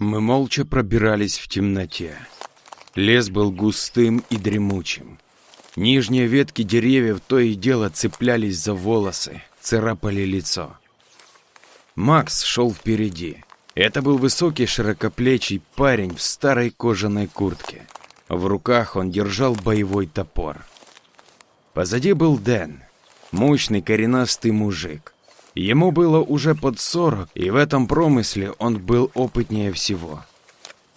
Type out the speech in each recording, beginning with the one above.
Мы молча пробирались в темноте. Лес был густым и дремучим. Нижние ветки деревьев то и дело цеплялись за волосы, царапали лицо. Макс шел впереди. Это был высокий широкоплечий парень в старой кожаной куртке. В руках он держал боевой топор. Позади был Дэн, мощный коренастый мужик. Ему было уже под сорок, и в этом промысле он был опытнее всего.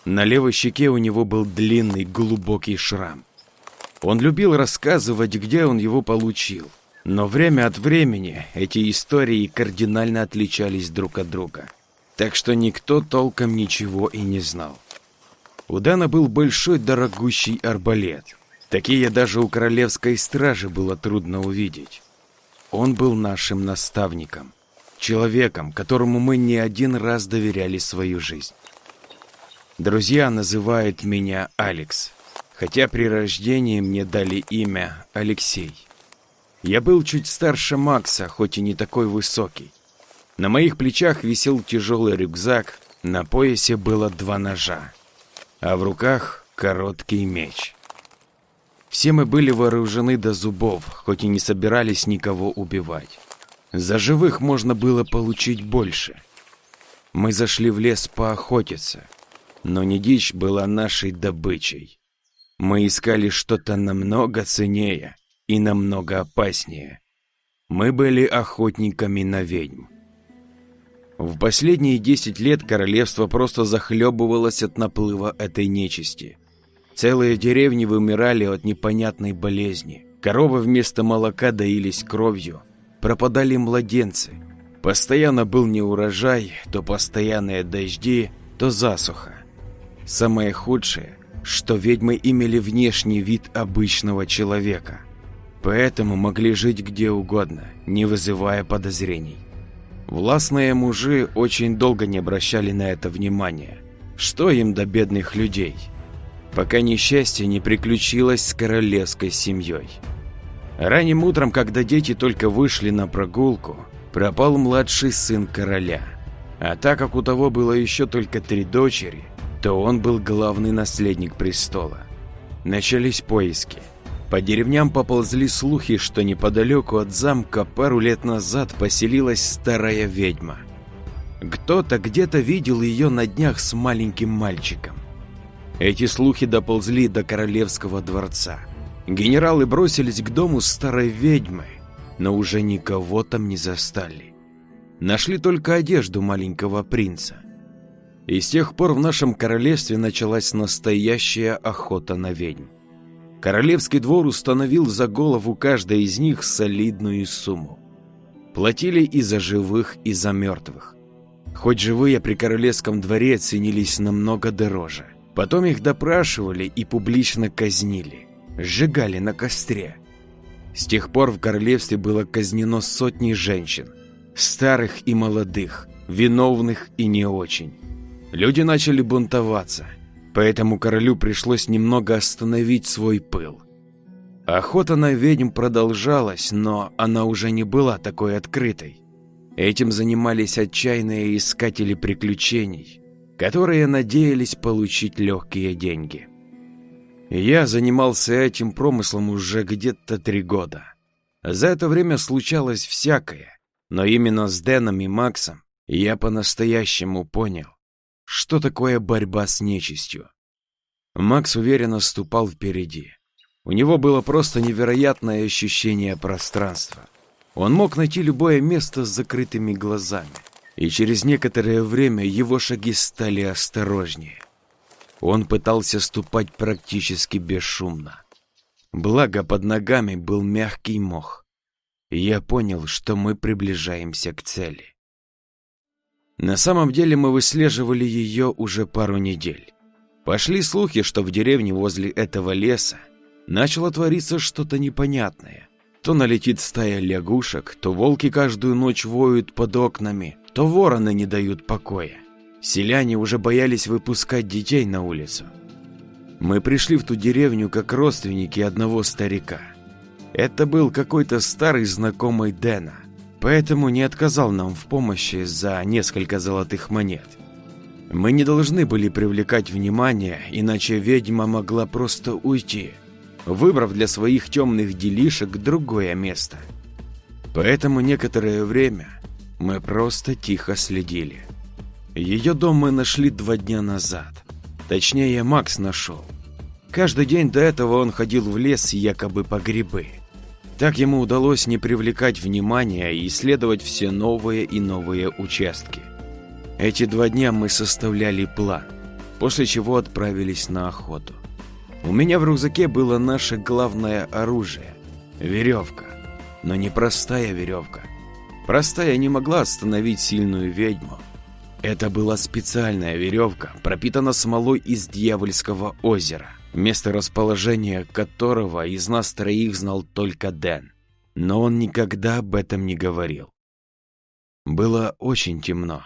На левой щеке у него был длинный глубокий шрам. Он любил рассказывать, где он его получил. Но время от времени эти истории кардинально отличались друг от друга. Так что никто толком ничего и не знал. У Дана был большой дорогущий арбалет. Такие даже у королевской стражи было трудно увидеть. Он был нашим наставником, человеком, которому мы не один раз доверяли свою жизнь. Друзья называют меня Алекс, хотя при рождении мне дали имя Алексей. Я был чуть старше Макса, хоть и не такой высокий. На моих плечах висел тяжелый рюкзак, на поясе было два ножа, а в руках короткий меч. Все мы были вооружены до зубов, хоть и не собирались никого убивать. За живых можно было получить больше. Мы зашли в лес поохотиться, но не дичь была нашей добычей. Мы искали что-то намного ценнее и намного опаснее. Мы были охотниками на ведьм. В последние десять лет королевство просто захлебывалось от наплыва этой нечисти – Целые деревни вымирали от непонятной болезни. Коровы вместо молока доились кровью. Пропадали младенцы. Постоянно был неурожай, то постоянные дожди, то засуха. Самое худшее, что ведьмы имели внешний вид обычного человека. Поэтому могли жить где угодно, не вызывая подозрений. Властные мужи очень долго не обращали на это внимания. Что им до бедных людей? пока несчастье не приключилось с королевской семьей. Ранним утром, когда дети только вышли на прогулку, пропал младший сын короля. А так как у того было еще только три дочери, то он был главный наследник престола. Начались поиски. По деревням поползли слухи, что неподалеку от замка пару лет назад поселилась старая ведьма. Кто-то где-то видел ее на днях с маленьким мальчиком. Эти слухи доползли до королевского дворца. Генералы бросились к дому старой ведьмы, но уже никого там не застали. Нашли только одежду маленького принца. И с тех пор в нашем королевстве началась настоящая охота на ведьм. Королевский двор установил за голову каждой из них солидную сумму. Платили и за живых, и за мертвых. Хоть живые при королевском дворе ценились намного дороже. Потом их допрашивали и публично казнили, сжигали на костре. С тех пор в королевстве было казнено сотни женщин, старых и молодых, виновных и не очень. Люди начали бунтоваться, поэтому королю пришлось немного остановить свой пыл. Охота на ведьм продолжалась, но она уже не была такой открытой. Этим занимались отчаянные искатели приключений, которые надеялись получить легкие деньги. Я занимался этим промыслом уже где-то три года. За это время случалось всякое, но именно с Дэном и Максом я по-настоящему понял, что такое борьба с нечистью. Макс уверенно ступал впереди. У него было просто невероятное ощущение пространства. Он мог найти любое место с закрытыми глазами и через некоторое время его шаги стали осторожнее. Он пытался ступать практически бесшумно. Благо под ногами был мягкий мох. Я понял, что мы приближаемся к цели. На самом деле мы выслеживали ее уже пару недель. Пошли слухи, что в деревне возле этого леса начало твориться что-то непонятное. То налетит стая лягушек, то волки каждую ночь воют под окнами – то вороны не дают покоя. Селяне уже боялись выпускать детей на улицу. Мы пришли в ту деревню как родственники одного старика. Это был какой-то старый знакомый Дэна, поэтому не отказал нам в помощи за несколько золотых монет. Мы не должны были привлекать внимание, иначе ведьма могла просто уйти, выбрав для своих темных делишек другое место. Поэтому некоторое время мы просто тихо следили. Ее дом мы нашли два дня назад. Точнее, Макс нашел. Каждый день до этого он ходил в лес якобы по грибы. Так ему удалось не привлекать внимания и исследовать все новые и новые участки. Эти два дня мы составляли план, после чего отправились на охоту. У меня в рюкзаке было наше главное оружие – веревка. Но не простая веревка. Простая не могла остановить сильную ведьму. Это была специальная веревка, пропитана смолой из дьявольского озера – место расположения которого из нас троих знал только Дэн. Но он никогда об этом не говорил. Было очень темно.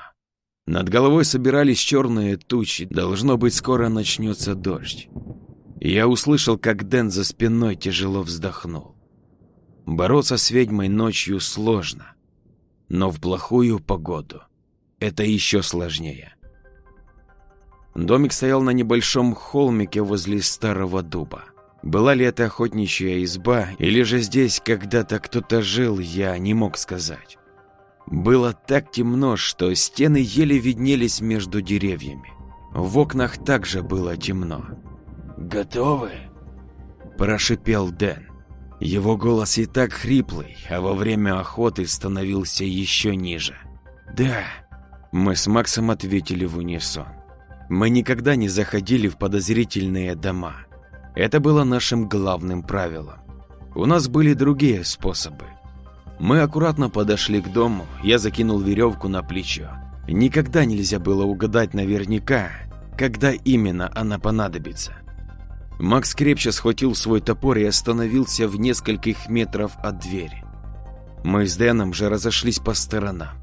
Над головой собирались черные тучи, должно быть, скоро начнется дождь. Я услышал, как Дэн за спиной тяжело вздохнул. Бороться с ведьмой ночью сложно, но в плохую погоду это еще сложнее. Домик стоял на небольшом холмике возле старого дуба. Была ли это охотничья изба, или же здесь когда-то кто-то жил, я не мог сказать. Было так темно, что стены еле виднелись между деревьями. В окнах также было темно. «Готовы?» – прошипел Дэн. Его голос и так хриплый, а во время охоты становился еще ниже. «Да», – мы с Максом ответили в унисон. Мы никогда не заходили в подозрительные дома. Это было нашим главным правилом. У нас были другие способы. Мы аккуратно подошли к дому, я закинул веревку на плечо. Никогда нельзя было угадать наверняка, когда именно она понадобится. Макс крепче схватил свой топор и остановился в нескольких метров от двери. Мы с Дэном же разошлись по сторонам.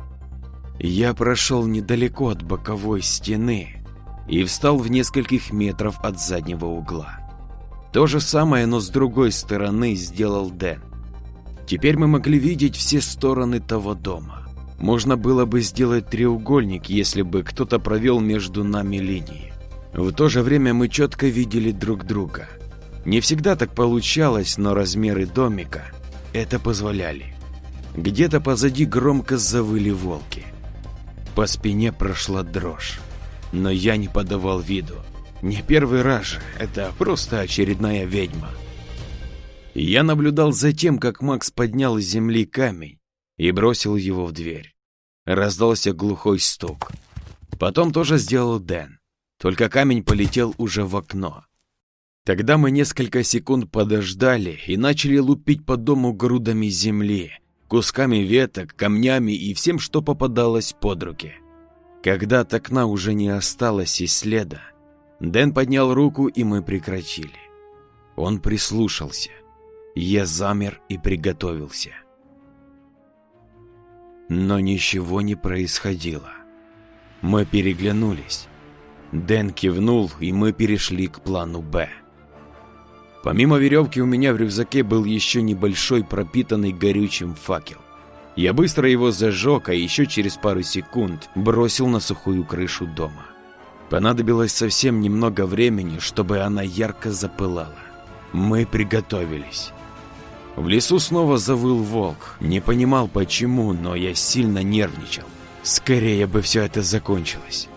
Я прошел недалеко от боковой стены, и встал в нескольких метров от заднего угла. То же самое, но с другой стороны сделал Дэн. Теперь мы могли видеть все стороны того дома. Можно было бы сделать треугольник, если бы кто-то провел между нами линии. В то же время мы четко видели друг друга. Не всегда так получалось, но размеры домика это позволяли. Где-то позади громко завыли волки. По спине прошла дрожь но я не подавал виду. Не первый раз же, это просто очередная ведьма. Я наблюдал за тем, как Макс поднял с земли камень и бросил его в дверь. Раздался глухой стук. Потом тоже сделал Дэн, только камень полетел уже в окно. Тогда мы несколько секунд подождали и начали лупить по дому грудами земли, кусками веток, камнями и всем, что попадалось под руки. Когда от окна уже не осталось и следа, Дэн поднял руку, и мы прекратили. Он прислушался. Я замер и приготовился. Но ничего не происходило. Мы переглянулись. Дэн кивнул, и мы перешли к плану «Б». Помимо веревки у меня в рюкзаке был еще небольшой пропитанный горючим факел. Я быстро его зажег, а еще через пару секунд бросил на сухую крышу дома. Понадобилось совсем немного времени, чтобы она ярко запылала. Мы приготовились. В лесу снова завыл волк. Не понимал почему, но я сильно нервничал. Скорее бы все это закончилось.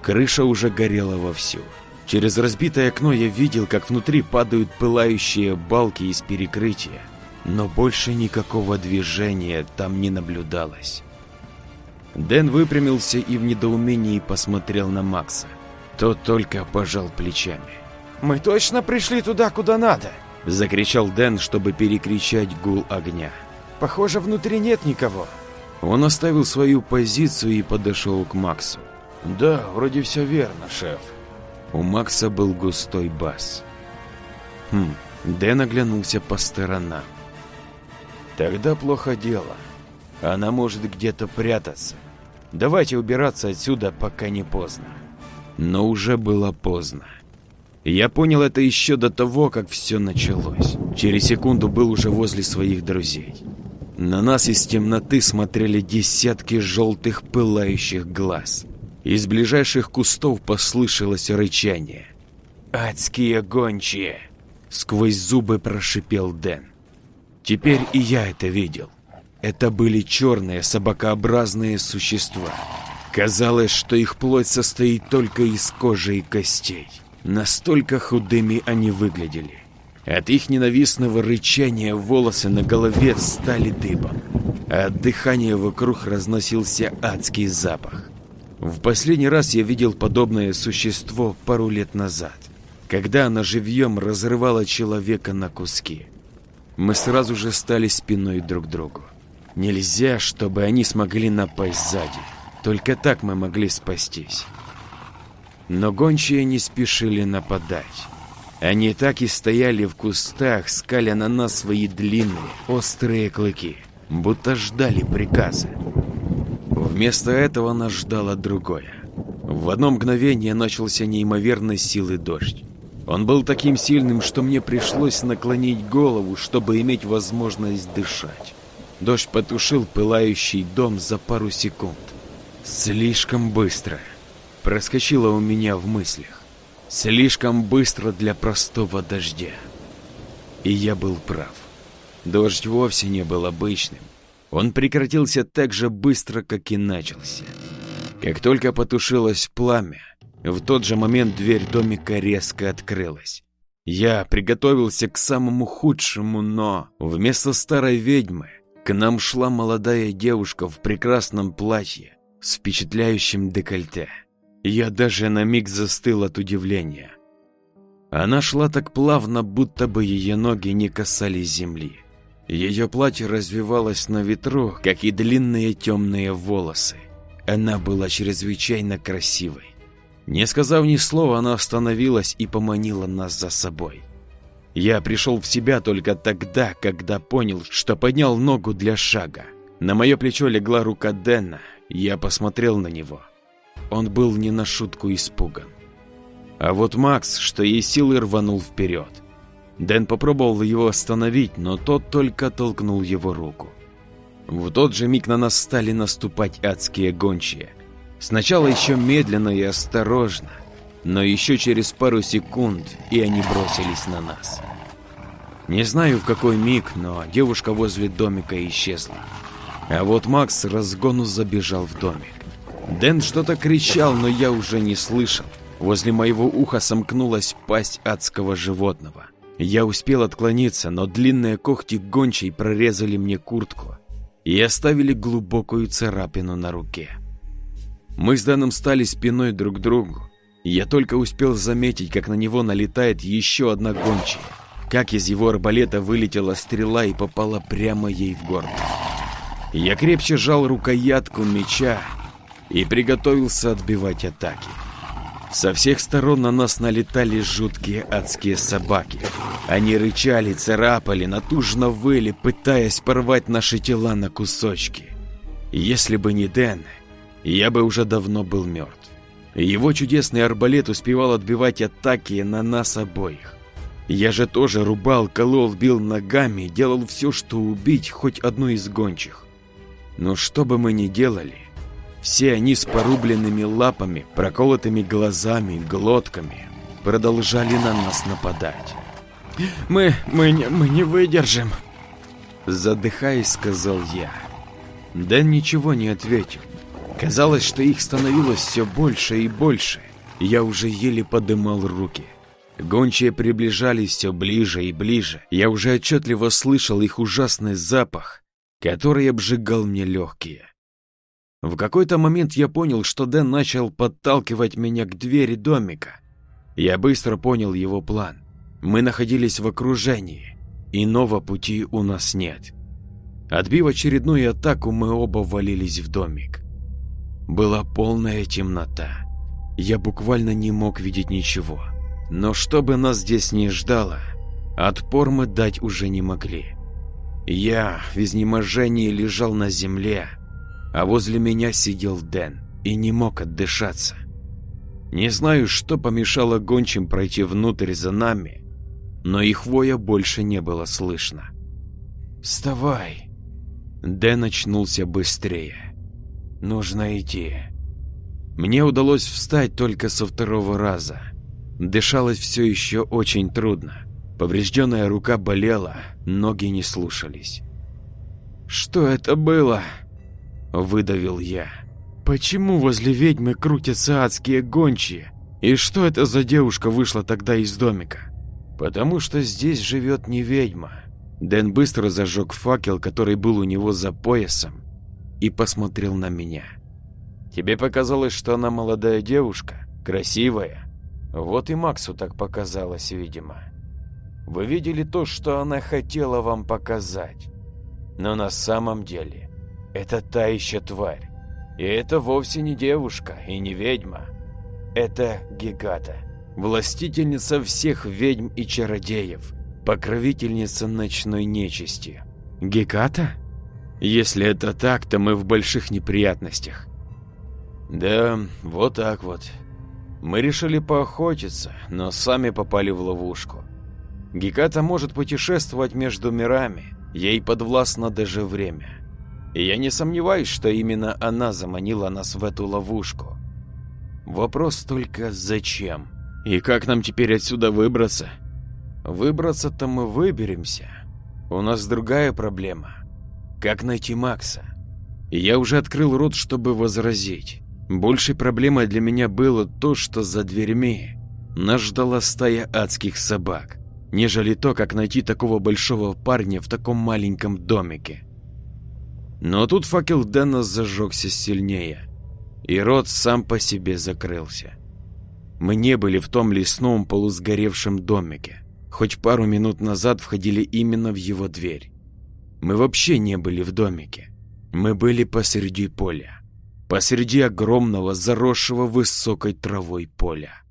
Крыша уже горела вовсю. Через разбитое окно я видел, как внутри падают пылающие балки из перекрытия но больше никакого движения там не наблюдалось. Дэн выпрямился и в недоумении посмотрел на Макса. Тот только пожал плечами. «Мы точно пришли туда, куда надо!» Закричал Дэн, чтобы перекричать гул огня. «Похоже, внутри нет никого!» Он оставил свою позицию и подошел к Максу. «Да, вроде все верно, шеф». У Макса был густой бас. Хм, Дэн оглянулся по сторонам. Тогда плохо дело. Она может где-то прятаться. Давайте убираться отсюда, пока не поздно. Но уже было поздно. Я понял это еще до того, как все началось. Через секунду был уже возле своих друзей. На нас из темноты смотрели десятки желтых пылающих глаз. Из ближайших кустов послышалось рычание. «Адские гончие!» Сквозь зубы прошипел Дэн. Теперь и я это видел. Это были черные собакообразные существа. Казалось, что их плоть состоит только из кожи и костей. Настолько худыми они выглядели. От их ненавистного рычания волосы на голове стали дыбом, а от дыхания вокруг разносился адский запах. В последний раз я видел подобное существо пару лет назад, когда оно живьем разрывало человека на куски. Мы сразу же стали спиной друг к другу. Нельзя, чтобы они смогли напасть сзади. Только так мы могли спастись. Но гончие не спешили нападать. Они так и стояли в кустах, скаля на нас свои длинные, острые клыки, будто ждали приказа. Вместо этого нас ждало другое. В одно мгновение начался неимоверной силы дождь. Он был таким сильным, что мне пришлось наклонить голову, чтобы иметь возможность дышать. Дождь потушил пылающий дом за пару секунд. Слишком быстро проскочило у меня в мыслях. Слишком быстро для простого дождя. И я был прав. Дождь вовсе не был обычным. Он прекратился так же быстро, как и начался. Как только потушилось пламя, в тот же момент дверь домика резко открылась. Я приготовился к самому худшему, но вместо старой ведьмы к нам шла молодая девушка в прекрасном платье с впечатляющим декольте. Я даже на миг застыл от удивления. Она шла так плавно, будто бы ее ноги не касались земли. Ее платье развивалось на ветру, как и длинные темные волосы. Она была чрезвычайно красивой. Не сказав ни слова, она остановилась и поманила нас за собой. Я пришел в себя только тогда, когда понял, что поднял ногу для шага. На мое плечо легла рука Дэна, я посмотрел на него. Он был не на шутку испуган. А вот Макс, что есть силы, рванул вперед. Дэн попробовал его остановить, но тот только толкнул его руку. В тот же миг на нас стали наступать адские гончие. Сначала еще медленно и осторожно, но еще через пару секунд и они бросились на нас. Не знаю в какой миг, но девушка возле домика исчезла. А вот Макс с разгону забежал в домик. Дэн что-то кричал, но я уже не слышал. Возле моего уха сомкнулась пасть адского животного. Я успел отклониться, но длинные когти гончей прорезали мне куртку и оставили глубокую царапину на руке. Мы с Дэном стали спиной друг к другу. Я только успел заметить, как на него налетает еще одна гончая. Как из его арбалета вылетела стрела и попала прямо ей в горло. Я крепче сжал рукоятку меча и приготовился отбивать атаки. Со всех сторон на нас налетали жуткие адские собаки. Они рычали, царапали, натужно выли, пытаясь порвать наши тела на кусочки. Если бы не Дэн, я бы уже давно был мертв. Его чудесный арбалет успевал отбивать атаки на нас обоих. Я же тоже рубал, колол, бил ногами, делал все, что убить хоть одну из гончих. Но что бы мы ни делали, все они с порубленными лапами, проколотыми глазами, глотками продолжали на нас нападать. «Мы... мы не, мы не выдержим!» Задыхаясь, сказал я. Дэн ничего не ответил. Казалось, что их становилось все больше и больше. Я уже еле подымал руки. Гончие приближались все ближе и ближе. Я уже отчетливо слышал их ужасный запах, который обжигал мне легкие. В какой-то момент я понял, что Дэн начал подталкивать меня к двери домика. Я быстро понял его план. Мы находились в окружении. Иного пути у нас нет. Отбив очередную атаку, мы оба валились в домик. Была полная темнота. Я буквально не мог видеть ничего. Но что бы нас здесь не ждало, отпор мы дать уже не могли. Я в изнеможении лежал на земле, а возле меня сидел Дэн и не мог отдышаться. Не знаю, что помешало гончим пройти внутрь за нами, но их воя больше не было слышно. «Вставай!» Дэн очнулся быстрее. «Нужно идти». Мне удалось встать только со второго раза. Дышалось все еще очень трудно. Поврежденная рука болела, ноги не слушались. «Что это было?» – выдавил я. «Почему возле ведьмы крутятся адские гончие? И что это за девушка вышла тогда из домика?» «Потому что здесь живет не ведьма». Дэн быстро зажег факел, который был у него за поясом, и посмотрел на меня. «Тебе показалось, что она молодая девушка, красивая?» Вот и Максу так показалось, видимо. Вы видели то, что она хотела вам показать. Но на самом деле, это та еще тварь. И это вовсе не девушка и не ведьма. Это Гигата, властительница всех ведьм и чародеев, покровительница ночной нечисти. Геката? Если это так, то мы в больших неприятностях. Да, вот так вот. Мы решили поохотиться, но сами попали в ловушку. Геката может путешествовать между мирами, ей подвластно даже время. И я не сомневаюсь, что именно она заманила нас в эту ловушку. Вопрос только зачем? И как нам теперь отсюда выбраться? Выбраться-то мы выберемся. У нас другая проблема. Как найти Макса? Я уже открыл рот, чтобы возразить. Большей проблемой для меня было то, что за дверьми нас ждала стая адских собак, нежели то, как найти такого большого парня в таком маленьком домике. Но тут факел Дэна зажегся сильнее, и рот сам по себе закрылся. Мы не были в том лесном полусгоревшем домике, хоть пару минут назад входили именно в его дверь. Мы вообще не были в домике, мы были посреди поля посреди огромного, заросшего высокой травой поля.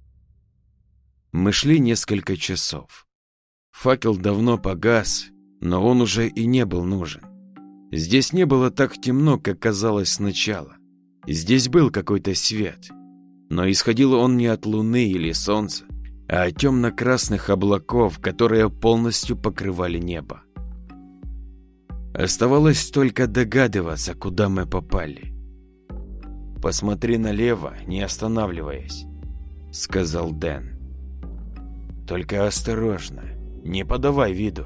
Мы шли несколько часов. Факел давно погас, но он уже и не был нужен. Здесь не было так темно, как казалось сначала. Здесь был какой-то свет, но исходил он не от луны или солнца, а от темно-красных облаков, которые полностью покрывали небо. Оставалось только догадываться, куда мы попали. «Посмотри налево, не останавливаясь», — сказал Дэн. «Только осторожно, не подавай виду».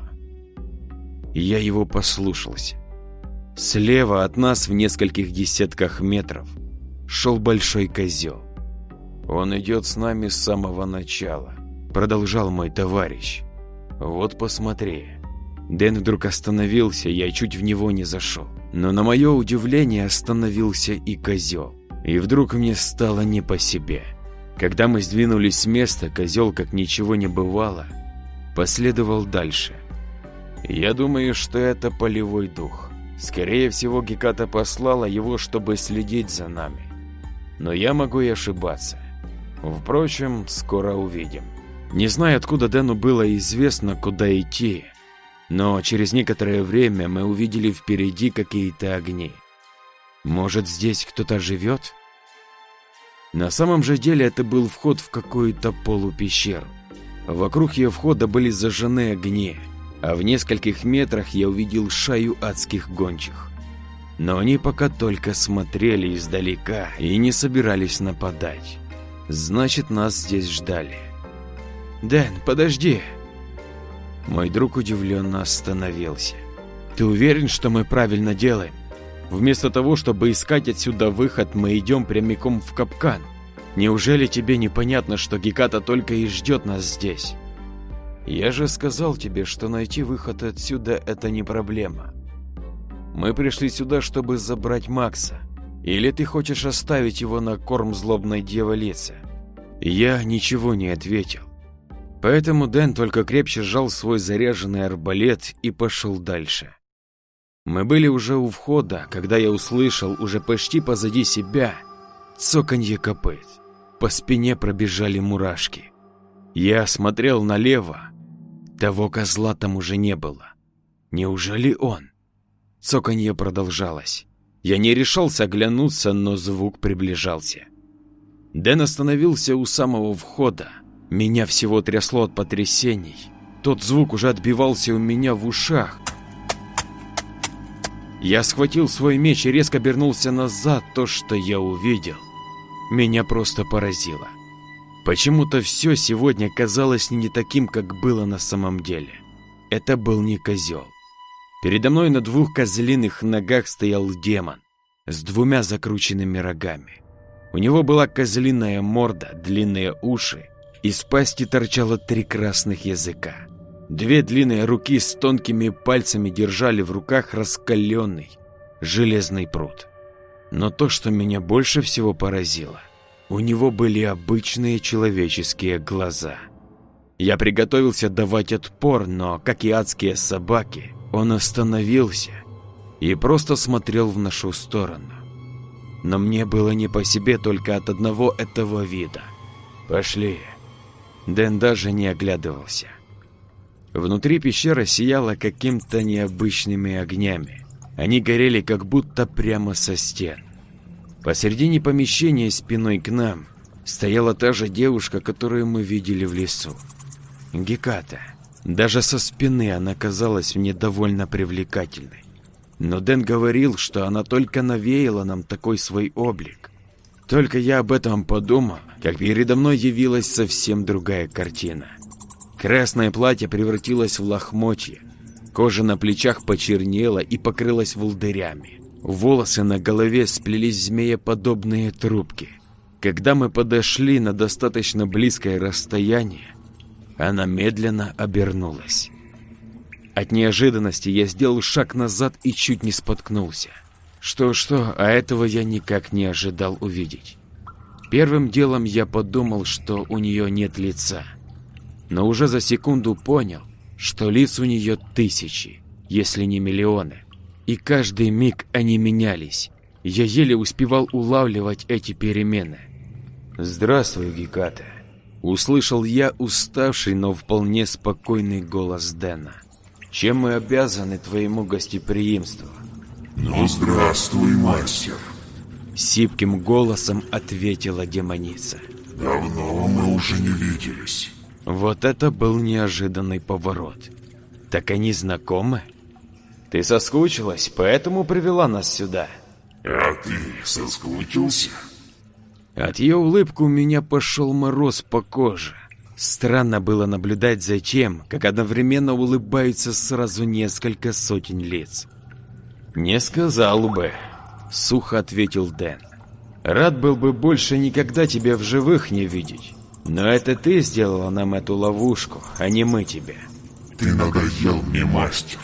Я его послушался. Слева от нас в нескольких десятках метров шел большой козел. «Он идет с нами с самого начала», — продолжал мой товарищ. «Вот посмотри». Дэн вдруг остановился, я чуть в него не зашел. Но на мое удивление остановился и козел. И вдруг мне стало не по себе. Когда мы сдвинулись с места, козел, как ничего не бывало, последовал дальше. Я думаю, что это полевой дух. Скорее всего, Геката послала его, чтобы следить за нами. Но я могу и ошибаться. Впрочем, скоро увидим. Не знаю, откуда Дэну было известно, куда идти, но через некоторое время мы увидели впереди какие-то огни. Может, здесь кто-то живет? На самом же деле это был вход в какую-то полупещеру. Вокруг ее входа были зажжены огни, а в нескольких метрах я увидел шаю адских гончих. Но они пока только смотрели издалека и не собирались нападать. Значит, нас здесь ждали. «Дэн, подожди!» Мой друг удивленно остановился. «Ты уверен, что мы правильно делаем?» Вместо того, чтобы искать отсюда выход, мы идем прямиком в капкан. Неужели тебе непонятно, что Геката только и ждет нас здесь? Я же сказал тебе, что найти выход отсюда – это не проблема. Мы пришли сюда, чтобы забрать Макса. Или ты хочешь оставить его на корм злобной дьяволице? Я ничего не ответил. Поэтому Дэн только крепче сжал свой заряженный арбалет и пошел дальше. Мы были уже у входа, когда я услышал уже почти позади себя цоканье копыт. По спине пробежали мурашки. Я смотрел налево. Того козла там уже не было. Неужели он? Цоканье продолжалось. Я не решался оглянуться, но звук приближался. Дэн остановился у самого входа. Меня всего трясло от потрясений. Тот звук уже отбивался у меня в ушах. Я схватил свой меч и резко обернулся назад. То, что я увидел, меня просто поразило. Почему-то все сегодня казалось не таким, как было на самом деле. Это был не козел. Передо мной на двух козлиных ногах стоял демон с двумя закрученными рогами. У него была козлиная морда, длинные уши, из пасти торчало три красных языка. Две длинные руки с тонкими пальцами держали в руках раскаленный железный пруд. Но то, что меня больше всего поразило – у него были обычные человеческие глаза. Я приготовился давать отпор, но, как и адские собаки, он остановился и просто смотрел в нашу сторону. Но мне было не по себе только от одного этого вида. «Пошли». Дэн даже не оглядывался. Внутри пещера сияла каким-то необычными огнями. Они горели как будто прямо со стен. Посередине помещения спиной к нам стояла та же девушка, которую мы видели в лесу. Геката. Даже со спины она казалась мне довольно привлекательной. Но Дэн говорил, что она только навеяла нам такой свой облик. Только я об этом подумал, как передо мной явилась совсем другая картина. Красное платье превратилось в лохмотье, кожа на плечах почернела и покрылась волдырями. Волосы на голове сплелись змееподобные трубки. Когда мы подошли на достаточно близкое расстояние, она медленно обернулась. От неожиданности я сделал шаг назад и чуть не споткнулся. Что-что, а этого я никак не ожидал увидеть. Первым делом я подумал, что у нее нет лица. Но уже за секунду понял, что лиц у нее тысячи, если не миллионы и каждый миг они менялись. Я еле успевал улавливать эти перемены. «Здравствуй, Геката!» Услышал я уставший, но вполне спокойный голос Дэна. «Чем мы обязаны твоему гостеприимству?» «Ну, здравствуй, мастер!» Сипким голосом ответила демоница. «Давно мы уже не виделись». Вот это был неожиданный поворот. Так они знакомы? Ты соскучилась, поэтому привела нас сюда. А ты соскучился? От ее улыбки у меня пошел мороз по коже. Странно было наблюдать за тем, как одновременно улыбаются сразу несколько сотен лиц. «Не сказал бы», — сухо ответил Дэн. «Рад был бы больше никогда тебя в живых не видеть. Но это ты сделала нам эту ловушку, а не мы тебе». «Ты надоел мне, мастер.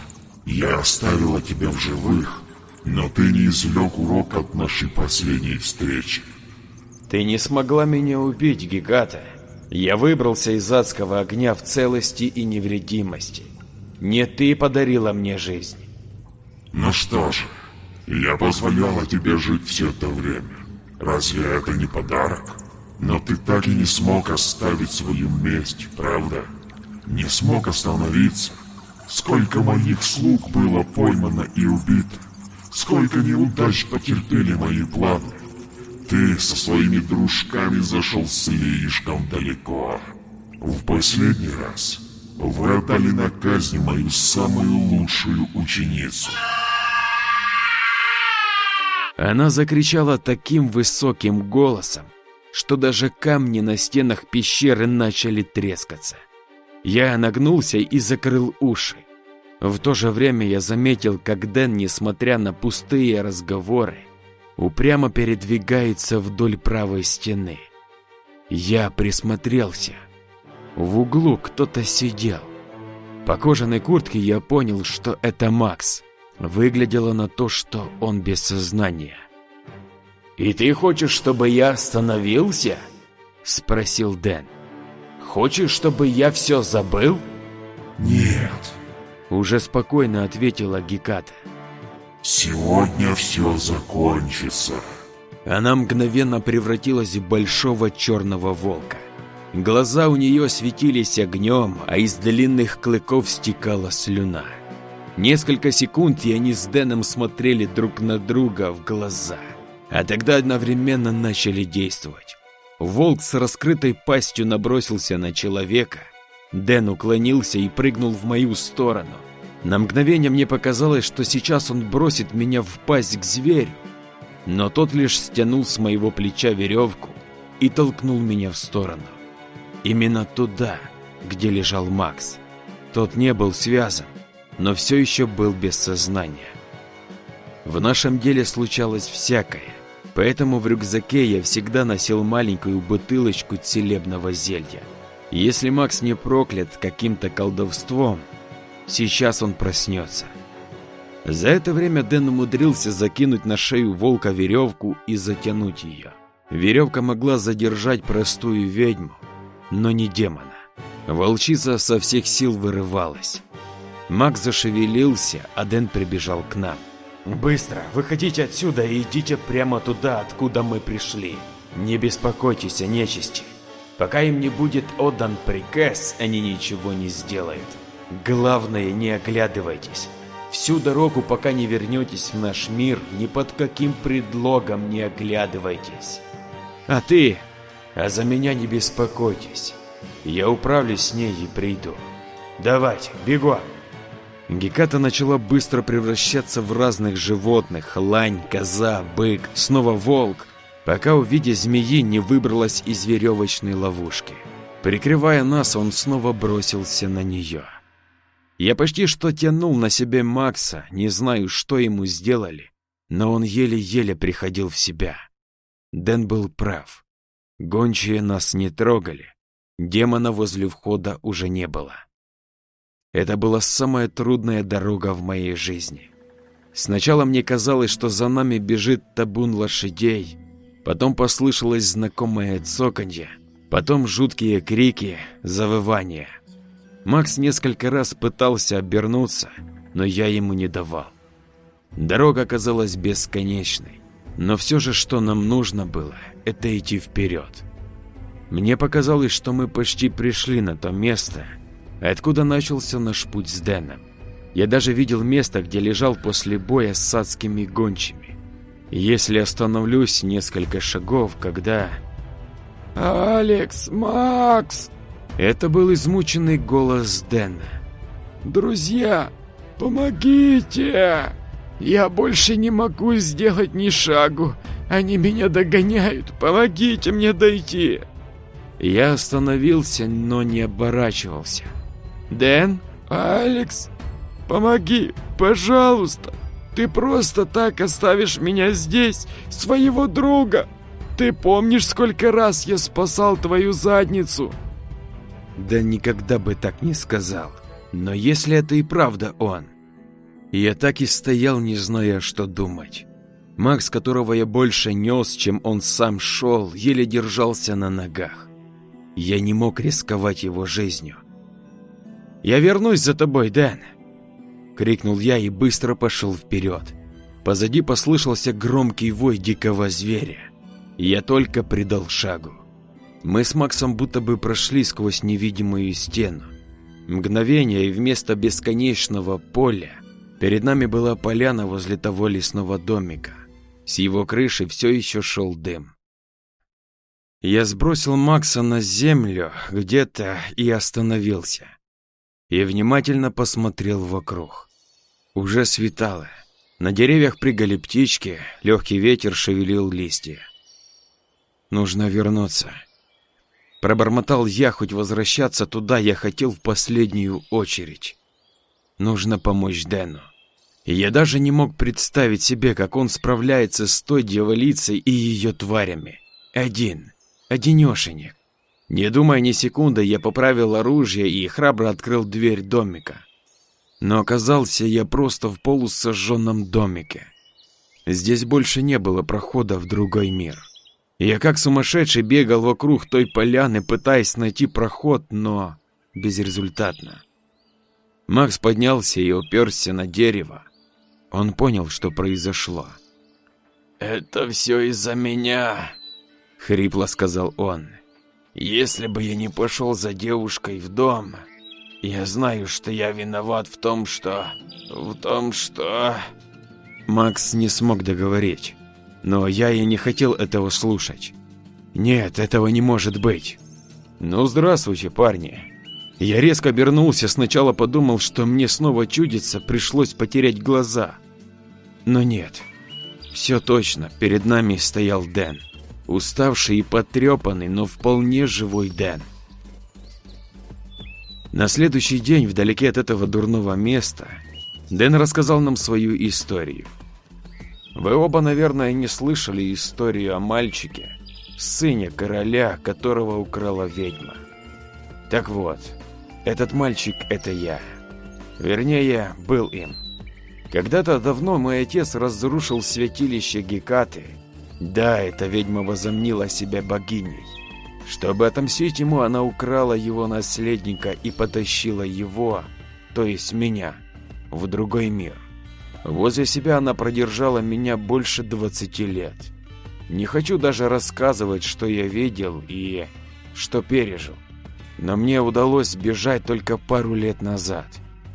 Я оставила тебя в живых, но ты не извлек урок от нашей последней встречи. Ты не смогла меня убить, Гигата. Я выбрался из адского огня в целости и невредимости. Не ты подарила мне жизнь. Ну что же, я позволяла тебе жить все это время. Разве это не подарок? Но ты так и не смог оставить свою месть, правда? Не смог остановиться. Сколько моих слуг было поймано и убито. Сколько неудач потерпели мои планы. Ты со своими дружками зашел слишком далеко. В последний раз вы отдали на казнь мою самую лучшую ученицу. Она закричала таким высоким голосом, что даже камни на стенах пещеры начали трескаться. Я нагнулся и закрыл уши. В то же время я заметил, как Дэн, несмотря на пустые разговоры, упрямо передвигается вдоль правой стены. Я присмотрелся. В углу кто-то сидел. По кожаной куртке я понял, что это Макс. Выглядело на то, что он без сознания. «И ты хочешь, чтобы я остановился?» — спросил Дэн. Хочешь, чтобы я все забыл? Нет. Уже спокойно ответила Геката. Сегодня все закончится. Она мгновенно превратилась в большого черного волка. Глаза у нее светились огнем, а из длинных клыков стекала слюна. Несколько секунд и они с Дэном смотрели друг на друга в глаза, а тогда одновременно начали действовать. Волк с раскрытой пастью набросился на человека. Дэн уклонился и прыгнул в мою сторону. На мгновение мне показалось, что сейчас он бросит меня в пасть к зверю, но тот лишь стянул с моего плеча веревку и толкнул меня в сторону. Именно туда, где лежал Макс. Тот не был связан, но все еще был без сознания. В нашем деле случалось всякое, поэтому в рюкзаке я всегда носил маленькую бутылочку целебного зелья. Если Макс не проклят каким-то колдовством, сейчас он проснется. За это время Дэн умудрился закинуть на шею волка веревку и затянуть ее. Веревка могла задержать простую ведьму, но не демона. Волчица со всех сил вырывалась. Маг зашевелился, а Дэн прибежал к нам. «Быстро, выходите отсюда и идите прямо туда, откуда мы пришли. Не беспокойтесь о нечисти. Пока им не будет отдан приказ, они ничего не сделают. Главное, не оглядывайтесь. Всю дорогу, пока не вернетесь в наш мир, ни под каким предлогом не оглядывайтесь. А ты? А за меня не беспокойтесь. Я управлюсь с ней и приду. Давайте, бегом!» Геката начала быстро превращаться в разных животных. Лань, коза, бык, снова волк, пока, увидя змеи, не выбралась из веревочной ловушки. Прикрывая нас, он снова бросился на нее. Я почти что тянул на себе Макса, не знаю, что ему сделали, но он еле-еле приходил в себя. Дэн был прав. Гончие нас не трогали. Демона возле входа уже не было. Это была самая трудная дорога в моей жизни. Сначала мне казалось, что за нами бежит табун лошадей, потом послышалось знакомое цоканье, потом жуткие крики, завывания. Макс несколько раз пытался обернуться, но я ему не давал. Дорога казалась бесконечной, но все же, что нам нужно было, это идти вперед. Мне показалось, что мы почти пришли на то место, откуда начался наш путь с Дэном. Я даже видел место, где лежал после боя с адскими гончими. Если остановлюсь несколько шагов, когда... «Алекс! Макс!» Это был измученный голос Дэна. «Друзья, помогите! Я больше не могу сделать ни шагу. Они меня догоняют. Помогите мне дойти!» Я остановился, но не оборачивался. Дэн? Алекс? Помоги, пожалуйста. Ты просто так оставишь меня здесь, своего друга. Ты помнишь, сколько раз я спасал твою задницу? Да никогда бы так не сказал. Но если это и правда он... Я так и стоял, не зная, что думать. Макс, которого я больше нес, чем он сам шел, еле держался на ногах. Я не мог рисковать его жизнью. «Я вернусь за тобой, Дэн!» Крикнул я и быстро пошел вперед. Позади послышался громкий вой дикого зверя. Я только придал шагу. Мы с Максом будто бы прошли сквозь невидимую стену. Мгновение, и вместо бесконечного поля перед нами была поляна возле того лесного домика. С его крыши все еще шел дым. Я сбросил Макса на землю где-то и остановился и внимательно посмотрел вокруг. Уже светало. На деревьях прыгали птички, легкий ветер шевелил листья. Нужно вернуться. Пробормотал я, хоть возвращаться туда я хотел в последнюю очередь. Нужно помочь Дэну. И я даже не мог представить себе, как он справляется с той дьяволицей и ее тварями. Один, одинешенек. Не думая ни секунды, я поправил оружие и храбро открыл дверь домика. Но оказался я просто в полусожженном домике. Здесь больше не было прохода в другой мир. Я как сумасшедший бегал вокруг той поляны, пытаясь найти проход, но безрезультатно. Макс поднялся и уперся на дерево. Он понял, что произошло. «Это все из-за меня», — хрипло сказал он. Если бы я не пошел за девушкой в дом, Я знаю, что я виноват в том, что... В том, что... Макс не смог договорить. Но я и не хотел этого слушать. Нет, этого не может быть. Ну, здравствуйте, парни. Я резко обернулся, сначала подумал, что мне снова чудится, пришлось потерять глаза. Но нет. Все точно, перед нами стоял Дэн. Уставший и потрепанный, но вполне живой Дэн. На следующий день, вдалеке от этого дурного места, Дэн рассказал нам свою историю. Вы оба, наверное, не слышали историю о мальчике, сыне короля, которого украла ведьма. Так вот, этот мальчик – это я. Вернее, был им. Когда-то давно мой отец разрушил святилище Гекаты. Да, эта ведьма возомнила себя богиней. Чтобы отомстить ему, она украла его наследника и потащила его, то есть меня, в другой мир. Возле себя она продержала меня больше 20 лет. Не хочу даже рассказывать, что я видел и что пережил. Но мне удалось сбежать только пару лет назад.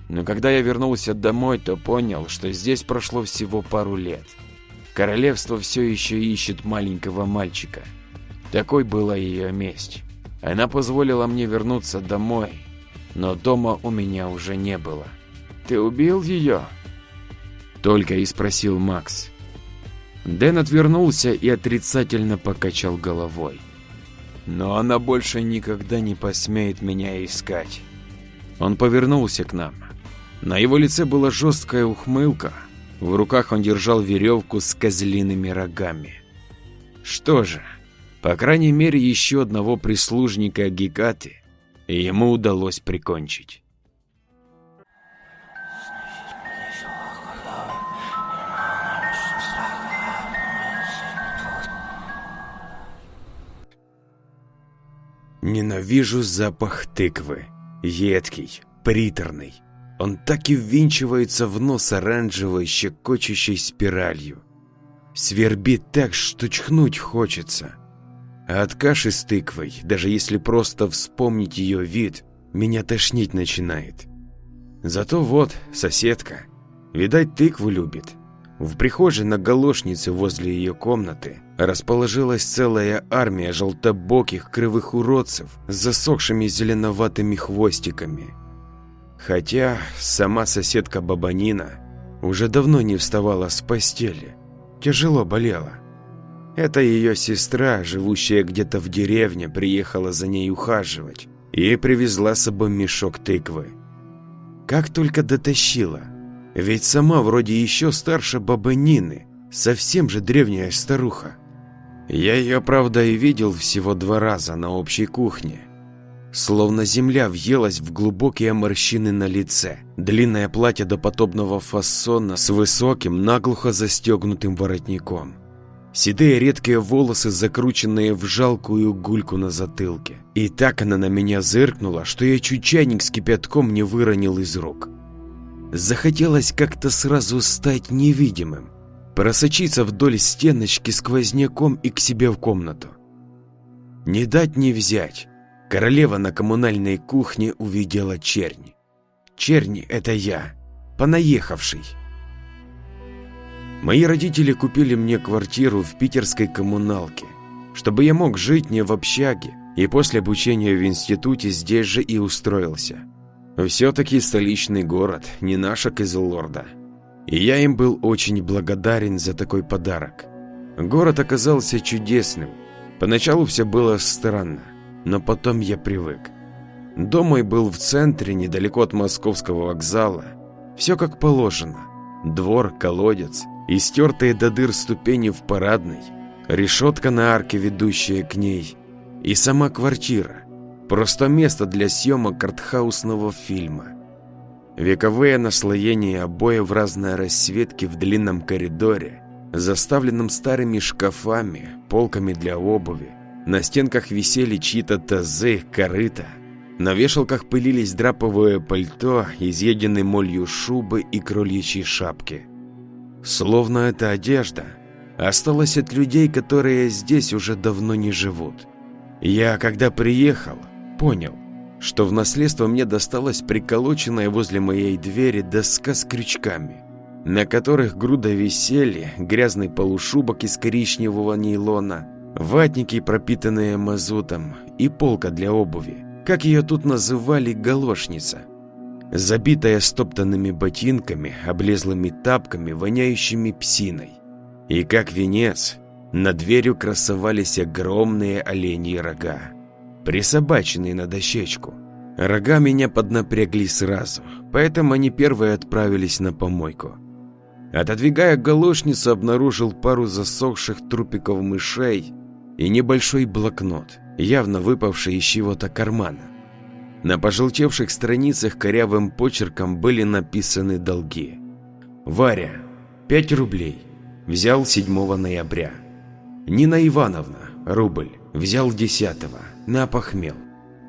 Но когда я вернулся домой, то понял, что здесь прошло всего пару лет. Королевство все еще ищет маленького мальчика. Такой была ее месть. Она позволила мне вернуться домой, но дома у меня уже не было. «Ты убил ее?» Только и спросил Макс. Дэн отвернулся и отрицательно покачал головой. «Но она больше никогда не посмеет меня искать». Он повернулся к нам. На его лице была жесткая ухмылка. В руках он держал веревку с козлиными рогами. Что же, по крайней мере, еще одного прислужника Гекаты ему удалось прикончить. Ненавижу запах тыквы. Едкий, приторный. Он так и ввинчивается в нос оранжевой, щекочущей спиралью. Свербит так, что чхнуть хочется. А от каши с тыквой, даже если просто вспомнить ее вид, меня тошнить начинает. Зато вот соседка. Видать, тыкву любит. В прихожей на галошнице возле ее комнаты расположилась целая армия желтобоких кривых уродцев с засохшими зеленоватыми хвостиками. Хотя сама соседка Бабанина уже давно не вставала с постели, тяжело болела. Это ее сестра, живущая где-то в деревне, приехала за ней ухаживать и привезла с собой мешок тыквы. Как только дотащила, ведь сама вроде еще старше бабы Нины, совсем же древняя старуха. Я ее, правда, и видел всего два раза на общей кухне. Словно земля въелась в глубокие морщины на лице. Длинное платье до подобного фасона с высоким, наглухо застегнутым воротником. Седые редкие волосы, закрученные в жалкую гульку на затылке. И так она на меня зыркнула, что я чуть чайник с кипятком не выронил из рук. Захотелось как-то сразу стать невидимым, просочиться вдоль стеночки сквозняком и к себе в комнату. Не дать не взять. Королева на коммунальной кухне увидела чернь. Черни — это я, понаехавший. Мои родители купили мне квартиру в питерской коммуналке, чтобы я мог жить не в общаге, и после обучения в институте здесь же и устроился. Все-таки столичный город, не наша Кизлорда. И я им был очень благодарен за такой подарок. Город оказался чудесным. Поначалу все было странно, но потом я привык. Дом мой был в центре, недалеко от московского вокзала. Все как положено. Двор, колодец, истертые до дыр ступени в парадной, решетка на арке, ведущая к ней, и сама квартира. Просто место для съемок артхаусного фильма. Вековые наслоения обоев разной расцветки в длинном коридоре, заставленном старыми шкафами, полками для обуви. На стенках висели чьи-то тазы, корыта. На вешалках пылились драповое пальто, изъеденные молью шубы и кроличьи шапки. Словно эта одежда осталась от людей, которые здесь уже давно не живут. Я, когда приехал, понял, что в наследство мне досталась приколоченная возле моей двери доска с крючками, на которых груда висели, грязный полушубок из коричневого нейлона, ватники, пропитанные мазутом, и полка для обуви, как ее тут называли галошница, забитая стоптанными ботинками, облезлыми тапками, воняющими псиной. И как венец, над дверью красовались огромные оленьи рога, присобаченные на дощечку. Рога меня поднапрягли сразу, поэтому они первые отправились на помойку. Отодвигая галошницу, обнаружил пару засохших трупиков мышей и небольшой блокнот, явно выпавший из чего-то кармана. На пожелтевших страницах корявым почерком были написаны долги. Варя, 5 рублей, взял 7 ноября. Нина Ивановна, рубль, взял 10 на похмел.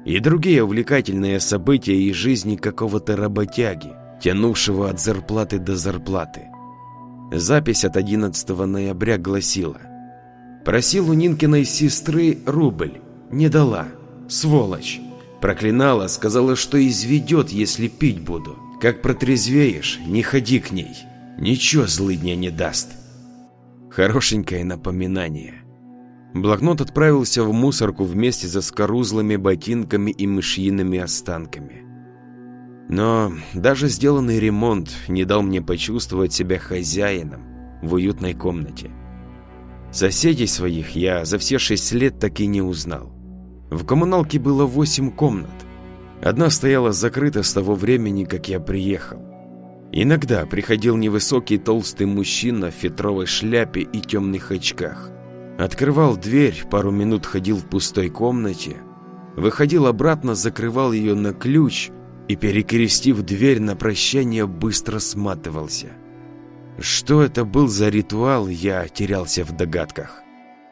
И другие увлекательные события из жизни какого-то работяги, тянувшего от зарплаты до зарплаты. Запись от 11 ноября гласила «Просил у Нинкиной сестры рубль, не дала, сволочь. Проклинала, сказала, что изведет, если пить буду. Как протрезвеешь, не ходи к ней, ничего злыдня не даст». Хорошенькое напоминание. Блокнот отправился в мусорку вместе со скорузлыми ботинками и мышьиными останками. Но даже сделанный ремонт не дал мне почувствовать себя хозяином в уютной комнате. Соседей своих я за все шесть лет так и не узнал. В коммуналке было восемь комнат. Одна стояла закрыта с того времени, как я приехал. Иногда приходил невысокий толстый мужчина в фетровой шляпе и темных очках. Открывал дверь, пару минут ходил в пустой комнате, выходил обратно, закрывал ее на ключ и, перекрестив дверь на прощание, быстро сматывался. Что это был за ритуал, я терялся в догадках.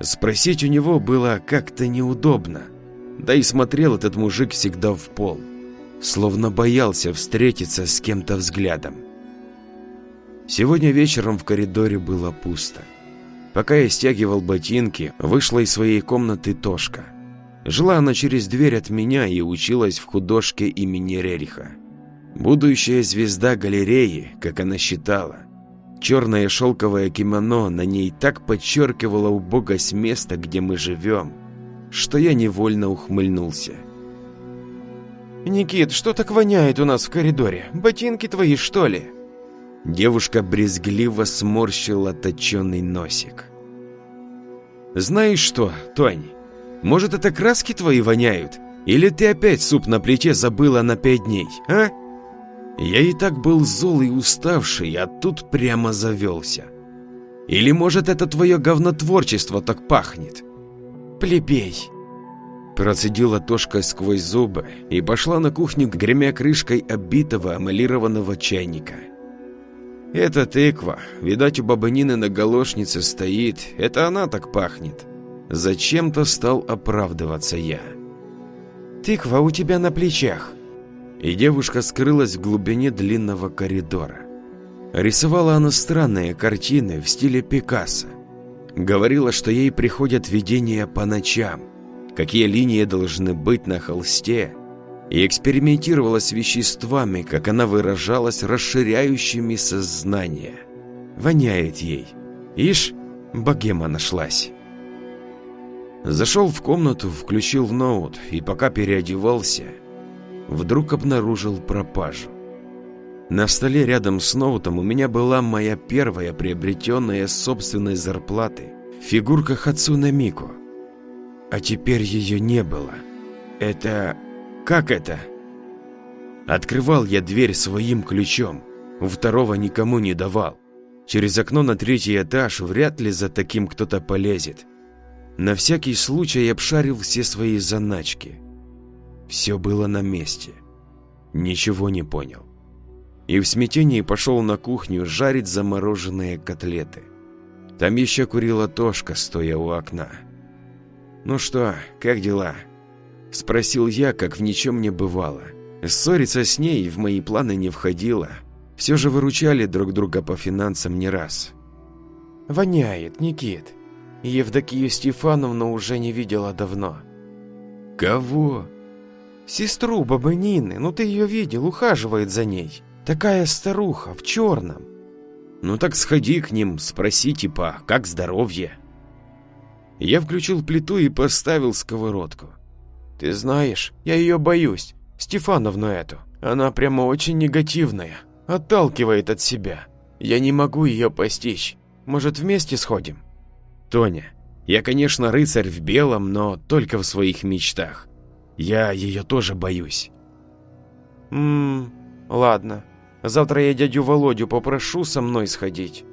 Спросить у него было как-то неудобно. Да и смотрел этот мужик всегда в пол, словно боялся встретиться с кем-то взглядом. Сегодня вечером в коридоре было пусто. Пока я стягивал ботинки, вышла из своей комнаты Тошка. Жила она через дверь от меня и училась в художке имени Рериха. Будущая звезда галереи, как она считала. Черное шелковое кимоно на ней так подчеркивало убогость места, где мы живем, что я невольно ухмыльнулся. «Никит, что так воняет у нас в коридоре? Ботинки твои, что ли?» Девушка брезгливо сморщила точеный носик. «Знаешь что, Тонь, может, это краски твои воняют? Или ты опять суп на плите забыла на пять дней, а?» Я и так был зол и уставший, а тут прямо завелся. Или, может, это твое говнотворчество так пахнет? Плебей. Процедила Тошка сквозь зубы и пошла на кухню, гремя крышкой обитого эмалированного чайника. Это тыква, видать, у бабы Нины на галошнице стоит, это она так пахнет. Зачем-то стал оправдываться я. «Тыква у тебя на плечах». И девушка скрылась в глубине длинного коридора. Рисовала она странные картины в стиле Пикассо. Говорила, что ей приходят видения по ночам, какие линии должны быть на холсте, и экспериментировала с веществами, как она выражалась, расширяющими сознание. Воняет ей. Ишь, богема нашлась. Зашел в комнату, включил ноут и пока переодевался, вдруг обнаружил пропажу. На столе рядом с ноутом у меня была моя первая приобретенная собственной зарплаты фигурка Хацуна Мико. А теперь ее не было. Это... как это? Открывал я дверь своим ключом, второго никому не давал. Через окно на третий этаж вряд ли за таким кто-то полезет. На всякий случай обшарил все свои заначки. Все было на месте. Ничего не понял. И в смятении пошел на кухню жарить замороженные котлеты. Там еще курила Тошка, стоя у окна. «Ну что, как дела?» Спросил я, как в ничем не бывало. Ссориться с ней в мои планы не входило. Все же выручали друг друга по финансам не раз. «Воняет, Никит», Евдокию Стефановну уже не видела давно. Кого? Сестру бабы Нины, ну ты ее видел, ухаживает за ней. Такая старуха, в черном. Ну так сходи к ним, спроси типа, как здоровье. Я включил плиту и поставил сковородку. Ты знаешь, я ее боюсь, Стефановну эту. Она прямо очень негативная, отталкивает от себя. Я не могу ее постичь. Может, вместе сходим? Тоня, я, конечно, рыцарь в белом, но только в своих мечтах. Я ее тоже боюсь. Ммм, ладно. Завтра я дядю Володю попрошу со мной сходить.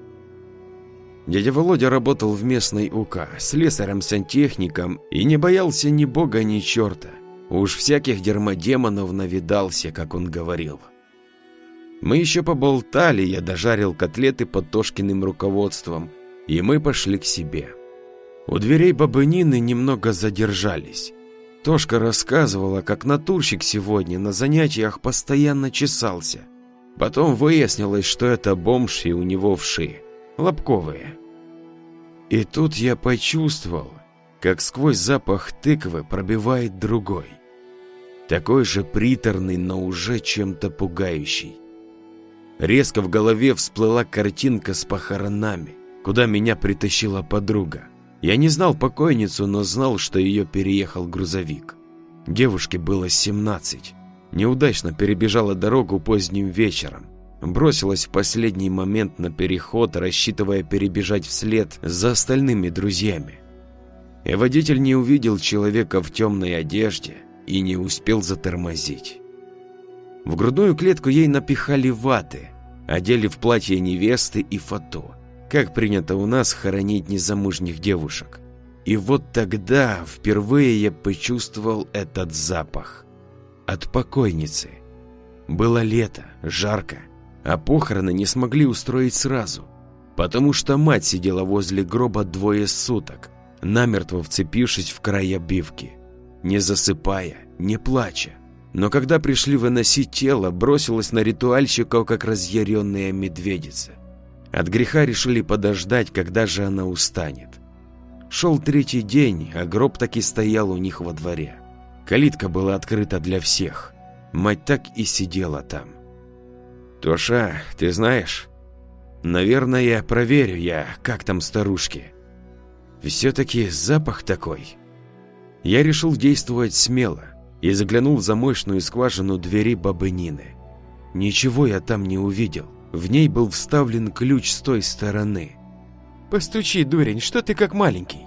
Дядя Володя работал в местной УК, слесарем-сантехником и не боялся ни бога, ни черта. Уж всяких дермодемонов навидался, как он говорил. Мы еще поболтали, я дожарил котлеты под Тошкиным руководством, и мы пошли к себе. У дверей бабы Нины немного задержались. Тошка рассказывала, как натурщик сегодня на занятиях постоянно чесался. Потом выяснилось, что это бомж и у него вши, лобковые. И тут я почувствовал, как сквозь запах тыквы пробивает другой. Такой же приторный, но уже чем-то пугающий. Резко в голове всплыла картинка с похоронами, куда меня притащила подруга. Я не знал покойницу, но знал, что ее переехал грузовик. Девушке было 17. Неудачно перебежала дорогу поздним вечером. Бросилась в последний момент на переход, рассчитывая перебежать вслед за остальными друзьями. И водитель не увидел человека в темной одежде и не успел затормозить. В грудную клетку ей напихали ваты, одели в платье невесты и фото как принято у нас хоронить незамужних девушек. И вот тогда впервые я почувствовал этот запах. От покойницы. Было лето, жарко, а похороны не смогли устроить сразу, потому что мать сидела возле гроба двое суток, намертво вцепившись в край обивки, не засыпая, не плача. Но когда пришли выносить тело, бросилась на ритуальщиков, как разъяренная медведица. От греха решили подождать, когда же она устанет. Шел третий день, а гроб таки стоял у них во дворе. Калитка была открыта для всех. Мать так и сидела там. «Тоша, ты знаешь, наверное, проверю я, как там старушки. Все-таки запах такой». Я решил действовать смело и заглянул в замочную скважину двери бабы Нины. Ничего я там не увидел. В ней был вставлен ключ с той стороны. «Постучи, дурень, что ты как маленький?»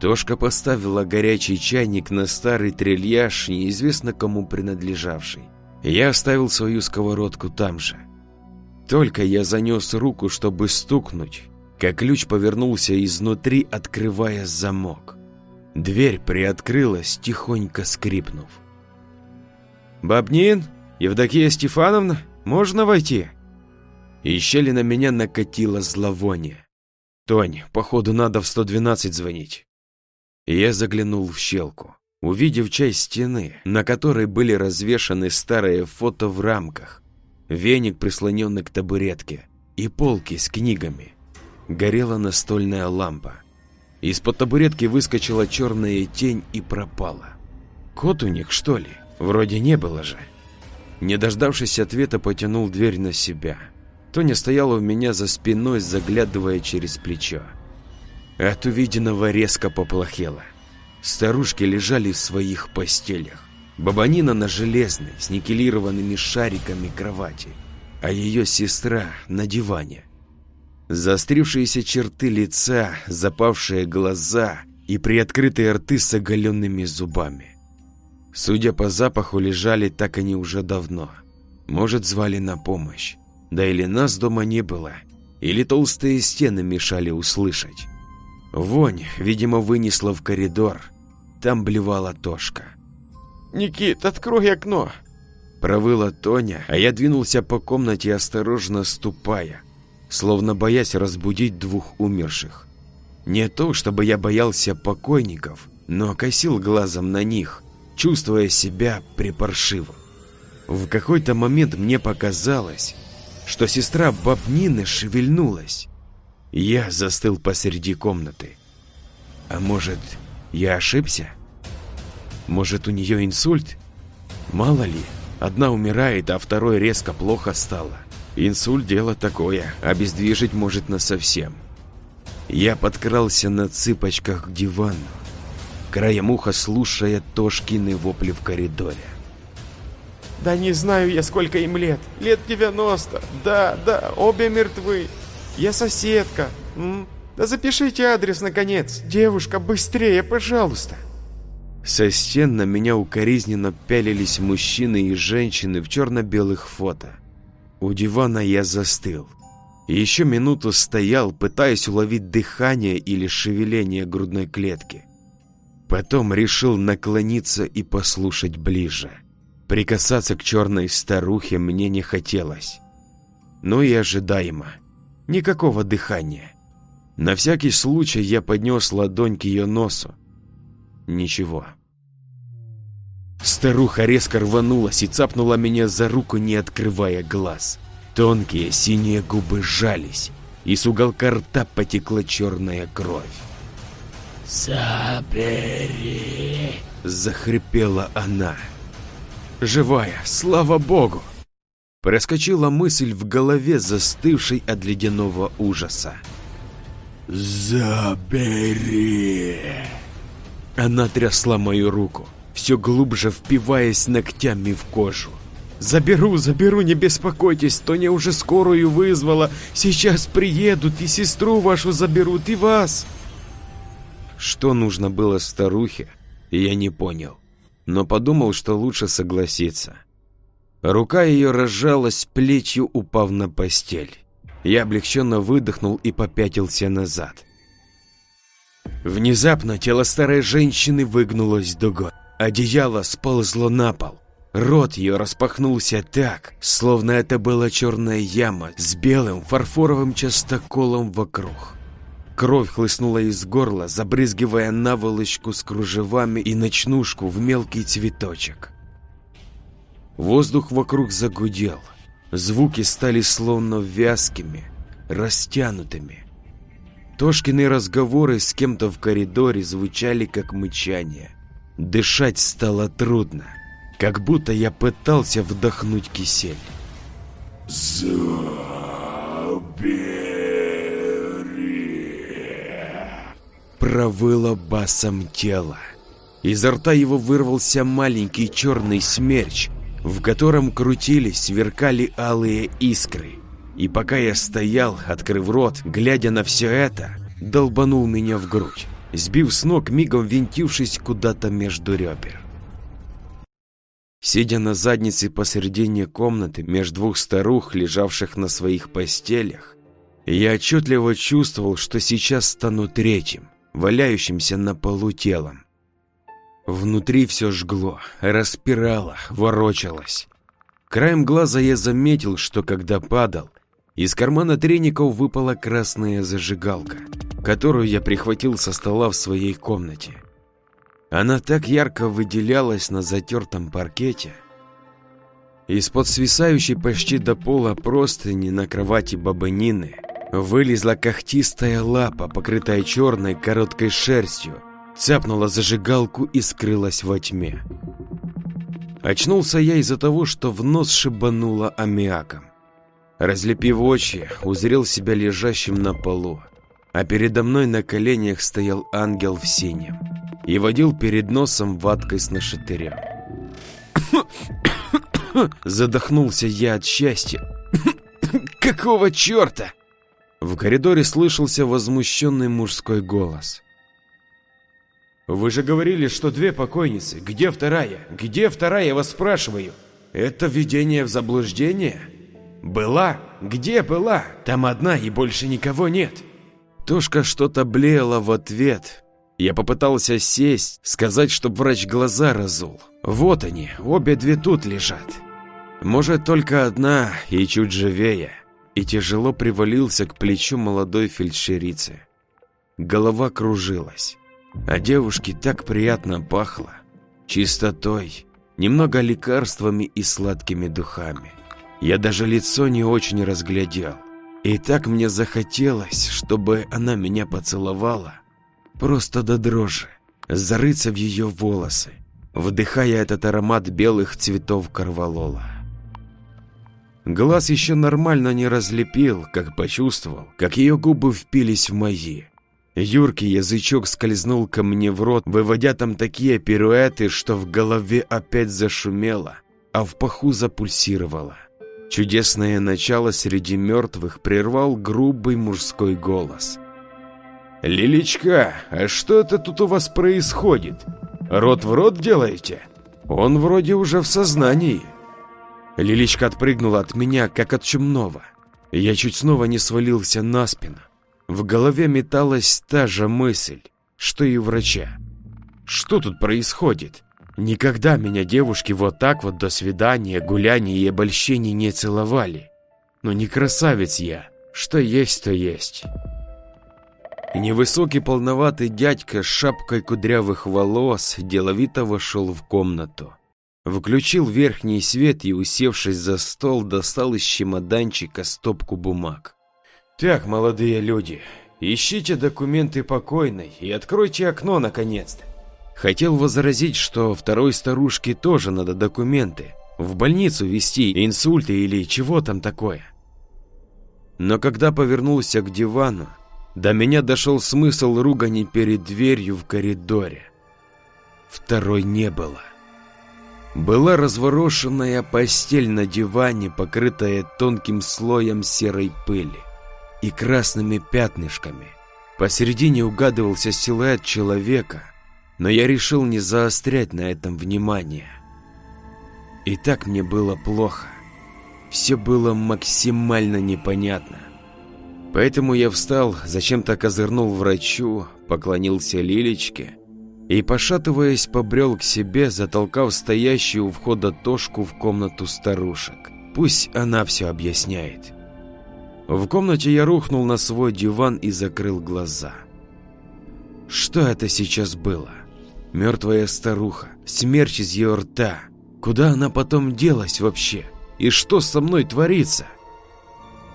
Тошка поставила горячий чайник на старый трильяж, неизвестно кому принадлежавший. Я оставил свою сковородку там же. Только я занес руку, чтобы стукнуть, как ключ повернулся изнутри, открывая замок. Дверь приоткрылась, тихонько скрипнув. «Бабнин? Евдокия Стефановна? Можно войти?» И щели на меня накатило зловоние. «Тонь, походу надо в 112 звонить». Я заглянул в щелку, увидев часть стены, на которой были развешаны старые фото в рамках, веник, прислоненный к табуретке, и полки с книгами. Горела настольная лампа. Из-под табуретки выскочила черная тень и пропала. Кот у них, что ли? Вроде не было же. Не дождавшись ответа, потянул дверь на себя – Тоня стояла у меня за спиной, заглядывая через плечо. От увиденного резко поплохело. Старушки лежали в своих постелях. Бабанина на железной, с никелированными шариками кровати, а ее сестра на диване. Заострившиеся черты лица, запавшие глаза и приоткрытые рты с оголенными зубами. Судя по запаху, лежали так они уже давно. Может, звали на помощь. Да или нас дома не было, или толстые стены мешали услышать. Вонь, видимо, вынесла в коридор. Там блевала Тошка. «Никит, открой окно!» Провыла Тоня, а я двинулся по комнате, осторожно ступая, словно боясь разбудить двух умерших. Не то, чтобы я боялся покойников, но косил глазом на них, чувствуя себя припаршивым. В какой-то момент мне показалось, что сестра Бабнины шевельнулась. Я застыл посреди комнаты. А может, я ошибся? Может, у нее инсульт? Мало ли, одна умирает, а второй резко плохо стало. Инсульт – дело такое, обездвижить может насовсем. Я подкрался на цыпочках к дивану, краем уха слушая Тошкины вопли в коридоре. Да не знаю я, сколько им лет. Лет 90. Да, да, обе мертвы. Я соседка. М? Да запишите адрес, наконец. Девушка, быстрее, пожалуйста. Со стен на меня укоризненно пялились мужчины и женщины в черно-белых фото. У дивана я застыл. Еще минуту стоял, пытаясь уловить дыхание или шевеление грудной клетки. Потом решил наклониться и послушать ближе. Прикасаться к черной старухе мне не хотелось. Но и ожидаемо. Никакого дыхания. На всякий случай я поднес ладонь к ее носу. Ничего. Старуха резко рванулась и цапнула меня за руку, не открывая глаз. Тонкие синие губы сжались, и с уголка рта потекла черная кровь. «Забери!» – захрипела она. «Живая, слава богу!» Проскочила мысль в голове, застывшей от ледяного ужаса. «Забери!» Она трясла мою руку, все глубже впиваясь ногтями в кожу. «Заберу, заберу, не беспокойтесь, Тоня уже скорую вызвала. Сейчас приедут, и сестру вашу заберут, и вас!» Что нужно было старухе, я не понял, но подумал, что лучше согласиться. Рука ее разжалась, плечью упав на постель. Я облегченно выдохнул и попятился назад. Внезапно тело старой женщины выгнулось дугой. Одеяло сползло на пол. Рот ее распахнулся так, словно это была черная яма с белым фарфоровым частоколом вокруг. Кровь хлыстнула из горла, забрызгивая наволочку с кружевами и ночнушку в мелкий цветочек. Воздух вокруг загудел. Звуки стали словно вязкими, растянутыми. Тошкины разговоры с кем-то в коридоре звучали как мычание. Дышать стало трудно, как будто я пытался вдохнуть кисель. «Забери!» Провыло басом тело. Изо рта его вырвался маленький черный смерч, в котором крутились, сверкали алые искры. И пока я стоял, открыв рот, глядя на все это, долбанул меня в грудь, сбив с ног, мигом винтившись куда-то между ребер. Сидя на заднице посередине комнаты, между двух старух, лежавших на своих постелях, я отчетливо чувствовал, что сейчас стану третьим, валяющимся на полу телом. Внутри все жгло, распирало, ворочалось. Краем глаза я заметил, что когда падал, из кармана треников выпала красная зажигалка, которую я прихватил со стола в своей комнате. Она так ярко выделялась на затертом паркете. Из-под свисающей почти до пола простыни на кровати бабы Нины вылезла когтистая лапа, покрытая черной короткой шерстью, цапнула зажигалку и скрылась во тьме. Очнулся я из-за того, что в нос шибануло аммиаком. Разлепив очи, узрел себя лежащим на полу, а передо мной на коленях стоял ангел в синем и водил перед носом ваткой с нашатырем. Задохнулся я от счастья. Какого черта? В коридоре слышался возмущенный мужской голос. «Вы же говорили, что две покойницы. Где вторая? Где вторая, я вас спрашиваю? Это введение в заблуждение? Была? Где была? Там одна и больше никого нет». Тушка что-то блеяла в ответ. Я попытался сесть, сказать, чтоб врач глаза разул. Вот они, обе две тут лежат. Может, только одна и чуть живее. И тяжело привалился к плечу молодой фельдшерицы. Голова кружилась. А девушке так приятно пахло. Чистотой, немного лекарствами и сладкими духами. Я даже лицо не очень разглядел. И так мне захотелось, чтобы она меня поцеловала. Просто до дрожи. Зарыться в ее волосы. вдыхая этот аромат белых цветов корвалола. Глаз еще нормально не разлепил, как почувствовал, как ее губы впились в мои. Юркий язычок скользнул ко мне в рот, выводя там такие пируэты, что в голове опять зашумело, а в паху запульсировало. Чудесное начало среди мертвых прервал грубый мужской голос. «Лилечка, а что это тут у вас происходит? Рот в рот делаете? Он вроде уже в сознании». Лилечка отпрыгнула от меня, как от чумного. Я чуть снова не свалился на спину. В голове металась та же мысль, что и у врача. Что тут происходит? Никогда меня девушки вот так вот до свидания, гуляний и обольщений не целовали. Но не красавец я, что есть, то есть. Невысокий полноватый дядька с шапкой кудрявых волос деловито вошел в комнату. Включил верхний свет и, усевшись за стол, достал из чемоданчика стопку бумаг. «Так, молодые люди, ищите документы покойной и откройте окно наконец-то». Хотел возразить, что второй старушке тоже надо документы. В больницу везти, инсульты или чего там такое. Но когда повернулся к дивану, до меня дошел смысл ругани перед дверью в коридоре. Второй не было. Была разворошенная постель на диване, покрытая тонким слоем серой пыли и красными пятнышками. Посередине угадывался силуэт человека, но я решил не заострять на этом внимание. И так мне было плохо. Все было максимально непонятно. Поэтому я встал, зачем-то козырнул врачу, поклонился Лилечке и, пошатываясь, побрел к себе, затолкав стоящую у входа Тошку в комнату старушек. Пусть она все объясняет. В комнате я рухнул на свой диван и закрыл глаза. Что это сейчас было? Мертвая старуха, смерч из ее рта. Куда она потом делась вообще? И что со мной творится?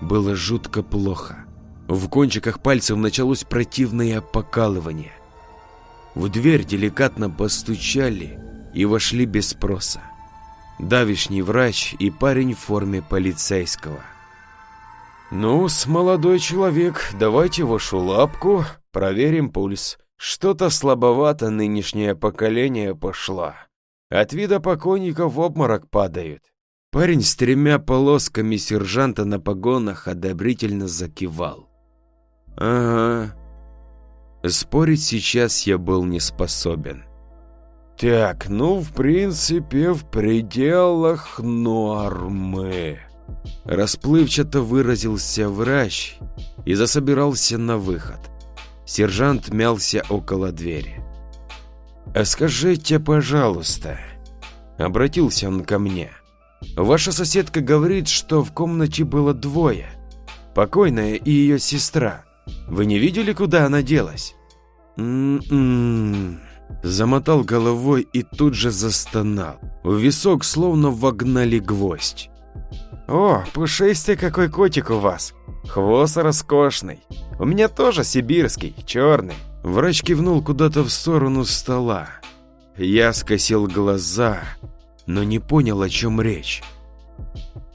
Было жутко плохо. В кончиках пальцев началось противное покалывание. В дверь деликатно постучали и вошли без спроса. Давишний врач и парень в форме полицейского. ну с молодой человек, давайте вашу лапку, проверим пульс. Что-то слабовато нынешнее поколение пошло. От вида покойников в обморок падают». Парень с тремя полосками сержанта на погонах одобрительно закивал. «Ага, Спорить сейчас я был не способен. Так, ну, в принципе, в пределах нормы. Расплывчато выразился врач и засобирался на выход. Сержант мялся около двери. «А скажите, пожалуйста», — обратился он ко мне, — «ваша соседка говорит, что в комнате было двое, покойная и ее сестра». Вы не видели, куда она делась? М-м-м. Замотал головой и тут же застонал. В висок словно вогнали гвоздь. О, пушистый какой котик у вас. Хвост роскошный. У меня тоже сибирский, черный. Врач кивнул куда-то в сторону стола. Я скосил глаза, но не понял, о чем речь.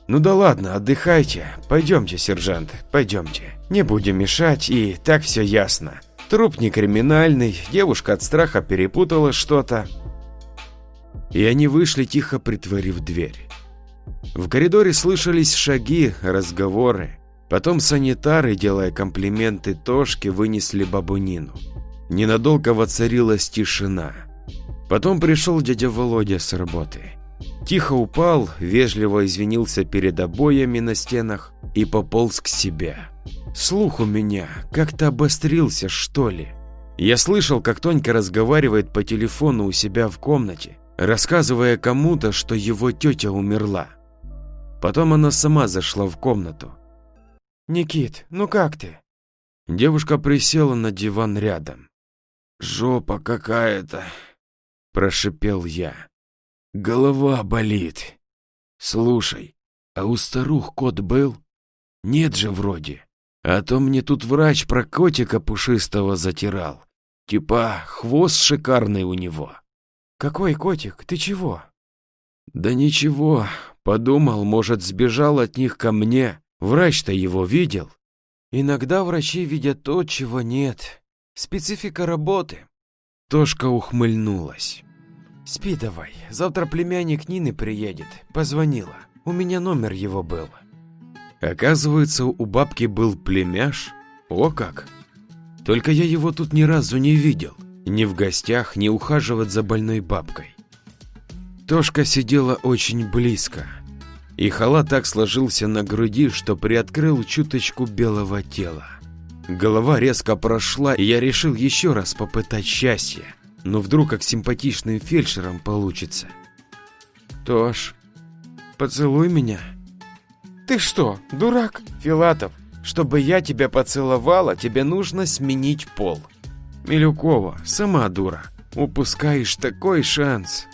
«Ну да ладно, отдыхайте. Пойдемте, сержант, пойдемте. Не будем мешать, и так все ясно. Труп не криминальный, девушка от страха перепутала что-то». И они вышли, тихо притворив дверь. В коридоре слышались шаги, разговоры. Потом санитары, делая комплименты Тошке, вынесли бабу Нину. Ненадолго воцарилась тишина. Потом пришел дядя Володя с работы. Тихо упал, вежливо извинился перед обоями на стенах и пополз к себе. Слух у меня как-то обострился, что ли. Я слышал, как Тонька разговаривает по телефону у себя в комнате, рассказывая кому-то, что его тетя умерла. Потом она сама зашла в комнату. «Никит, ну как ты?» Девушка присела на диван рядом. «Жопа какая-то», – прошипел я. Голова болит. Слушай, а у старух кот был? Нет же вроде. А то мне тут врач про котика пушистого затирал. Типа хвост шикарный у него. «Какой котик? Ты чего?» «Да ничего. Подумал, может, сбежал от них ко мне. Врач-то его видел». «Иногда врачи видят то, чего нет. Специфика работы». Тошка ухмыльнулась. «Спи давай. Завтра племянник Нины приедет. Позвонила. У меня номер его был». Оказывается, у бабки был племяш. О как! Только я его тут ни разу не видел. Ни в гостях, ни ухаживать за больной бабкой. Тошка сидела очень близко. И халат так сложился на груди, что приоткрыл чуточку белого тела. Голова резко прошла, и я решил еще раз попытать счастье. Но вдруг как симпатичным фельдшером получится. «Тош, поцелуй меня». «Ты что, дурак, Филатов? Чтобы я тебя поцеловала, тебе нужно сменить пол». «Милюкова, сама дура. Упускаешь такой шанс».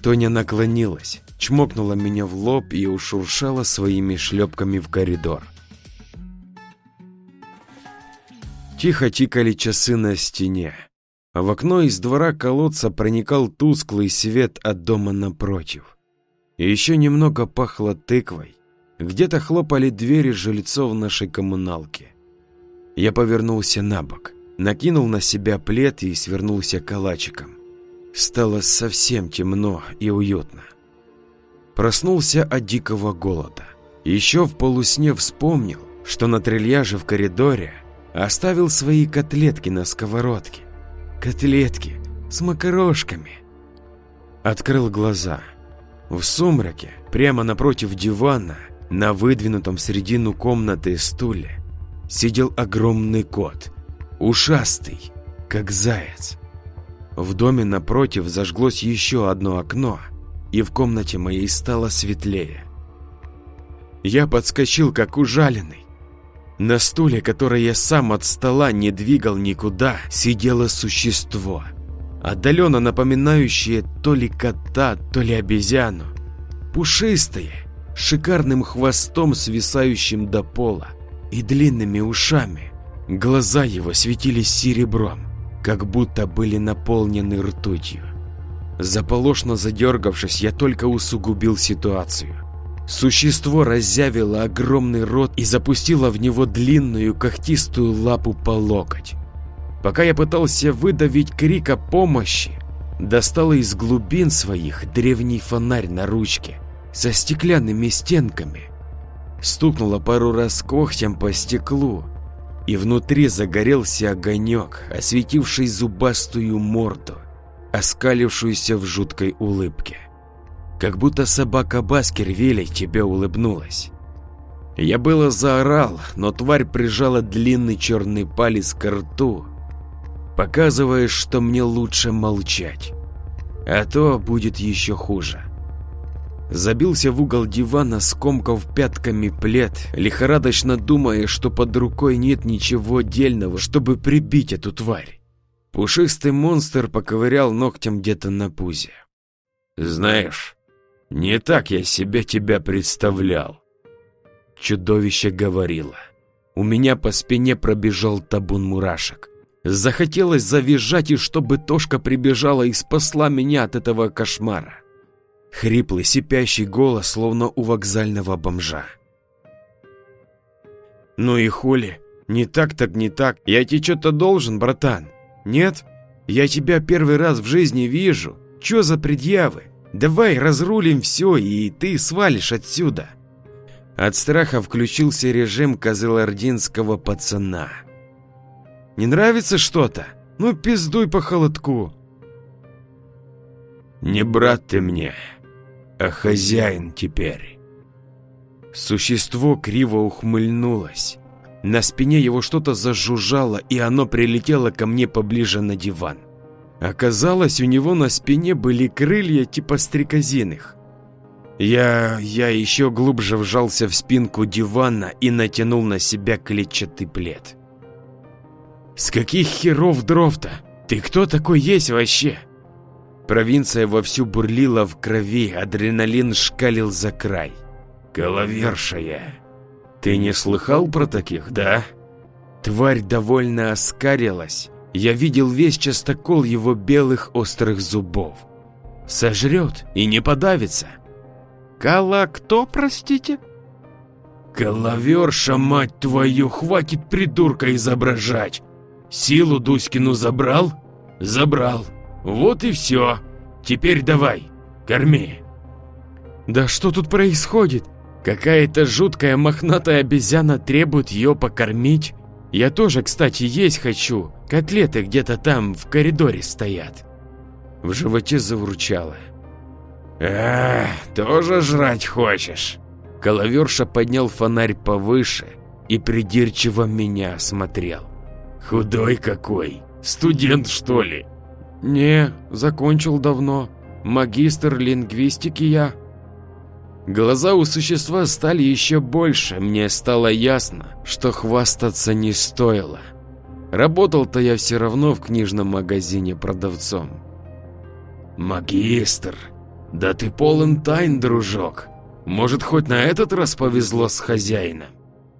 Тоня наклонилась, чмокнула меня в лоб и ушуршала своими шлепками в коридор. Тихо тикали часы на стене, а в окно из двора колодца проникал тусклый свет от дома напротив. И еще немного пахло тыквой. Где-то хлопали двери жильцов нашей коммуналки. Я повернулся на бок, накинул на себя плед и свернулся калачиком. Стало совсем темно и уютно. Проснулся от дикого голода. Еще в полусне вспомнил, что на трильяже в коридоре оставил свои котлетки на сковородке. Котлетки с макарошками. Открыл глаза. В сумраке, прямо напротив дивана, на выдвинутом в середину комнаты стуле, сидел огромный кот, ушастый, как заяц. В доме напротив зажглось еще одно окно, и в комнате моей стало светлее. Я подскочил, как ужаленный. На стуле, который я сам от стола не двигал никуда, сидело существо, отдаленно напоминающее то ли кота, то ли обезьяну. Пушистое, шикарным хвостом, свисающим до пола, и длинными ушами. Глаза его светились серебром как будто были наполнены ртутью. Заполошно задергавшись, я только усугубил ситуацию. Существо разъявило огромный рот и запустило в него длинную когтистую лапу по локоть. Пока я пытался выдавить крик о помощи, достала из глубин своих древний фонарь на ручке со стеклянными стенками. Стукнула пару раз когтем по стеклу, и внутри загорелся огонек, осветивший зубастую морду, оскалившуюся в жуткой улыбке. Как будто собака Баскервилей тебе улыбнулась. Я было заорал, но тварь прижала длинный черный палец к рту, показывая, что мне лучше молчать, а то будет еще хуже. Забился в угол дивана, скомкав пятками плед, лихорадочно думая, что под рукой нет ничего дельного, чтобы прибить эту тварь. Пушистый монстр поковырял ногтем где-то на пузе. «Знаешь, не так я себе тебя представлял», — чудовище говорило. У меня по спине пробежал табун мурашек. Захотелось завизжать, и чтобы Тошка прибежала и спасла меня от этого кошмара. Хриплый, сипящий голос, словно у вокзального бомжа. «Ну и хули? Не так так не так. Я тебе что-то должен, братан. Нет? Я тебя первый раз в жизни вижу. Чё за предъявы? Давай разрулим все, и ты свалишь отсюда». От страха включился режим козылординского пацана. «Не нравится что-то? Ну пиздуй по холодку». «Не брат ты мне», а хозяин теперь. Существо криво ухмыльнулось. На спине его что-то зажужжало, и оно прилетело ко мне поближе на диван. Оказалось, у него на спине были крылья типа стрекозиных. Я... я еще глубже вжался в спинку дивана и натянул на себя клетчатый плед. «С каких херов дров-то? Ты кто такой есть вообще?» Провинция вовсю бурлила в крови, адреналин шкалил за край. Головершая. Ты не слыхал про таких, да? Тварь довольно оскарилась, Я видел весь частокол его белых острых зубов. Сожрет и не подавится. Кала кто, простите? Коловерша, мать твою, хватит придурка изображать. Силу Дуськину забрал? Забрал. Вот и все. Теперь давай, корми. Да что тут происходит? Какая-то жуткая мохнатая обезьяна требует ее покормить. Я тоже, кстати, есть хочу. Котлеты где-то там в коридоре стоят. В животе заурчало. «Эх, тоже жрать хочешь?» Коловерша поднял фонарь повыше и придирчиво меня осмотрел. «Худой какой! Студент, что ли?» «Не, закончил давно. Магистр лингвистики я». Глаза у существа стали еще больше, мне стало ясно, что хвастаться не стоило. Работал-то я все равно в книжном магазине продавцом. «Магистр, да ты полон тайн, дружок. Может, хоть на этот раз повезло с хозяином?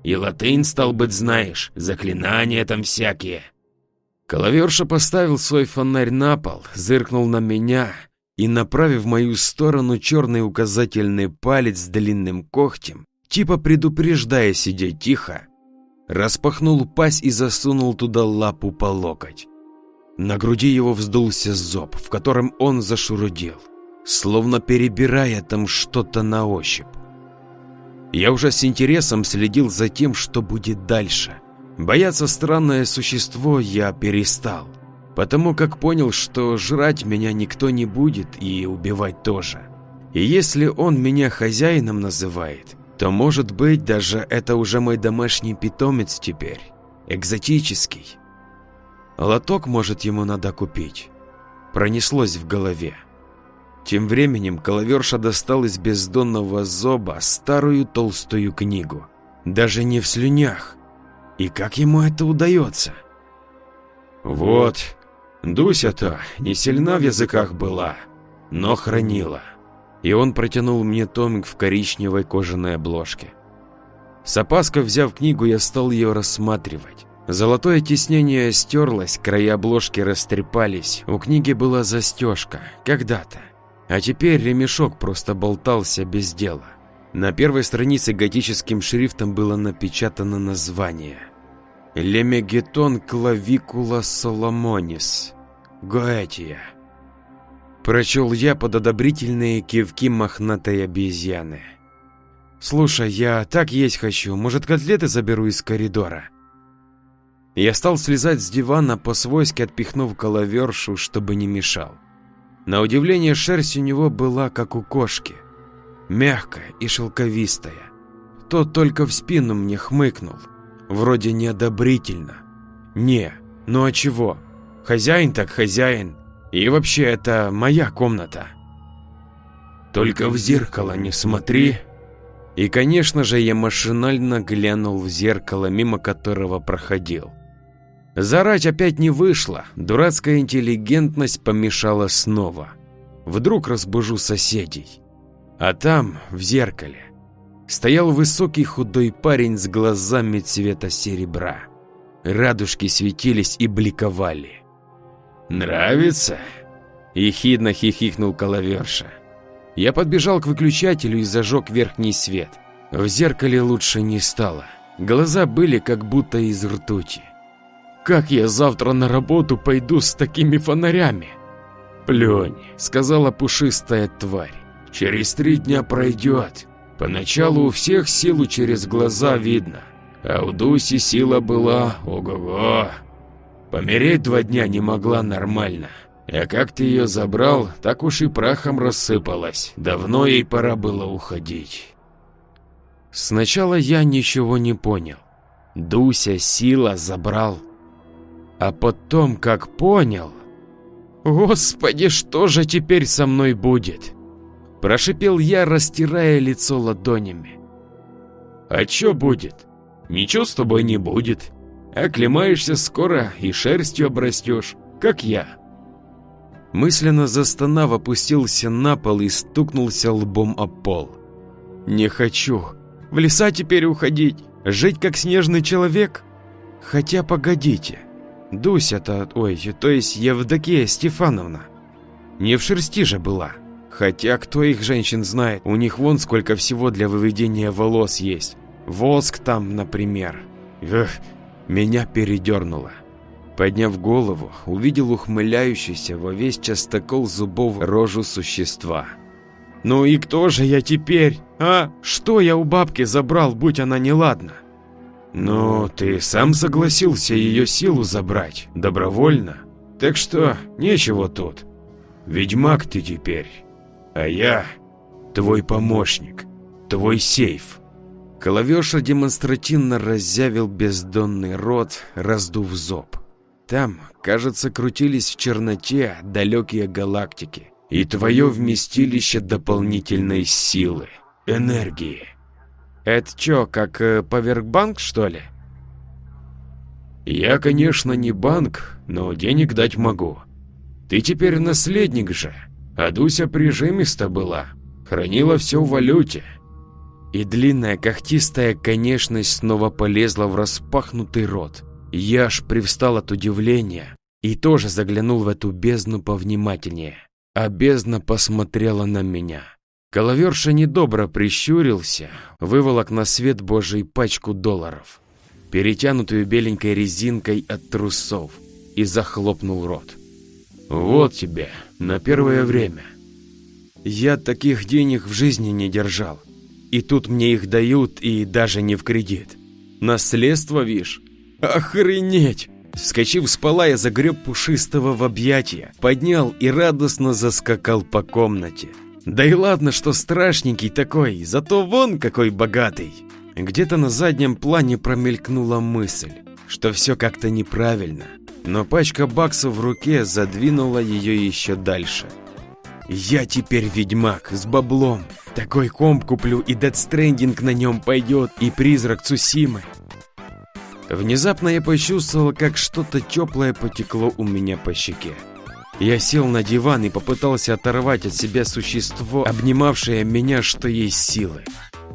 И латынь, стал быть, знаешь, заклинания там всякие». Коловерша поставил свой фонарь на пол, зыркнул на меня и, направив в мою сторону черный указательный палец с длинным когтем, типа предупреждая сидеть тихо, распахнул пасть и засунул туда лапу по локоть. На груди его вздулся зоб, в котором он зашурудил, словно перебирая там что-то на ощупь. Я уже с интересом следил за тем, что будет дальше. Бояться странное существо я перестал потому как понял, что жрать меня никто не будет и убивать тоже. И если он меня хозяином называет, то может быть даже это уже мой домашний питомец теперь, экзотический. Лоток, может, ему надо купить. Пронеслось в голове. Тем временем коловерша достал из бездонного зоба старую толстую книгу. Даже не в слюнях. И как ему это удается? Вот, Дуся-то не сильна в языках была, но хранила. И он протянул мне томик в коричневой кожаной обложке. С опаской взяв книгу, я стал ее рассматривать. Золотое тиснение стерлось, края обложки растрепались, у книги была застежка, когда-то. А теперь ремешок просто болтался без дела. На первой странице готическим шрифтом было напечатано название – Лемегетон клавикула соломонис. Гоэтия. Прочел я под одобрительные кивки мохнатой обезьяны. Слушай, я так есть хочу, может котлеты заберу из коридора? Я стал слезать с дивана, по-свойски отпихнув коловершу, чтобы не мешал. На удивление шерсть у него была как у кошки, мягкая и шелковистая. Тот только в спину мне хмыкнул. Вроде неодобрительно. Не, ну а чего? Хозяин так хозяин. И вообще, это моя комната. Только в зеркало не смотри. И, конечно же, я машинально глянул в зеркало, мимо которого проходил. Зарать опять не вышло, дурацкая интеллигентность помешала снова. Вдруг разбужу соседей. А там, в зеркале, стоял высокий худой парень с глазами цвета серебра. Радужки светились и бликовали. «Нравится?» – ехидно хихикнул Коловерша. Я подбежал к выключателю и зажег верхний свет. В зеркале лучше не стало. Глаза были как будто из ртути. «Как я завтра на работу пойду с такими фонарями?» «Плюнь», — сказала пушистая тварь. «Через три дня пройдет. Поначалу у всех силу через глаза видно, а у Дуси сила была ого-го. Помереть два дня не могла нормально. А как ты ее забрал, так уж и прахом рассыпалась. Давно ей пора было уходить. Сначала я ничего не понял. Дуся сила забрал. А потом, как понял... Господи, что же теперь со мной будет? Прошипел я, растирая лицо ладонями. А чё будет? Ничего с тобой не будет. Оклемаешься скоро и шерстью обрастешь, как я. Мысленно застонав, опустился на пол и стукнулся лбом о пол. Не хочу. В леса теперь уходить, жить как снежный человек. Хотя погодите, Дуся-то, ой, то есть Евдокия Стефановна. Не в шерсти же была. Хотя кто их женщин знает, у них вон сколько всего для выведения волос есть. Воск там, например. Эх, меня передернуло. Подняв голову, увидел ухмыляющийся во весь частокол зубов рожу существа. «Ну и кто же я теперь, а? Что я у бабки забрал, будь она неладна?» «Ну, ты сам согласился ее силу забрать, добровольно. Так что, нечего тут. Ведьмак ты теперь, а я твой помощник, твой сейф». Коловеша демонстративно разъявил бездонный рот, раздув зоб. Там, кажется, крутились в черноте далекие галактики и твое вместилище дополнительной силы, энергии. Это чё, как э, поверхбанк, что ли? Я, конечно, не банк, но денег дать могу. Ты теперь наследник же, а Дуся прижимиста была, хранила все в валюте. И длинная когтистая конечность снова полезла в распахнутый рот. Я аж привстал от удивления и тоже заглянул в эту бездну повнимательнее. А бездна посмотрела на меня. Коловерша недобро прищурился, выволок на свет божий пачку долларов, перетянутую беленькой резинкой от трусов, и захлопнул рот. «Вот тебе, на первое время». Я таких денег в жизни не держал. И тут мне их дают, и даже не в кредит. Наследство, вишь? Охренеть! Вскочив с пола, я загреб пушистого в объятия, поднял и радостно заскакал по комнате. Да и ладно, что страшненький такой, зато вон какой богатый. Где-то на заднем плане промелькнула мысль, что все как-то неправильно. Но пачка баксов в руке задвинула ее еще дальше. Я теперь ведьмак с баблом. Такой комп куплю, и Stranding на нем пойдет, и призрак Цусимы. Внезапно я почувствовал, как что-то теплое потекло у меня по щеке. Я сел на диван и попытался оторвать от себя существо, обнимавшее меня, что есть силы.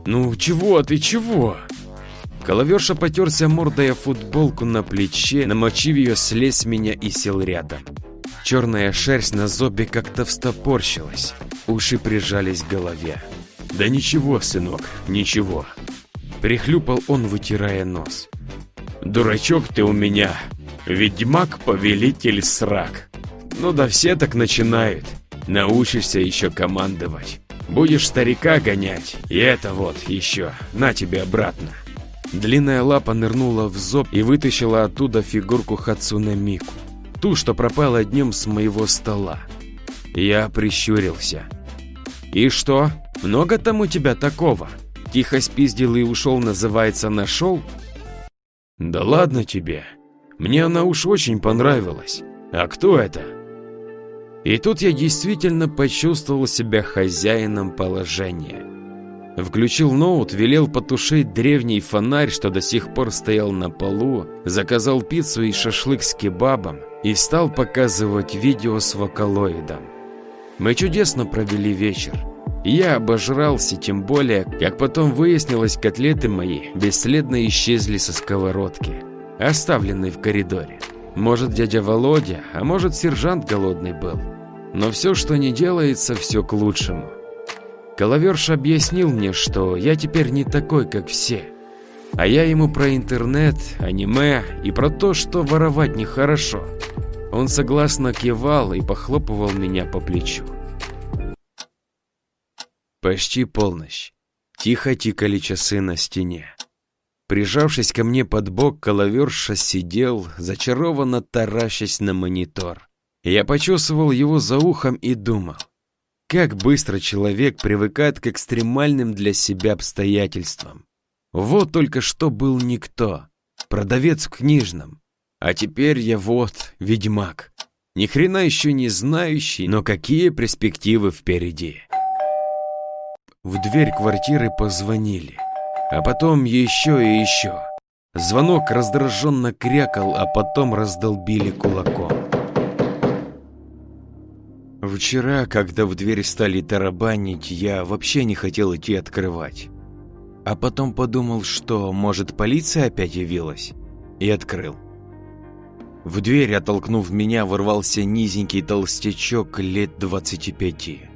«Ну чего ты, чего?» Коловерша потерся мордой о футболку на плече, намочив ее, слез меня и сел рядом. Черная шерсть на зобе как-то встопорщилась, уши прижались к голове. «Да ничего, сынок, ничего», — прихлюпал он, вытирая нос. Дурачок ты у меня. Ведьмак-повелитель срак. Ну да все так начинают. Научишься еще командовать. Будешь старика гонять. И это вот еще. На тебе обратно. Длинная лапа нырнула в зоб и вытащила оттуда фигурку Хацуне Мику. Ту, что пропала днем с моего стола. Я прищурился. «И что? Много там у тебя такого?» Тихо спиздил и ушел, называется, нашел? «Да ладно тебе. Мне она уж очень понравилась. А кто это?» И тут я действительно почувствовал себя хозяином положения. Включил ноут, велел потушить древний фонарь, что до сих пор стоял на полу, заказал пиццу и шашлык с кебабом и стал показывать видео с вокалоидом. Мы чудесно провели вечер. Я обожрался, тем более, как потом выяснилось, котлеты мои бесследно исчезли со сковородки, оставленной в коридоре. Может, дядя Володя, а может, сержант голодный был. Но все, что не делается, все к лучшему. Коловерш объяснил мне, что я теперь не такой, как все. А я ему про интернет, аниме и про то, что воровать нехорошо. Он согласно кивал и похлопывал меня по плечу. Почти полночь. Тихо тикали часы на стене. Прижавшись ко мне под бок, коловерша сидел, зачарованно таращась на монитор. Я почесывал его за ухом и думал, как быстро человек привыкает к экстремальным для себя обстоятельствам. Вот только что был никто, продавец в книжном, а теперь я вот ведьмак. Ни хрена еще не знающий, но какие перспективы впереди в дверь квартиры позвонили. А потом еще и еще. Звонок раздраженно крякал, а потом раздолбили кулаком. Вчера, когда в дверь стали тарабанить, я вообще не хотел идти открывать. А потом подумал, что, может, полиция опять явилась, и открыл. В дверь, оттолкнув меня, ворвался низенький толстячок лет 25.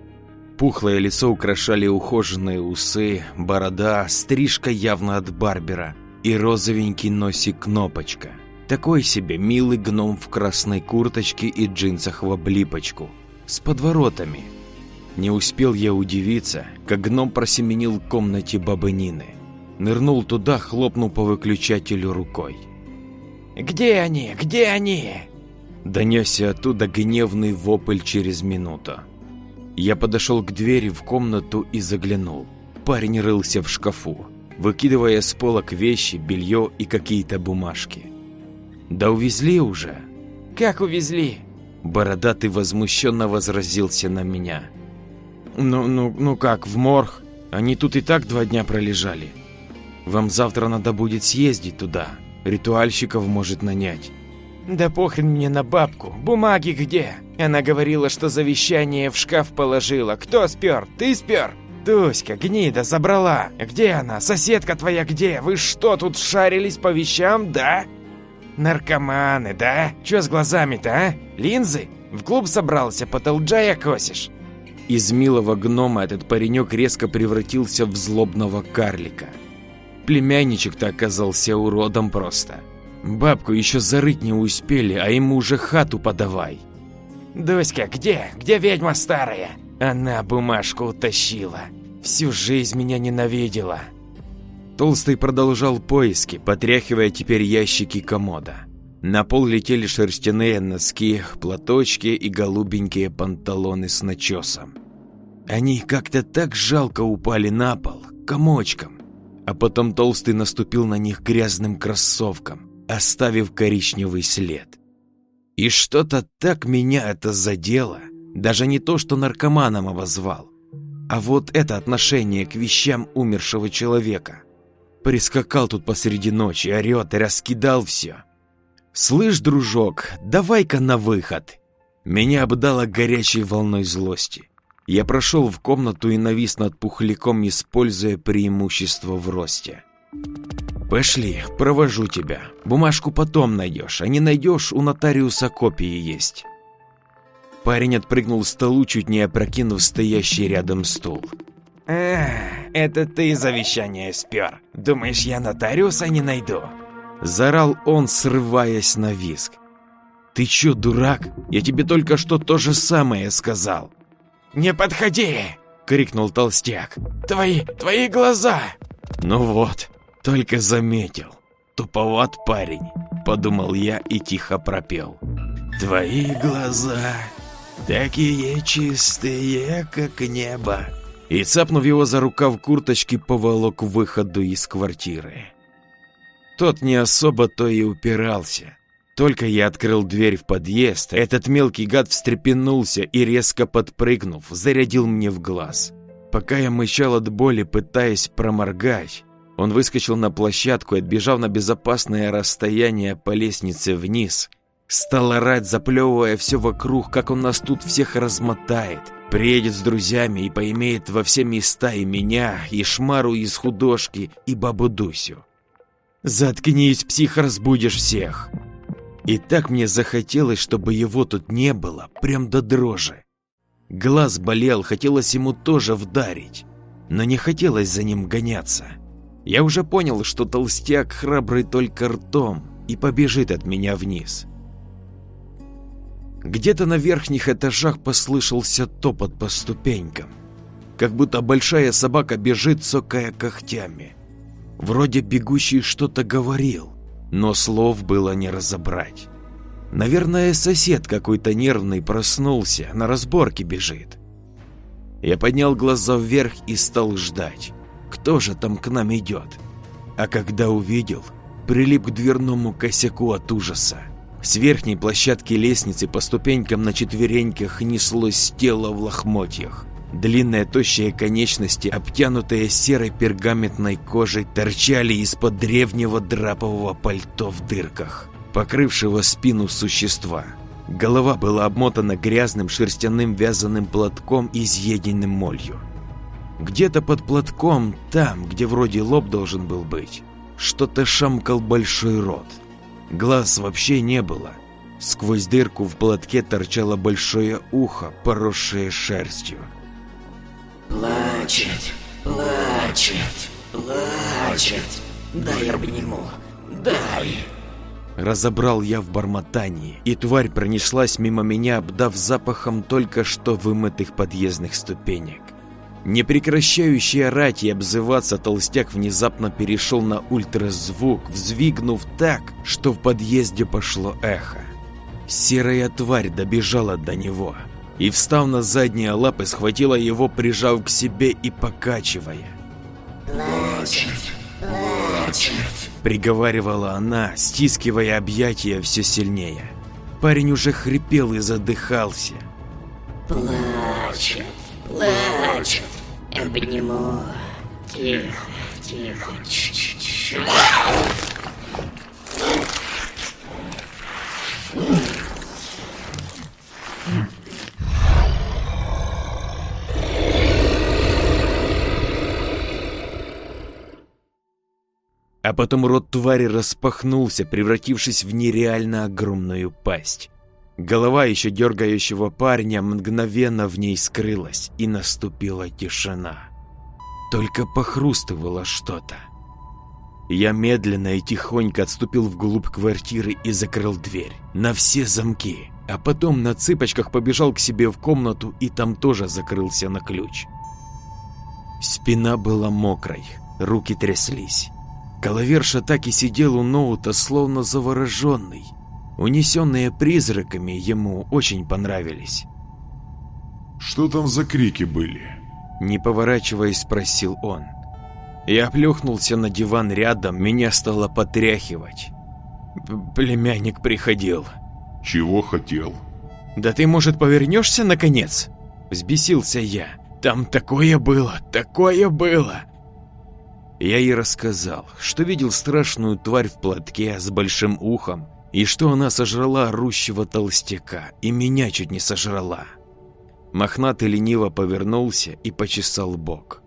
Пухлое лицо украшали ухоженные усы, борода, стрижка явно от барбера и розовенький носик-кнопочка. Такой себе милый гном в красной курточке и джинсах в облипочку, с подворотами. Не успел я удивиться, как гном просеменил в комнате бабы Нины. Нырнул туда, хлопнул по выключателю рукой. «Где они? Где они?» Донесся оттуда гневный вопль через минуту. Я подошел к двери в комнату и заглянул. Парень рылся в шкафу, выкидывая с полок вещи, белье и какие-то бумажки. «Да увезли уже!» «Как увезли?» Бородатый возмущенно возразился на меня. «Ну, ну, ну как, в морг? Они тут и так два дня пролежали. Вам завтра надо будет съездить туда. Ритуальщиков может нанять». «Да похрен мне на бабку. Бумаги где?» Она говорила, что завещание в шкаф положила. Кто спер? Ты спер? Дуська, гнида, забрала. Где она? Соседка твоя где? Вы что, тут шарились по вещам, да? Наркоманы, да? Чё с глазами-то, а? Линзы? В клуб собрался, потолджая косишь? Из милого гнома этот паренек резко превратился в злобного карлика. Племянничек-то оказался уродом просто. Бабку еще зарыть не успели, а ему уже хату подавай. Дуська, где? Где ведьма старая? Она бумажку утащила. Всю жизнь меня ненавидела. Толстый продолжал поиски, потряхивая теперь ящики комода. На пол летели шерстяные носки, платочки и голубенькие панталоны с начесом. Они как-то так жалко упали на пол, комочком. А потом Толстый наступил на них грязным кроссовком, оставив коричневый след. И что-то так меня это задело. Даже не то, что наркоманом обозвал, а вот это отношение к вещам умершего человека. Прискакал тут посреди ночи, орет и раскидал все. «Слышь, дружок, давай-ка на выход!» Меня обдало горячей волной злости. Я прошел в комнату и навис над пухляком, используя преимущество в росте. «Пошли, провожу тебя. Бумажку потом найдешь, а не найдешь, у нотариуса копии есть». Парень отпрыгнул к столу, чуть не опрокинув стоящий рядом стул. А, это ты завещание спер. Думаешь, я нотариуса не найду? Зарал он, срываясь на виск. Ты чё, дурак? Я тебе только что то же самое сказал. Не подходи! крикнул толстяк. Твои, твои глаза! Ну вот, только заметил. Туповат парень, подумал я и тихо пропел. Твои глаза такие чистые, как небо и, цапнув его за рукав курточки, поволок к выходу из квартиры. Тот не особо то и упирался. Только я открыл дверь в подъезд, этот мелкий гад встрепенулся и, резко подпрыгнув, зарядил мне в глаз. Пока я мычал от боли, пытаясь проморгать, он выскочил на площадку и, отбежав на безопасное расстояние по лестнице вниз, стал орать, заплевывая все вокруг, как он нас тут всех размотает. Приедет с друзьями и поимеет во все места и меня, и Шмару из художки, и бабу Дусю. Заткнись, псих, разбудишь всех. И так мне захотелось, чтобы его тут не было, прям до дрожи. Глаз болел, хотелось ему тоже вдарить, но не хотелось за ним гоняться. Я уже понял, что толстяк храбрый только ртом и побежит от меня вниз. Где-то на верхних этажах послышался топот по ступенькам, как будто большая собака бежит, цокая когтями. Вроде бегущий что-то говорил, но слов было не разобрать. Наверное, сосед какой-то нервный проснулся, на разборке бежит. Я поднял глаза вверх и стал ждать, кто же там к нам идет. А когда увидел, прилип к дверному косяку от ужаса. С верхней площадки лестницы по ступенькам на четвереньках неслось тело в лохмотьях. Длинные тощие конечности, обтянутые серой пергаментной кожей, торчали из-под древнего драпового пальто в дырках, покрывшего спину существа. Голова была обмотана грязным шерстяным вязаным платком, изъеденным молью. Где-то под платком, там, где вроде лоб должен был быть, что-то шамкал большой рот – Глаз вообще не было. Сквозь дырку в платке торчало большое ухо, поросшее шерстью. «Плачет, плачет, плачет. Дай обниму, дай!» Разобрал я в бормотании, и тварь пронеслась мимо меня, обдав запахом только что вымытых подъездных ступенек. Не прекращающий орать и обзываться, толстяк внезапно перешел на ультразвук, взвигнув так, что в подъезде пошло эхо. Серая тварь добежала до него и, встав на задние лапы, схватила его, прижав к себе и покачивая. «Плачет, плачет!» Приговаривала она, стискивая объятия все сильнее. Парень уже хрипел и задыхался. «Плачет, плачет! Обниму. Тихо, тихо. А потом рот твари распахнулся, превратившись в нереально огромную пасть. Голова еще дергающего парня мгновенно в ней скрылась, и наступила тишина. Только похрустывало что-то. Я медленно и тихонько отступил вглубь квартиры и закрыл дверь на все замки, а потом на цыпочках побежал к себе в комнату и там тоже закрылся на ключ. Спина была мокрой, руки тряслись. Коловерша так и сидел у ноута, словно завороженный. Унесенные призраками ему очень понравились. Что там за крики были? Не поворачиваясь, спросил он. Я плюхнулся на диван рядом, меня стало потряхивать. Племянник приходил. Чего хотел? Да ты, может, повернешься наконец? Взбесился я. Там такое было, такое было. Я ей рассказал, что видел страшную тварь в платке с большим ухом, и что она сожрала орущего толстяка, и меня чуть не сожрала. Мохнатый лениво повернулся и почесал бок.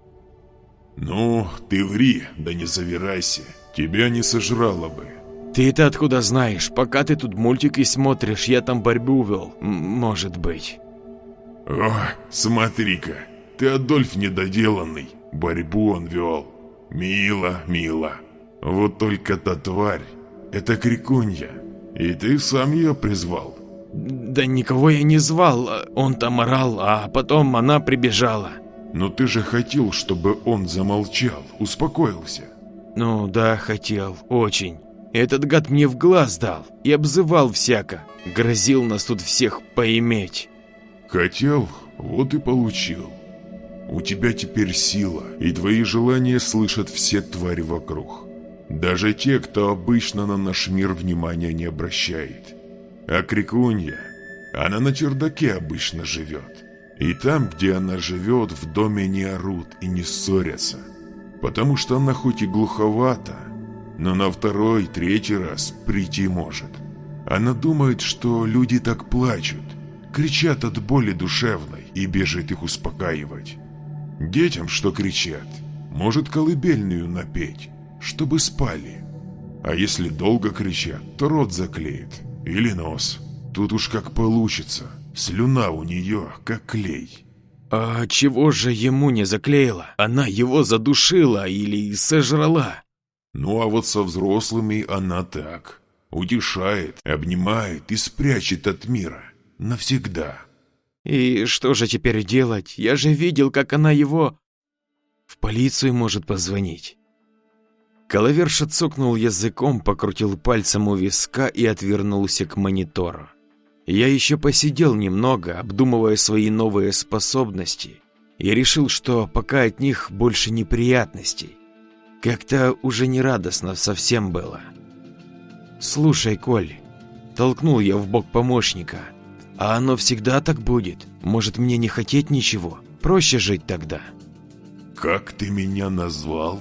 Ну, ты ври, да не завирайся. Тебя не сожрала бы. Ты это откуда знаешь? Пока ты тут мультики смотришь, я там борьбу вел. Может быть. О, смотри-ка, ты Адольф недоделанный. Борьбу он вел. Мило, мило. Вот только та тварь, это крикунья. И ты сам ее призвал. Да никого я не звал, он там орал, а потом она прибежала. Но ты же хотел, чтобы он замолчал, успокоился. Ну да, хотел, очень. Этот гад мне в глаз дал и обзывал всяко. Грозил нас тут всех поиметь. Хотел, вот и получил. У тебя теперь сила, и твои желания слышат все твари вокруг. Даже те, кто обычно на наш мир внимания не обращает. А Крикунья, она на чердаке обычно живет. И там, где она живет, в доме не орут и не ссорятся. Потому что она хоть и глуховата, но на второй, третий раз прийти может. Она думает, что люди так плачут, кричат от боли душевной и бежит их успокаивать. Детям, что кричат, может колыбельную напеть, чтобы спали. А если долго кричат, то рот заклеит или нос. Тут уж как получится. Слюна у нее, как клей. А чего же ему не заклеила? Она его задушила или сожрала? Ну а вот со взрослыми она так. Утешает, обнимает и спрячет от мира. Навсегда. И что же теперь делать? Я же видел, как она его... В полицию может позвонить. Коловерша цокнул языком, покрутил пальцем у виска и отвернулся к монитору. Я еще посидел немного, обдумывая свои новые способности, и решил, что пока от них больше неприятностей. Как-то уже не радостно совсем было. «Слушай, Коль», — толкнул я в бок помощника, — «а оно всегда так будет? Может, мне не хотеть ничего? Проще жить тогда?» «Как ты меня назвал?»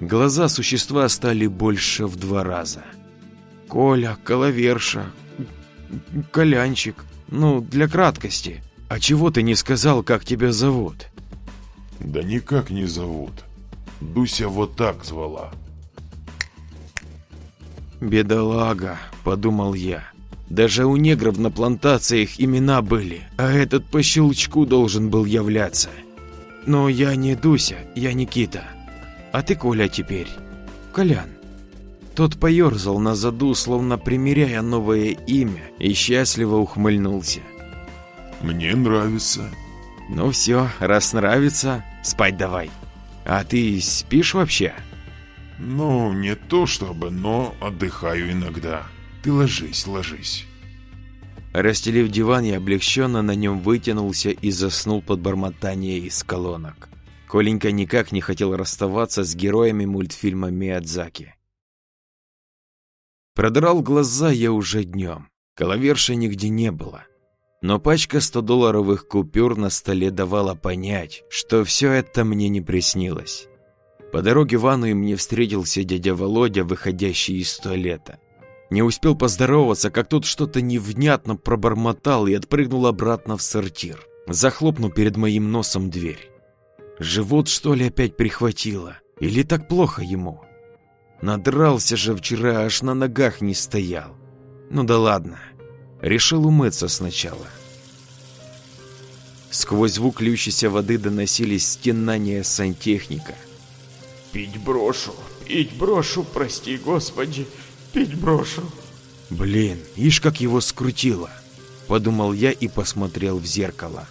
Глаза существа стали больше в два раза. «Коля, Коловерша, Колянчик. Ну, для краткости. А чего ты не сказал, как тебя зовут? Да никак не зовут. Дуся вот так звала. Бедолага, подумал я. Даже у негров на плантациях имена были, а этот по щелчку должен был являться. Но я не Дуся, я Никита. А ты Коля теперь. Колян. Тот поерзал на заду, словно примеряя новое имя, и счастливо ухмыльнулся. Мне нравится. Ну все, раз нравится, спать давай. А ты спишь вообще? Ну, не то чтобы, но отдыхаю иногда. Ты ложись, ложись. Расстелив диван, я облегченно на нем вытянулся и заснул под бормотание из колонок. Коленька никак не хотел расставаться с героями мультфильма Миядзаки. Продрал глаза я уже днем. Коловерши нигде не было. Но пачка 100-долларовых купюр на столе давала понять, что все это мне не приснилось. По дороге в ванную мне встретился дядя Володя, выходящий из туалета. Не успел поздороваться, как тут что-то невнятно пробормотал и отпрыгнул обратно в сортир, захлопнув перед моим носом дверь. Живот, что ли, опять прихватило? Или так плохо ему? Надрался же вчера, аж на ногах не стоял. Ну да ладно. Решил умыться сначала. Сквозь звук льющейся воды доносились стенания сантехника. «Пить брошу, пить брошу, прости, Господи, пить брошу». Блин, ишь как его скрутило. Подумал я и посмотрел в зеркало.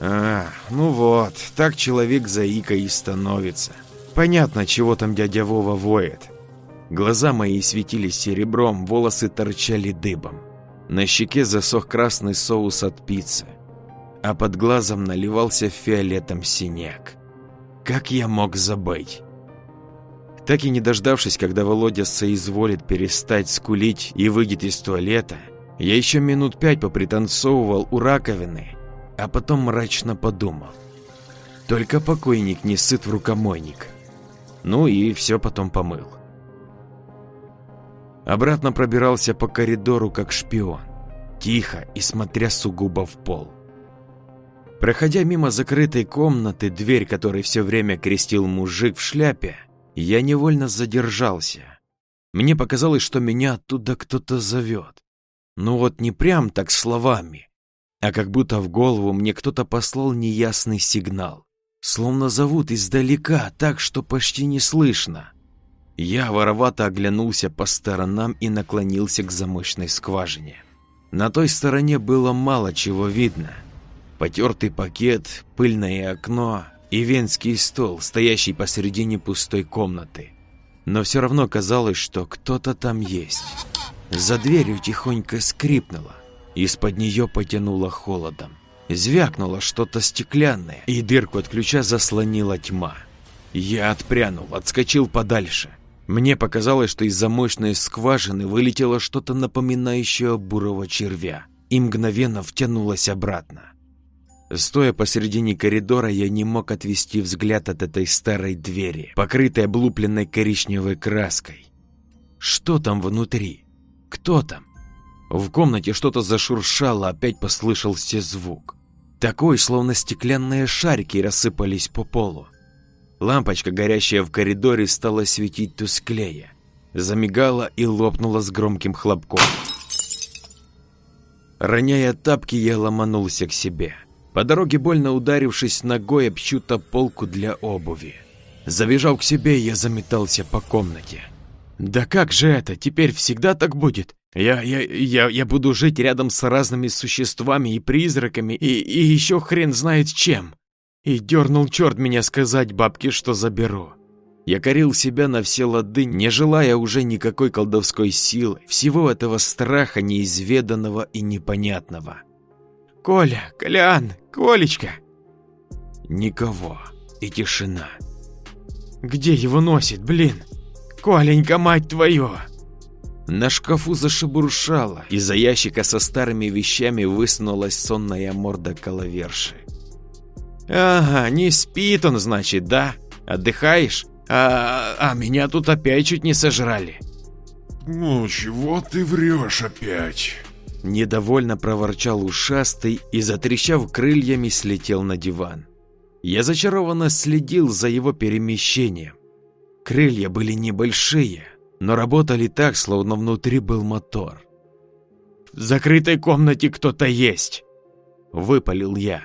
А, ну вот, так человек заикой и становится. Понятно, чего там дядя Вова воет. Глаза мои светились серебром, волосы торчали дыбом. На щеке засох красный соус от пиццы, а под глазом наливался фиолетом синяк. Как я мог забыть? Так и не дождавшись, когда Володя соизволит перестать скулить и выйдет из туалета, я еще минут пять попританцовывал у раковины, а потом мрачно подумал. Только покойник не сыт в рукомойник. Ну и все потом помыл. Обратно пробирался по коридору, как шпион, тихо и смотря сугубо в пол. Проходя мимо закрытой комнаты, дверь которой все время крестил мужик в шляпе, я невольно задержался. Мне показалось, что меня оттуда кто-то зовет. Ну вот не прям так словами, а как будто в голову мне кто-то послал неясный сигнал. Словно зовут издалека, так что почти не слышно. Я воровато оглянулся по сторонам и наклонился к замочной скважине. На той стороне было мало чего видно. Потертый пакет, пыльное окно и венский стол, стоящий посередине пустой комнаты. Но все равно казалось, что кто-то там есть. За дверью тихонько скрипнуло, из-под нее потянуло холодом. Звякнуло что-то стеклянное, и дырку от ключа заслонила тьма. Я отпрянул, отскочил подальше. Мне показалось, что из замочной скважины вылетело что-то напоминающее бурого червя и мгновенно втянулось обратно. Стоя посередине коридора, я не мог отвести взгляд от этой старой двери, покрытой облупленной коричневой краской. Что там внутри? Кто там? В комнате что-то зашуршало, опять послышался звук. Такой, словно стеклянные шарики рассыпались по полу. Лампочка, горящая в коридоре, стала светить тусклее. Замигала и лопнула с громким хлопком. Роняя тапки, я ломанулся к себе. По дороге, больно ударившись ногой об чью-то полку для обуви. Забежав к себе, я заметался по комнате. Да как же это, теперь всегда так будет? Я, я, я, я буду жить рядом с разными существами и призраками, и, и еще хрен знает чем. И дернул черт меня сказать бабке, что заберу. Я корил себя на все лады, не желая уже никакой колдовской силы, всего этого страха неизведанного и непонятного. «Коля, Колян, Колечка!» Никого. И тишина. «Где его носит, блин? Коленька, мать твою!» На шкафу зашебуршало, из-за ящика со старыми вещами высунулась сонная морда коловерши. «Ага, не спит он, значит, да? Отдыхаешь? А, а меня тут опять чуть не сожрали». «Ну, чего ты врешь опять?» Недовольно проворчал ушастый и, затрещав крыльями, слетел на диван. Я зачарованно следил за его перемещением. Крылья были небольшие, но работали так, словно внутри был мотор. В закрытой комнате кто-то есть!» Выпалил я.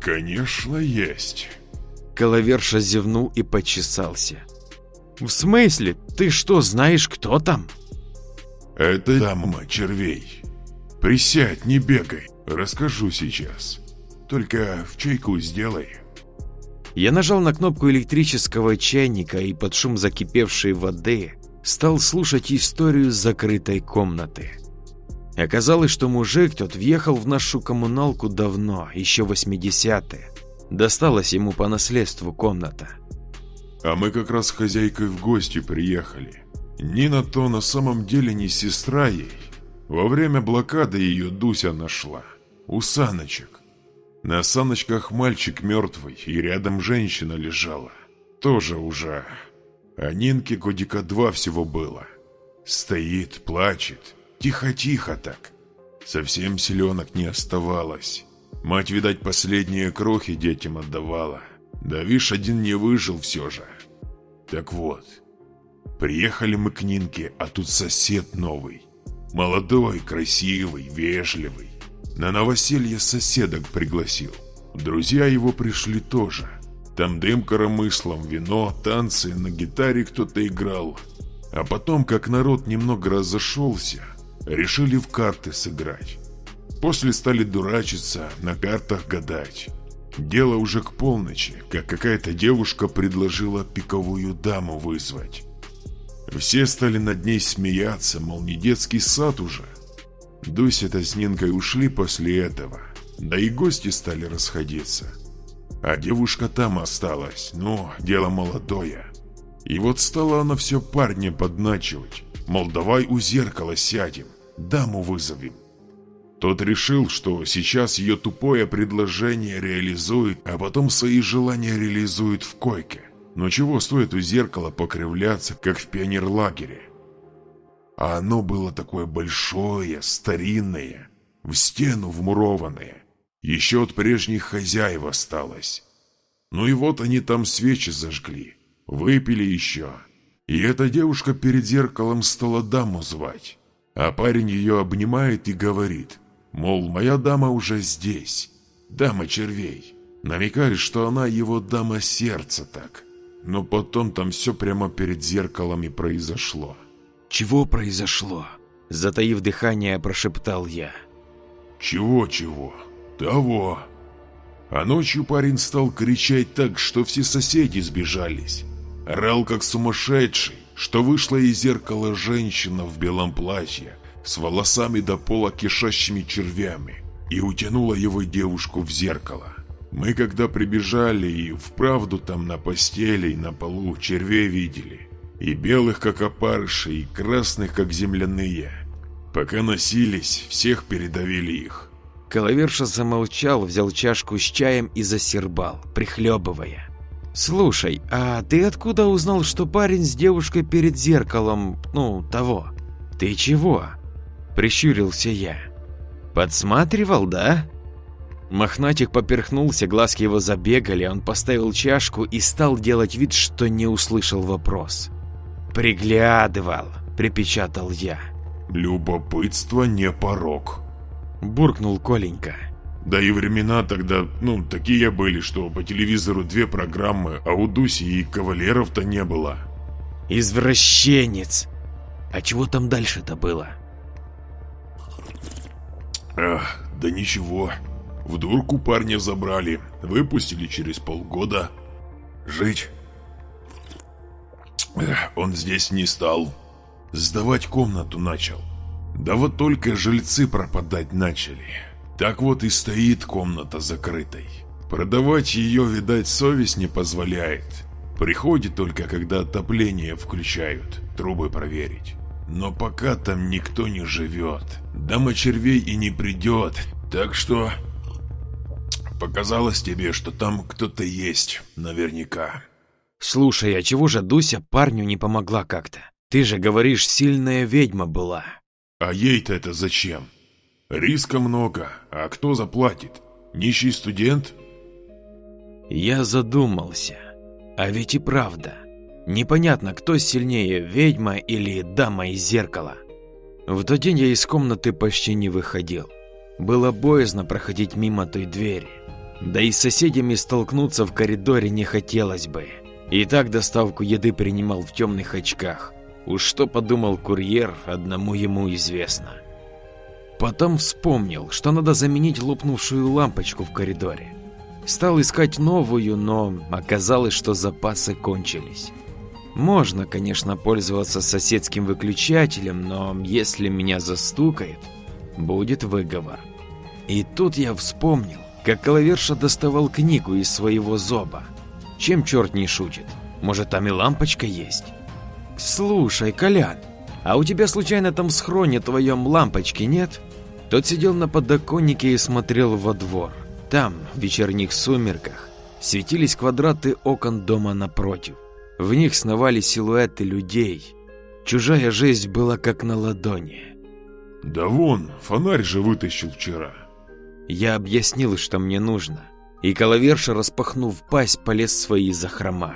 «Конечно, есть!» Коловерша зевнул и почесался. «В смысле? Ты что, знаешь, кто там?» «Это дама червей. Присядь, не бегай. Расскажу сейчас. Только в чайку сделай». Я нажал на кнопку электрического чайника и под шум закипевшей воды стал слушать историю закрытой комнаты. Оказалось, что мужик тот въехал в нашу коммуналку давно, еще 80-е. Досталась ему по наследству комната. А мы как раз с хозяйкой в гости приехали. Нина то на самом деле не сестра ей. Во время блокады ее Дуся нашла. У саночек. На саночках мальчик мертвый, и рядом женщина лежала. Тоже уже. А Нинке годика два всего было. Стоит, плачет. Тихо-тихо так. Совсем селенок не оставалось. Мать, видать, последние крохи детям отдавала. Да вишь, один не выжил все же. Так вот, приехали мы к Нинке, а тут сосед новый. Молодой, красивый, вежливый. На новоселье соседок пригласил. Друзья его пришли тоже. Там дым коромыслом, вино, танцы, на гитаре кто-то играл. А потом, как народ немного разошелся, решили в карты сыграть. После стали дурачиться, на картах гадать. Дело уже к полночи, как какая-то девушка предложила пиковую даму вызвать. Все стали над ней смеяться, мол, не детский сад уже. Дуся-то с Нинкой ушли после этого, да и гости стали расходиться. А девушка там осталась, ну, дело молодое. И вот стала она все парня подначивать, мол, давай у зеркала сядем, даму вызовем. Тот решил, что сейчас ее тупое предложение реализует, а потом свои желания реализует в койке. Но чего стоит у зеркала покривляться, как в пионерлагере? А оно было такое большое, старинное, в стену вмурованное. Еще от прежних хозяев осталось. Ну и вот они там свечи зажгли, выпили еще. И эта девушка перед зеркалом стала даму звать. А парень ее обнимает и говорит, мол, моя дама уже здесь, дама червей. Намекает, что она его дама сердца так. Но потом там все прямо перед зеркалом и произошло. «Чего произошло?» Затаив дыхание, прошептал я. «Чего-чего? Того!» А ночью парень стал кричать так, что все соседи сбежались. Орал как сумасшедший, что вышла из зеркала женщина в белом платье, с волосами до пола кишащими червями, и утянула его девушку в зеркало. Мы когда прибежали и вправду там на постели и на полу червей видели. И белых, как опарыши, и красных, как земляные. Пока носились, всех передавили их. Коловерша замолчал, взял чашку с чаем и засербал, прихлебывая. «Слушай, а ты откуда узнал, что парень с девушкой перед зеркалом, ну, того? Ты чего?» Прищурился я. «Подсматривал, да?» Мохнатик поперхнулся, глазки его забегали, он поставил чашку и стал делать вид, что не услышал вопрос. «Приглядывал», — припечатал я. «Любопытство не порог», — буркнул Коленька. Да и времена тогда, ну, такие были, что по телевизору две программы, а у Дуси и кавалеров-то не было. Извращенец! А чего там дальше-то было? Ах, да ничего. В дурку парня забрали, выпустили через полгода. Жить он здесь не стал. Сдавать комнату начал. Да вот только жильцы пропадать начали. Так вот и стоит комната закрытой. Продавать ее, видать, совесть не позволяет. Приходит только, когда отопление включают, трубы проверить. Но пока там никто не живет. Дама червей и не придет. Так что... Показалось тебе, что там кто-то есть, наверняка. Слушай, а чего же Дуся парню не помогла как-то? Ты же говоришь, сильная ведьма была. А ей-то это зачем? Риска много, а кто заплатит? Нищий студент? Я задумался. А ведь и правда. Непонятно, кто сильнее, ведьма или дама из зеркала. В тот день я из комнаты почти не выходил. Было боязно проходить мимо той двери. Да и с соседями столкнуться в коридоре не хотелось бы. И так доставку еды принимал в темных очках. Уж что подумал курьер, одному ему известно. Потом вспомнил, что надо заменить лопнувшую лампочку в коридоре. Стал искать новую, но оказалось, что запасы кончились. Можно, конечно, пользоваться соседским выключателем, но если меня застукает, будет выговор. И тут я вспомнил, как Коловерша доставал книгу из своего зоба. Чем черт не шутит? Может, там и лампочка есть? Слушай, Колян, а у тебя случайно там в схроне твоем лампочки нет? Тот сидел на подоконнике и смотрел во двор. Там, в вечерних сумерках, светились квадраты окон дома напротив. В них сновали силуэты людей. Чужая жизнь была как на ладони. Да вон, фонарь же вытащил вчера. Я объяснил, что мне нужно, и Коловерша, распахнув пасть, полез в свои захрома.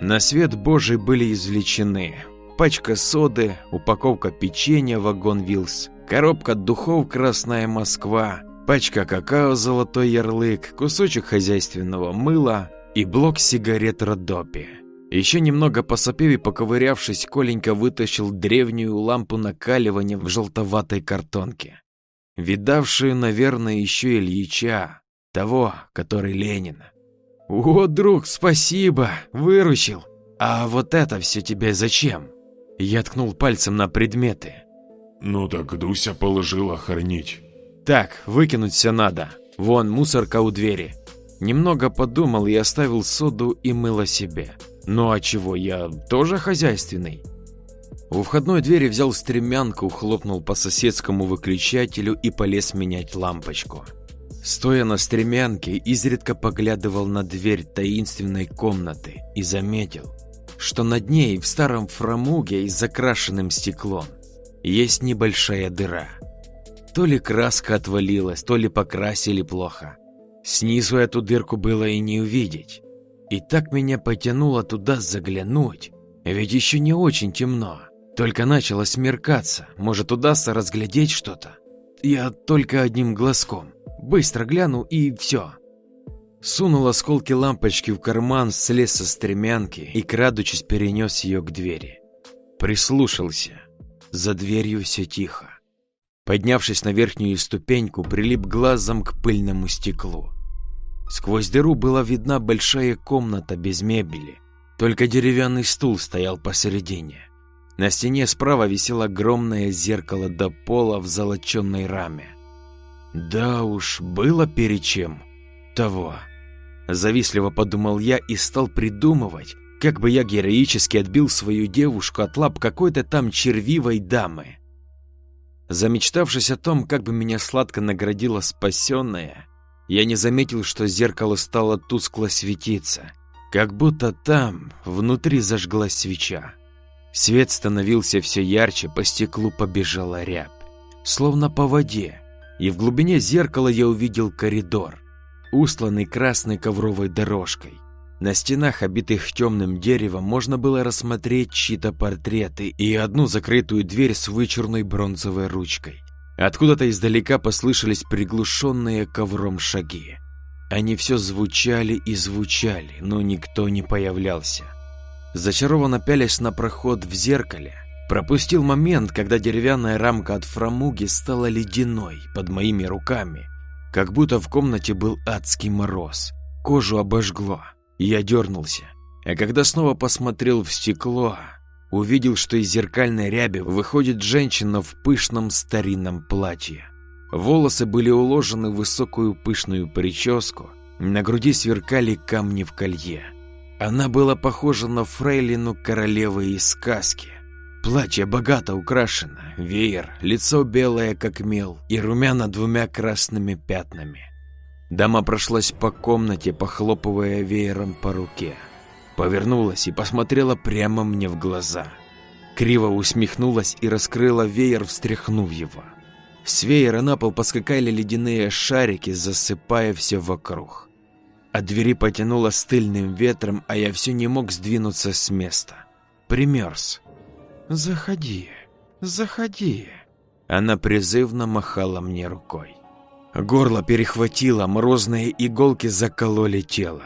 На свет Божий были извлечены пачка соды, упаковка печенья вагон Вилс, коробка духов «Красная Москва», пачка какао «Золотой ярлык», кусочек хозяйственного мыла и блок сигарет Родопи. Еще немного посопев и поковырявшись, Коленька вытащил древнюю лампу накаливания в желтоватой картонке видавшую, наверное, еще Ильича, того, который Ленин. «О, друг, спасибо, выручил. А вот это все тебе зачем?» Я ткнул пальцем на предметы. «Ну так Дуся положила хранить». «Так, выкинуть все надо. Вон, мусорка у двери». Немного подумал и оставил соду и мыло себе. Ну а чего, я тоже хозяйственный. У входной двери взял стремянку, хлопнул по соседскому выключателю и полез менять лампочку. Стоя на стремянке, изредка поглядывал на дверь таинственной комнаты и заметил, что над ней в старом фрамуге с закрашенным стеклом есть небольшая дыра. То ли краска отвалилась, то ли покрасили плохо. Снизу эту дырку было и не увидеть. И так меня потянуло туда заглянуть, ведь еще не очень темно. Только начало смеркаться, может удастся разглядеть что-то. Я только одним глазком. Быстро гляну и все. Сунул осколки лампочки в карман, слез со стремянки и, крадучись, перенес ее к двери. Прислушался. За дверью все тихо. Поднявшись на верхнюю ступеньку, прилип глазом к пыльному стеклу. Сквозь дыру была видна большая комната без мебели. Только деревянный стул стоял посередине. На стене справа висело огромное зеркало до пола в золоченной раме. Да уж, было перед чем. Того. Завистливо подумал я и стал придумывать, как бы я героически отбил свою девушку от лап какой-то там червивой дамы. Замечтавшись о том, как бы меня сладко наградила спасенная, я не заметил, что зеркало стало тускло светиться, как будто там внутри зажглась свеча. Свет становился все ярче, по стеклу побежала рябь, словно по воде, и в глубине зеркала я увидел коридор, устланный красной ковровой дорожкой. На стенах, обитых темным деревом, можно было рассмотреть чьи-то портреты и одну закрытую дверь с вычурной бронзовой ручкой. Откуда-то издалека послышались приглушенные ковром шаги. Они все звучали и звучали, но никто не появлялся зачарованно пялясь на проход в зеркале, пропустил момент, когда деревянная рамка от фрамуги стала ледяной под моими руками, как будто в комнате был адский мороз. Кожу обожгло, я дернулся. А когда снова посмотрел в стекло, увидел, что из зеркальной ряби выходит женщина в пышном старинном платье. Волосы были уложены в высокую пышную прическу, на груди сверкали камни в колье. Она была похожа на фрейлину королевы из сказки. Платье богато украшено, веер, лицо белое как мел и румяна двумя красными пятнами. Дама прошлась по комнате, похлопывая веером по руке. Повернулась и посмотрела прямо мне в глаза. Криво усмехнулась и раскрыла веер, встряхнув его. С веера на пол поскакали ледяные шарики, засыпая все вокруг. От двери потянуло стыльным ветром, а я все не мог сдвинуться с места. Примерз. «Заходи, заходи». Она призывно махала мне рукой. Горло перехватило, морозные иголки закололи тело.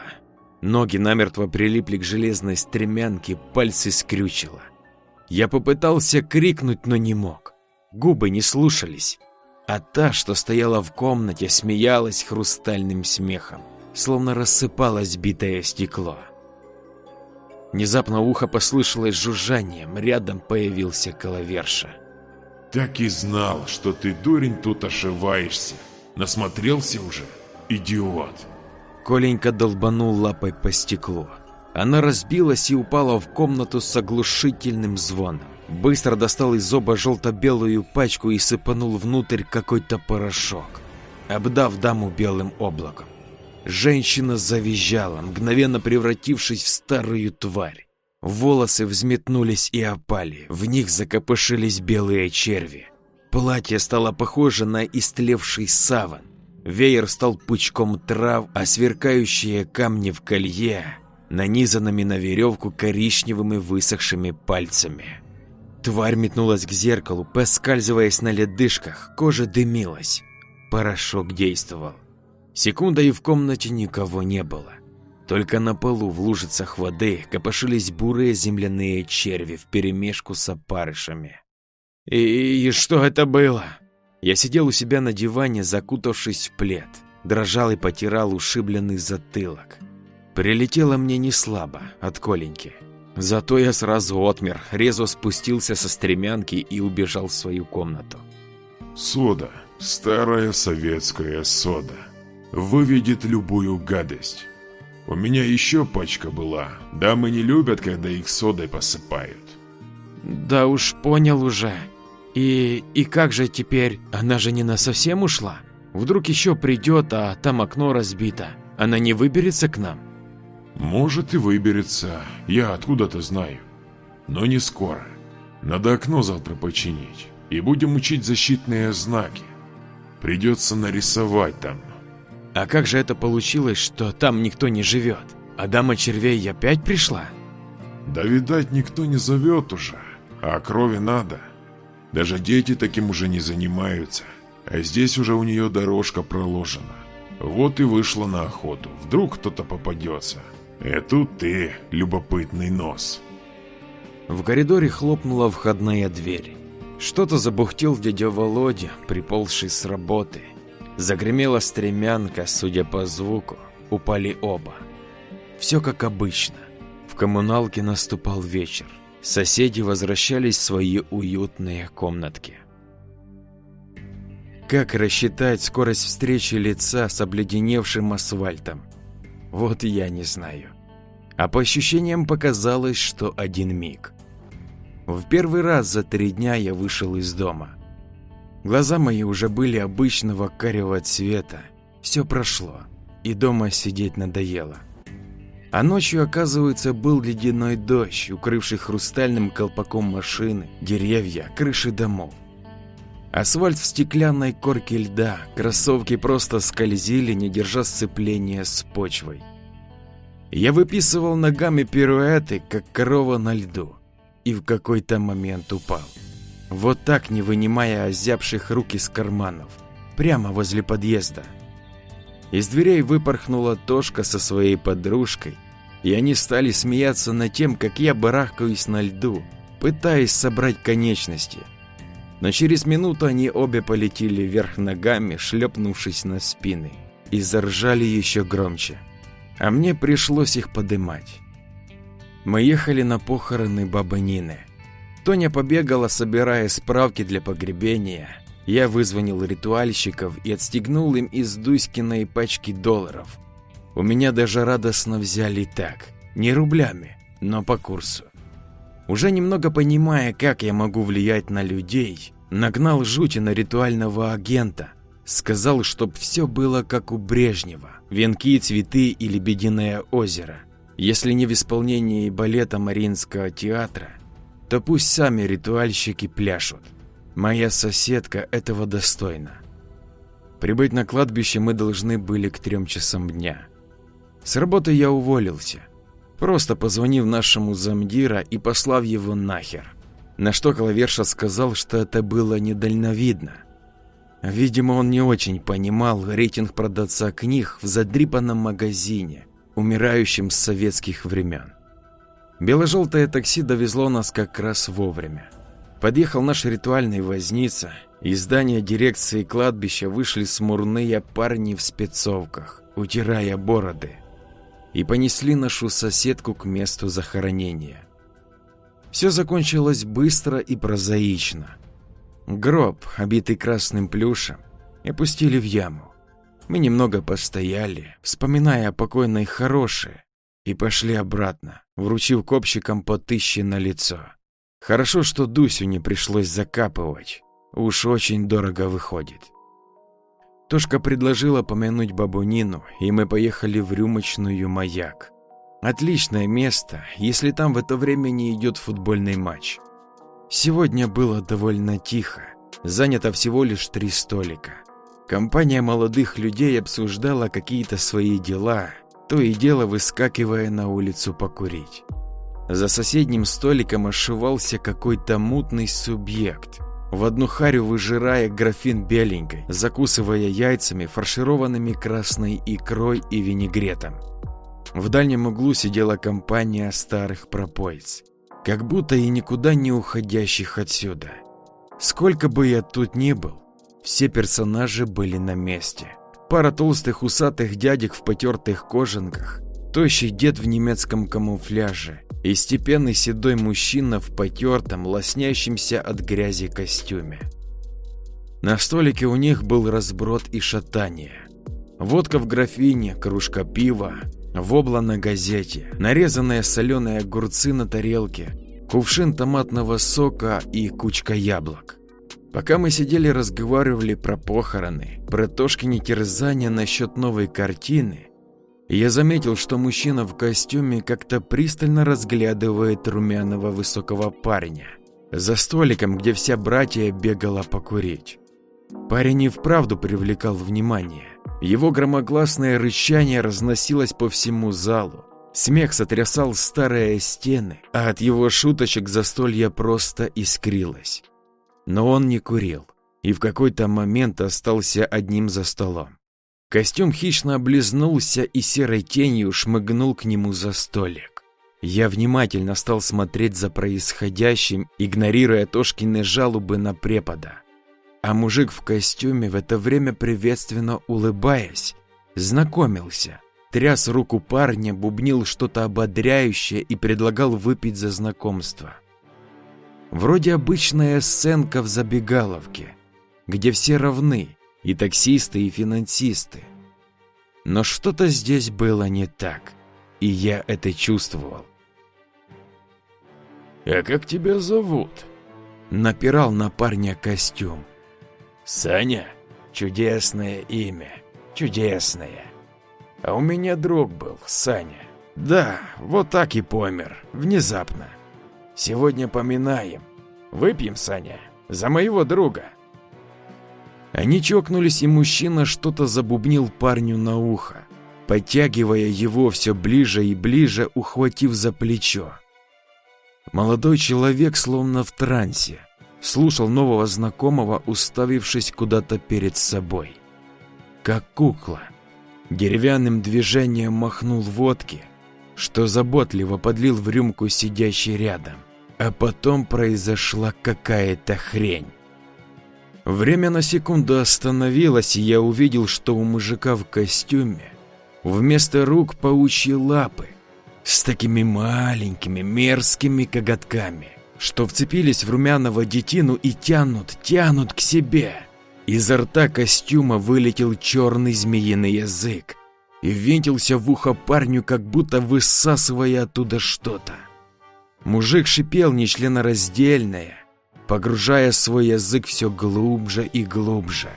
Ноги намертво прилипли к железной стремянке, пальцы скрючило. Я попытался крикнуть, но не мог. Губы не слушались. А та, что стояла в комнате, смеялась хрустальным смехом, словно рассыпалось битое стекло. Внезапно ухо послышалось жужжанием, рядом появился коловерша. «Так и знал, что ты, дурень, тут ошиваешься. Насмотрелся уже, идиот!» Коленька долбанул лапой по стеклу. Она разбилась и упала в комнату с оглушительным звоном. Быстро достал из зоба желто-белую пачку и сыпанул внутрь какой-то порошок, обдав даму белым облаком. Женщина завизжала, мгновенно превратившись в старую тварь. Волосы взметнулись и опали, в них закопошились белые черви. Платье стало похоже на истлевший саван. Веер стал пучком трав, а сверкающие камни в колье нанизанными на веревку коричневыми высохшими пальцами. Тварь метнулась к зеркалу, поскальзываясь на ледышках, кожа дымилась. Порошок действовал. Секунда и в комнате никого не было. Только на полу в лужицах воды копошились бурые земляные черви вперемешку с опарышами. И, и что это было? Я сидел у себя на диване, закутавшись в плед, дрожал и потирал ушибленный затылок. Прилетело мне не слабо от Коленьки. Зато я сразу отмер, резво спустился со стремянки и убежал в свою комнату. Сода, старая советская сода, выведет любую гадость. У меня еще пачка была, дамы не любят, когда их содой посыпают. Да уж понял уже. И, и как же теперь? Она же не на совсем ушла? Вдруг еще придет, а там окно разбито. Она не выберется к нам? Может и выберется, я откуда-то знаю. Но не скоро. Надо окно завтра починить. И будем учить защитные знаки. Придется нарисовать там. А как же это получилось, что там никто не живет? А дама червей опять пришла? Да видать никто не зовет уже. А крови надо. Даже дети таким уже не занимаются. А здесь уже у нее дорожка проложена. Вот и вышла на охоту. Вдруг кто-то попадется. И тут ты, любопытный нос. В коридоре хлопнула входная дверь. Что-то забухтел дядя Володя, приползший с работы. Загремела стремянка, судя по звуку, упали оба. Все как обычно. В коммуналке наступал вечер. Соседи возвращались в свои уютные комнатки. Как рассчитать скорость встречи лица с обледеневшим асфальтом? Вот я не знаю. А по ощущениям показалось, что один миг. В первый раз за три дня я вышел из дома. Глаза мои уже были обычного карего цвета. Все прошло, и дома сидеть надоело. А ночью, оказывается, был ледяной дождь, укрывший хрустальным колпаком машины, деревья, крыши домов. Асфальт в стеклянной корке льда, кроссовки просто скользили, не держа сцепления с почвой. Я выписывал ногами пируэты, как корова на льду, и в какой-то момент упал. Вот так, не вынимая озябших рук из карманов, прямо возле подъезда. Из дверей выпорхнула Тошка со своей подружкой, и они стали смеяться над тем, как я барахкаюсь на льду, пытаясь собрать конечности. Но через минуту они обе полетели вверх ногами, шлепнувшись на спины, и заржали еще громче. А мне пришлось их подымать. Мы ехали на похороны бабы Нины. Тоня побегала, собирая справки для погребения, я вызвонил ритуальщиков и отстегнул им из Дуськиной пачки долларов. У меня даже радостно взяли так, не рублями, но по курсу. Уже немного понимая, как я могу влиять на людей, нагнал жути на ритуального агента. Сказал, чтоб все было как у Брежнева. Венки, цветы и лебединое озеро. Если не в исполнении балета Мариинского театра, то пусть сами ритуальщики пляшут. Моя соседка этого достойна. Прибыть на кладбище мы должны были к трем часам дня. С работы я уволился, просто позвонив нашему замдира и послав его нахер. На что Клаверша сказал, что это было недальновидно. Видимо, он не очень понимал рейтинг продавца книг в задрипанном магазине, умирающем с советских времен. Бело-желтое такси довезло нас как раз вовремя. Подъехал наш ритуальный возница, из здания дирекции кладбища вышли смурные парни в спецовках, утирая бороды, и понесли нашу соседку к месту захоронения. Все закончилось быстро и прозаично. Гроб, обитый красным плюшем, опустили в яму. Мы немного постояли, вспоминая о покойной хорошее, и пошли обратно, вручив копщикам по тысяче на лицо. Хорошо, что Дусю не пришлось закапывать, уж очень дорого выходит. Тошка предложила помянуть бабу Нину, и мы поехали в рюмочную «Маяк». Отличное место, если там в это время не идет футбольный матч. Сегодня было довольно тихо, занято всего лишь три столика. Компания молодых людей обсуждала какие-то свои дела, то и дело выскакивая на улицу покурить. За соседним столиком ошивался какой-то мутный субъект, в одну харю выжирая графин беленькой, закусывая яйцами, фаршированными красной икрой и винегретом. В дальнем углу сидела компания старых пропоиц, как будто и никуда не уходящих отсюда. Сколько бы я тут ни был, все персонажи были на месте. Пара толстых усатых дядек в потертых кожанках, тощий дед в немецком камуфляже и степенный седой мужчина в потертом, лоснящемся от грязи костюме. На столике у них был разброд и шатание. Водка в графине, кружка пива, Вобла на газете, нарезанные соленые огурцы на тарелке, кувшин томатного сока и кучка яблок. Пока мы сидели разговаривали про похороны, про Тошкине терзания насчет новой картины, я заметил, что мужчина в костюме как-то пристально разглядывает румяного высокого парня за столиком, где вся братья бегала покурить. Парень и вправду привлекал внимание. Его громогласное рычание разносилось по всему залу. Смех сотрясал старые стены, а от его шуточек застолье просто искрилось. Но он не курил и в какой-то момент остался одним за столом. Костюм хищно облизнулся и серой тенью шмыгнул к нему за столик. Я внимательно стал смотреть за происходящим, игнорируя Тошкины жалобы на препода. А мужик в костюме в это время приветственно улыбаясь, знакомился, тряс руку парня, бубнил что-то ободряющее и предлагал выпить за знакомство. Вроде обычная сценка в забегаловке, где все равны, и таксисты, и финансисты. Но что-то здесь было не так, и я это чувствовал. «А как тебя зовут?» Напирал на парня костюм. Саня? Чудесное имя. Чудесное. А у меня друг был, Саня. Да, вот так и помер. Внезапно. Сегодня поминаем. Выпьем, Саня, за моего друга. Они чокнулись, и мужчина что-то забубнил парню на ухо, подтягивая его все ближе и ближе, ухватив за плечо. Молодой человек словно в трансе слушал нового знакомого, уставившись куда-то перед собой. Как кукла. Деревянным движением махнул водки, что заботливо подлил в рюмку сидящий рядом. А потом произошла какая-то хрень. Время на секунду остановилось, и я увидел, что у мужика в костюме вместо рук паучьи лапы с такими маленькими мерзкими коготками что вцепились в румяного детину и тянут, тянут к себе. Изо рта костюма вылетел черный змеиный язык и ввинтился в ухо парню, как будто высасывая оттуда что-то. Мужик шипел нечленораздельное, погружая свой язык все глубже и глубже.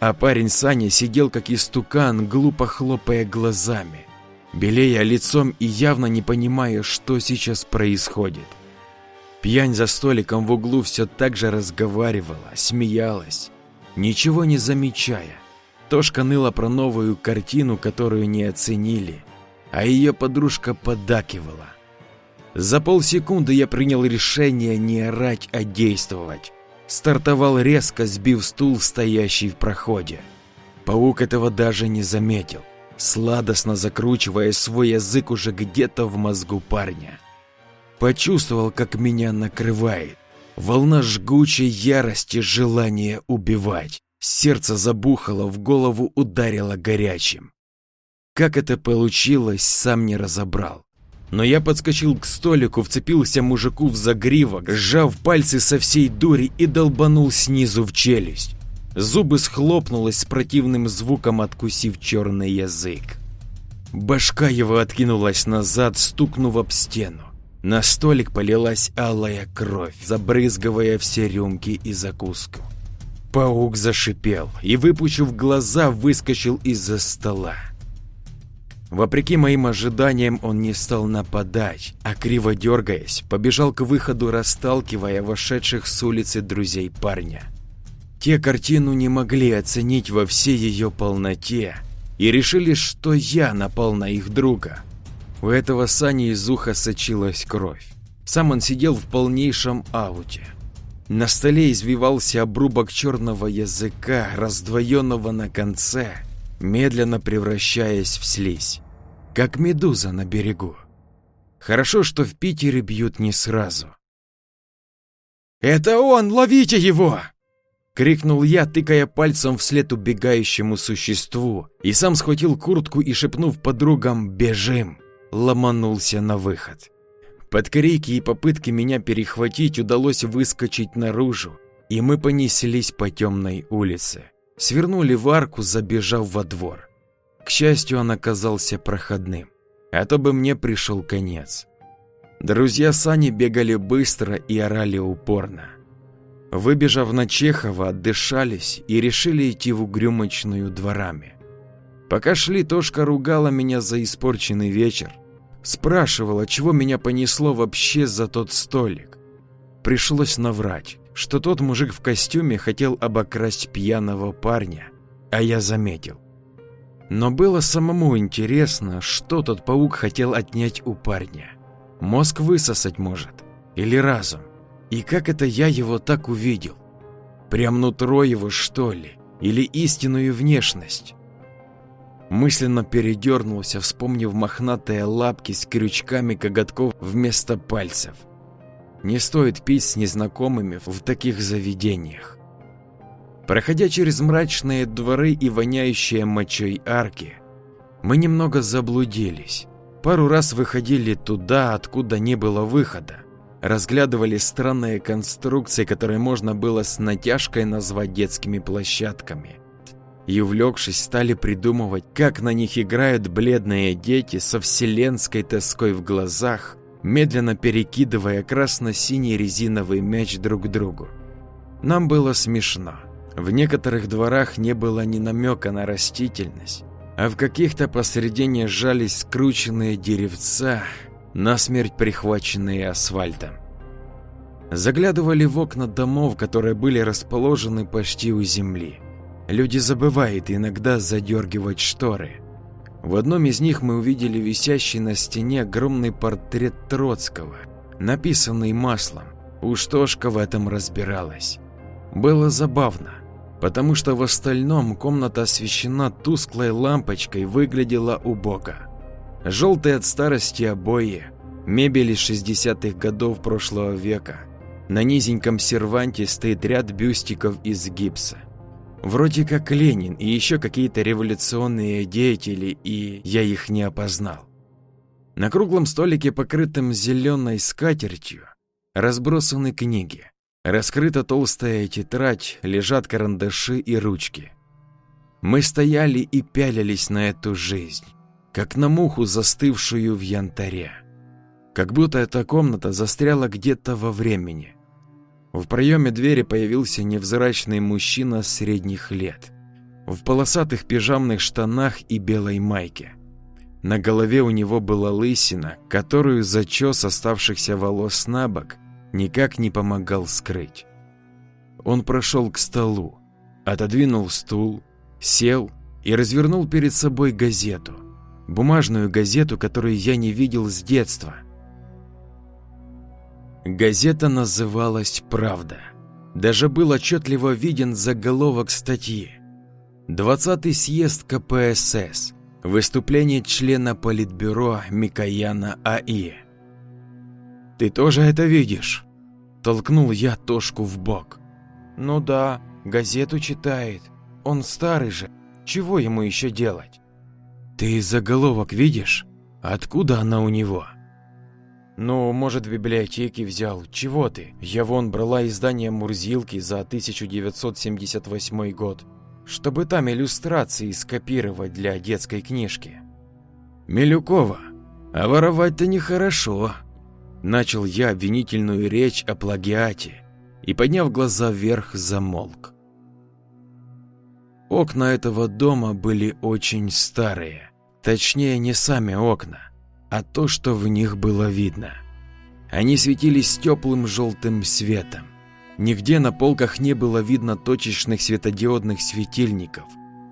А парень Саня сидел как истукан, глупо хлопая глазами, белея лицом и явно не понимая, что сейчас происходит. Пьянь за столиком в углу все так же разговаривала, смеялась, ничего не замечая. Тошка ныла про новую картину, которую не оценили, а ее подружка подакивала. За полсекунды я принял решение не орать, а действовать. Стартовал резко, сбив стул, стоящий в проходе. Паук этого даже не заметил, сладостно закручивая свой язык уже где-то в мозгу парня. Почувствовал, как меня накрывает. Волна жгучей ярости, желания убивать. Сердце забухало, в голову ударило горячим. Как это получилось, сам не разобрал. Но я подскочил к столику, вцепился мужику в загривок, сжав пальцы со всей дури и долбанул снизу в челюсть. Зубы схлопнулось с противным звуком, откусив черный язык. Башка его откинулась назад, стукнув об стену. На столик полилась алая кровь, забрызгивая все рюмки и закуску. Паук зашипел и, выпучив глаза, выскочил из-за стола. Вопреки моим ожиданиям, он не стал нападать, а криво дергаясь, побежал к выходу, расталкивая вошедших с улицы друзей парня. Те картину не могли оценить во всей ее полноте и решили, что я напал на их друга. У этого Сани из уха сочилась кровь. Сам он сидел в полнейшем ауте. На столе извивался обрубок черного языка, раздвоенного на конце, медленно превращаясь в слизь, как медуза на берегу. Хорошо, что в Питере бьют не сразу. «Это он! Ловите его!» Крикнул я, тыкая пальцем вслед убегающему существу, и сам схватил куртку и, шепнув подругам «Бежим!», ломанулся на выход. Под крики и попытки меня перехватить удалось выскочить наружу, и мы понеслись по темной улице. Свернули в арку, забежав во двор. К счастью, он оказался проходным, а то бы мне пришел конец. Друзья Сани бегали быстро и орали упорно. Выбежав на Чехова, отдышались и решили идти в угрюмочную дворами. Пока шли, Тошка ругала меня за испорченный вечер. Спрашивала, чего меня понесло вообще за тот столик. Пришлось наврать, что тот мужик в костюме хотел обокрасть пьяного парня, а я заметил. Но было самому интересно, что тот паук хотел отнять у парня. Мозг высосать может, или разум. И как это я его так увидел? Прям нутро его, что ли? Или истинную внешность? Мысленно передернулся, вспомнив мохнатые лапки с крючками коготков вместо пальцев. Не стоит пить с незнакомыми в таких заведениях. Проходя через мрачные дворы и воняющие мочой арки, мы немного заблудились. Пару раз выходили туда, откуда не было выхода разглядывали странные конструкции, которые можно было с натяжкой назвать детскими площадками. И увлекшись, стали придумывать, как на них играют бледные дети со вселенской тоской в глазах, медленно перекидывая красно-синий резиновый мяч друг к другу. Нам было смешно. В некоторых дворах не было ни намека на растительность, а в каких-то посредине сжались скрученные деревца, насмерть прихваченные асфальтом. Заглядывали в окна домов, которые были расположены почти у земли. Люди забывают иногда задергивать шторы. В одном из них мы увидели висящий на стене огромный портрет Троцкого, написанный маслом. Уж Тошка в этом разбиралась. Было забавно, потому что в остальном комната освещена тусклой лампочкой выглядела убого. Желтые от старости обои, мебель из 60-х годов прошлого века. На низеньком серванте стоит ряд бюстиков из гипса. Вроде как Ленин и еще какие-то революционные деятели, и я их не опознал. На круглом столике, покрытом зеленой скатертью, разбросаны книги. Раскрыта толстая тетрадь, лежат карандаши и ручки. Мы стояли и пялились на эту жизнь как на муху, застывшую в янтаре. Как будто эта комната застряла где-то во времени. В проеме двери появился невзрачный мужчина средних лет, в полосатых пижамных штанах и белой майке. На голове у него была лысина, которую зачес оставшихся волос на бок никак не помогал скрыть. Он прошел к столу, отодвинул стул, сел и развернул перед собой газету – Бумажную газету, которую я не видел с детства. Газета называлась «Правда». Даже был отчетливо виден заголовок статьи. 20-й съезд КПСС. Выступление члена Политбюро Микояна АИ. «Ты тоже это видишь?» Толкнул я Тошку в бок. «Ну да, газету читает. Он старый же. Чего ему еще делать?» «Ты заголовок видишь? Откуда она у него?» «Ну, может, в библиотеке взял. Чего ты? Я вон брала издание Мурзилки за 1978 год, чтобы там иллюстрации скопировать для детской книжки». «Милюкова, а воровать-то нехорошо», Начал я обвинительную речь о плагиате и, подняв глаза вверх, замолк. Окна этого дома были очень старые. Точнее, не сами окна, а то, что в них было видно. Они светились теплым желтым светом. Нигде на полках не было видно точечных светодиодных светильников.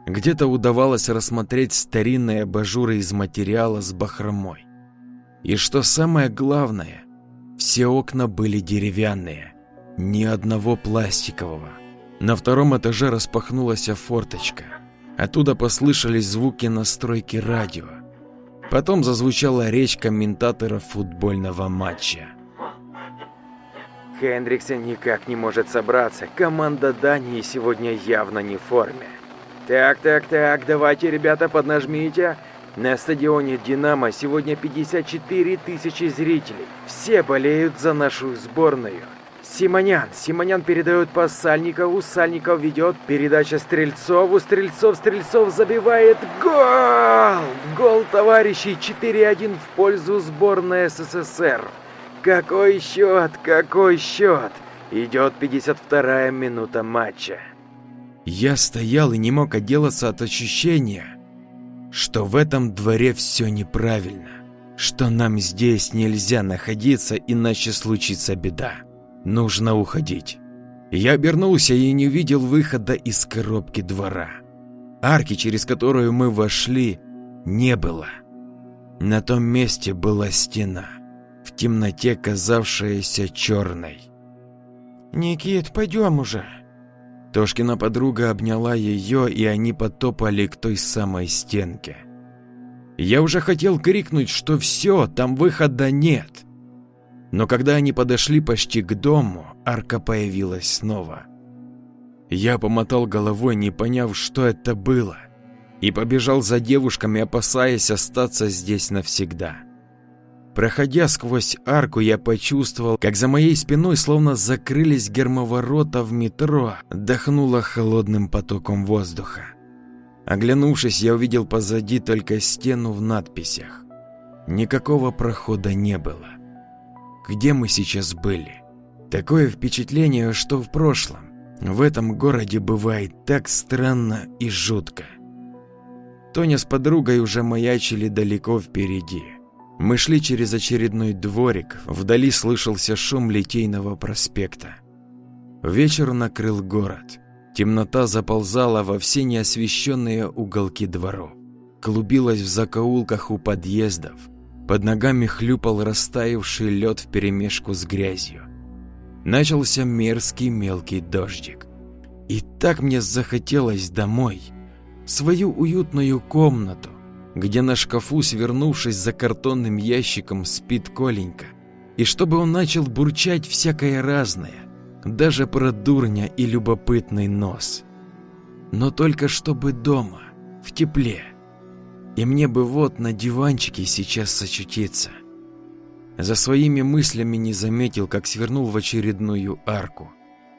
Где-то удавалось рассмотреть старинные абажуры из материала с бахромой. И что самое главное, все окна были деревянные, ни одного пластикового. На втором этаже распахнулась форточка. Оттуда послышались звуки настройки радио. Потом зазвучала речь комментатора футбольного матча. Хендриксен никак не может собраться. Команда Дании сегодня явно не в форме. Так, так, так, давайте, ребята, поднажмите. На стадионе «Динамо» сегодня 54 тысячи зрителей. Все болеют за нашу сборную. Симонян. Симонян передает пас Сальникову. Сальников ведет. Передача Стрельцову. Стрельцов. Стрельцов забивает. Гол! Гол, товарищи. 4-1 в пользу сборной СССР. Какой счет? Какой счет? Идет 52-я минута матча. Я стоял и не мог отделаться от ощущения, что в этом дворе все неправильно, что нам здесь нельзя находиться, иначе случится беда. Нужно уходить. Я обернулся и не увидел выхода из коробки двора. Арки, через которую мы вошли, не было. На том месте была стена, в темноте казавшаяся черной. «Никит, пойдем уже», Тошкина подруга обняла ее, и они потопали к той самой стенке. Я уже хотел крикнуть, что все, там выхода нет. Но когда они подошли почти к дому, арка появилась снова. Я помотал головой, не поняв, что это было, и побежал за девушками, опасаясь остаться здесь навсегда. Проходя сквозь арку, я почувствовал, как за моей спиной словно закрылись гермоворота в метро, дохнуло холодным потоком воздуха. Оглянувшись, я увидел позади только стену в надписях. Никакого прохода не было. Где мы сейчас были? Такое впечатление, что в прошлом. В этом городе бывает так странно и жутко. Тоня с подругой уже маячили далеко впереди. Мы шли через очередной дворик, вдали слышался шум Литейного проспекта. Вечер накрыл город. Темнота заползала во все неосвещенные уголки дворов. Клубилась в закоулках у подъездов. Под ногами хлюпал растаявший лед вперемешку с грязью. Начался мерзкий мелкий дождик. И так мне захотелось домой, свою уютную комнату, где на шкафу, свернувшись за картонным ящиком, спит Коленька, и чтобы он начал бурчать всякое разное, даже про дурня и любопытный нос. Но только чтобы дома, в тепле. И мне бы вот на диванчике сейчас сочутиться. За своими мыслями не заметил, как свернул в очередную арку.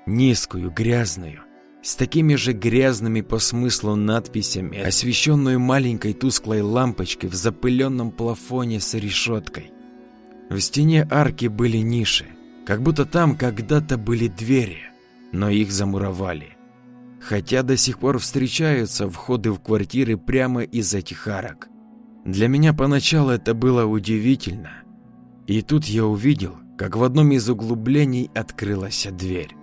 Низкую, грязную, с такими же грязными по смыслу надписями, освещенную маленькой тусклой лампочкой в запыленном плафоне с решеткой. В стене арки были ниши, как будто там когда-то были двери, но их замуровали. Хотя до сих пор встречаются входы в квартиры прямо из этих арок. Для меня поначалу это было удивительно. И тут я увидел, как в одном из углублений открылась дверь.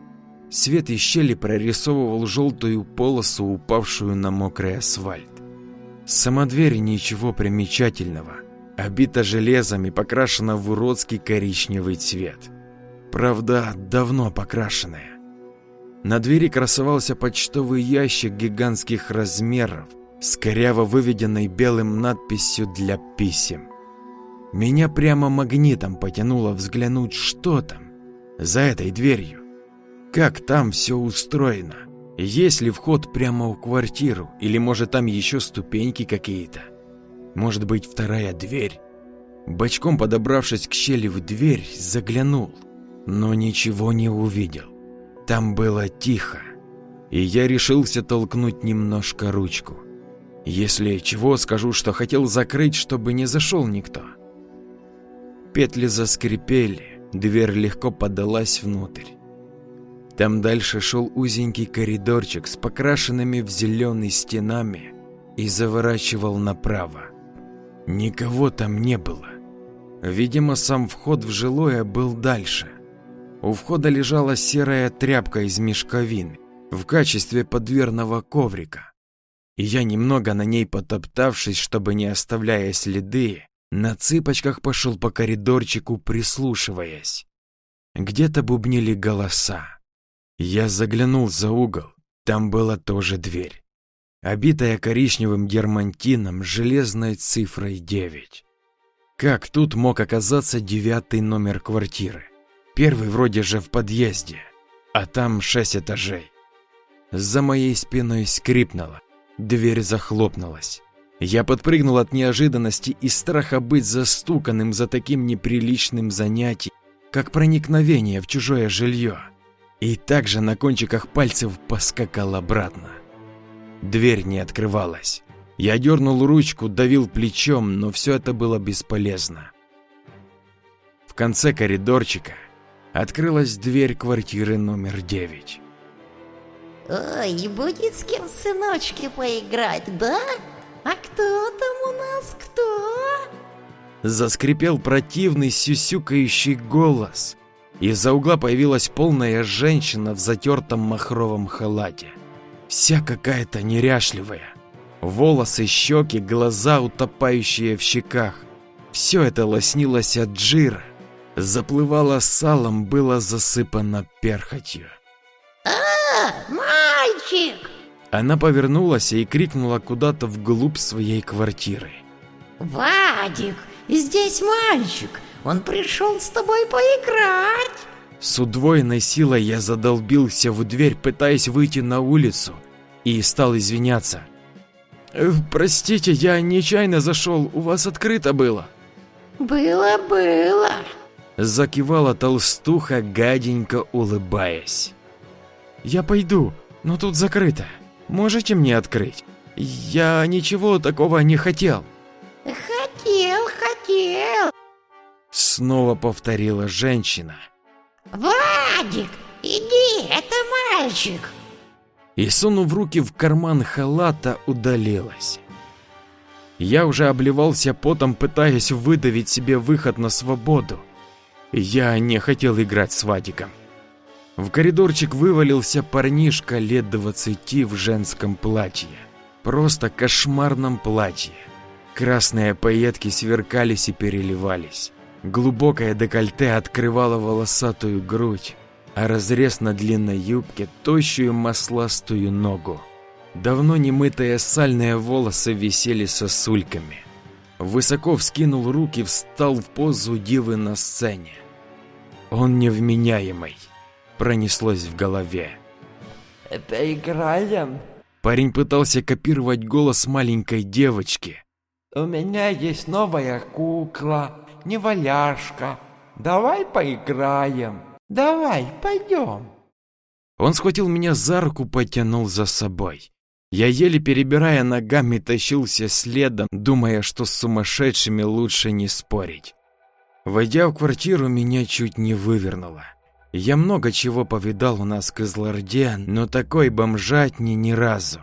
Свет из щели прорисовывал желтую полосу, упавшую на мокрый асфальт. Сама дверь ничего примечательного. Обита железом и покрашена в уродский коричневый цвет. Правда, давно покрашенная. На двери красовался почтовый ящик гигантских размеров с коряво выведенной белым надписью для писем. Меня прямо магнитом потянуло взглянуть, что там, за этой дверью. Как там все устроено? Есть ли вход прямо в квартиру, или может там еще ступеньки какие-то? Может быть вторая дверь? Бочком подобравшись к щели в дверь, заглянул, но ничего не увидел. Там было тихо, и я решился толкнуть немножко ручку. Если чего, скажу, что хотел закрыть, чтобы не зашел никто. Петли заскрипели, дверь легко подалась внутрь. Там дальше шел узенький коридорчик с покрашенными в зеленый стенами и заворачивал направо. Никого там не было. Видимо, сам вход в жилое был дальше. У входа лежала серая тряпка из мешковины в качестве подверного коврика. И я, немного на ней потоптавшись, чтобы не оставляя следы, на цыпочках пошел по коридорчику, прислушиваясь. Где-то бубнили голоса. Я заглянул за угол, там была тоже дверь, обитая коричневым дермантином с железной цифрой 9. Как тут мог оказаться девятый номер квартиры? Первый вроде же в подъезде, а там шесть этажей. За моей спиной скрипнуло, дверь захлопнулась. Я подпрыгнул от неожиданности и страха быть застуканным за таким неприличным занятием, как проникновение в чужое жилье и также на кончиках пальцев поскакал обратно. Дверь не открывалась. Я дернул ручку, давил плечом, но все это было бесполезно. В конце коридорчика открылась дверь квартиры номер девять. Ой, будет с кем сыночки поиграть, да? А кто там у нас, кто? Заскрипел противный сюсюкающий голос, из-за угла появилась полная женщина в затертом махровом халате. Вся какая-то неряшливая. Волосы, щеки, глаза, утопающие в щеках. Все это лоснилось от жира. Заплывало салом, было засыпано перхотью. А, мальчик! Она повернулась и крикнула куда-то вглубь своей квартиры. Вадик, здесь мальчик, он пришел с тобой поиграть. С удвоенной силой я задолбился в дверь, пытаясь выйти на улицу, и стал извиняться. «Э, «Простите, я нечаянно зашел, у вас открыто было». «Было-было», — закивала толстуха, гаденько улыбаясь. «Я пойду, но тут закрыто. Можете мне открыть? Я ничего такого не хотел». «Хотел, хотел», Снова повторила женщина. «Вадик, иди, это мальчик!» И, сунув руки в карман халата, удалилась. Я уже обливался потом, пытаясь выдавить себе выход на свободу. Я не хотел играть с Вадиком. В коридорчик вывалился парнишка лет двадцати в женском платье. Просто кошмарном платье. Красные пайетки сверкались и переливались. Глубокое декольте открывало волосатую грудь, а разрез на длинной юбке – тощую масластую ногу. Давно немытые сальные волосы висели сосульками. Высоко вскинул руки, встал в позу дивы на сцене. Он невменяемый, пронеслось в голове. Это играем? Парень пытался копировать голос маленькой девочки. У меня есть новая кукла, неваляшка. Давай поиграем. Давай, пойдем. Он схватил меня за руку, потянул за собой. Я еле перебирая ногами тащился следом, думая, что с сумасшедшими лучше не спорить. Войдя в квартиру, меня чуть не вывернуло. Я много чего повидал у нас в Кызларде, но такой бомжатни ни разу.